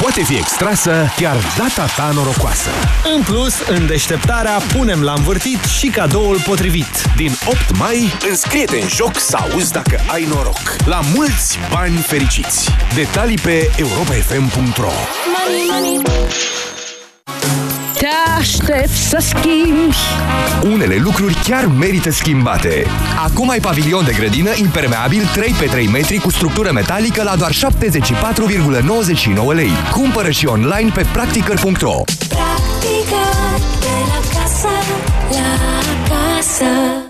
Poate fi extrasă chiar data ta norocoasă. În plus, în deșteptarea punem la învârtit și cadoul potrivit. Din 8 mai, înscrie-te în joc să auzi dacă ai noroc. La mulți bani fericiți! Detalii pe europafm.ro Money, money. Te aștept să schimbi Unele lucruri chiar merită schimbate. Acum ai pavilion de grădină impermeabil 3 pe 3 metri cu structură metalică la doar 74,99 lei. Cumpără și online pe practicăr.ro Practică de la casă, la casă.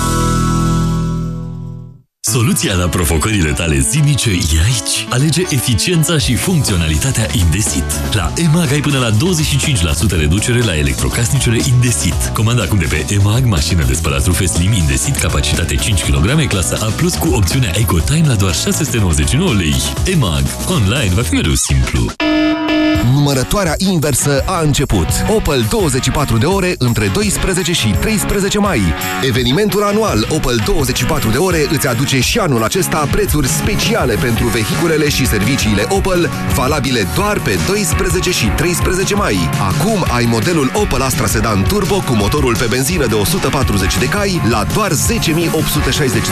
Soluția la provocările tale zilnice e aici. Alege eficiența și funcționalitatea Indesit. La EMAG ai până la 25% reducere la electrocasnicele Indesit. Comanda acum de pe EMAG mașină de spălat rufe Slim Indesit, capacitate 5 kg, clasă A+, cu opțiunea EcoTime la doar 699 lei. EMAG. Online va fi mereu simplu. Numărătoarea inversă a început. Opel 24 de ore între 12 și 13 mai. Evenimentul anual Opel 24 de ore îți aduce și anul acesta prețuri speciale pentru vehiculele și serviciile Opel, valabile doar pe 12 și 13 mai. Acum ai modelul Opel Astra Sedan Turbo cu motorul pe benzină de 140 de cai la doar 10.860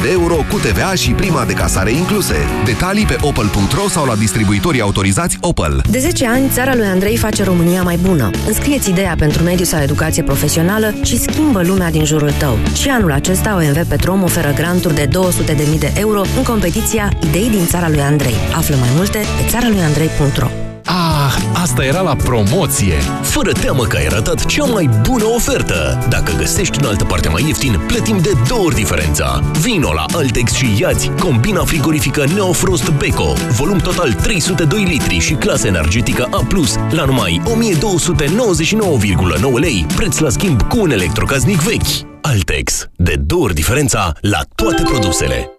de euro cu TVA și prima de casare incluse. Detalii pe opel.ro sau la distribuitorii autorizați Opel. De 10 ani, țara lui Andrei face România mai bună. Înscrieți ideea pentru mediu sau educație profesională și schimbă lumea din jurul tău. Și anul acesta OMV Petrom oferă granturi de 200.000 de euro în competiția Idei din țara lui Andrei. Află mai multe pe țara lui Andrei.ro Ah, asta era la promoție! Fără teamă că ai ratat cea mai bună ofertă. Dacă găsești în altă parte mai ieftin, plătim de două ori diferența. Vino la Altex și iați combina frigorifică Neofrost Beko, volum total 302 litri și clasă energetică A+, la numai 1299,9 lei, preț la schimb cu un electrocaznic vechi. Altex. De două ori diferența la toate produsele.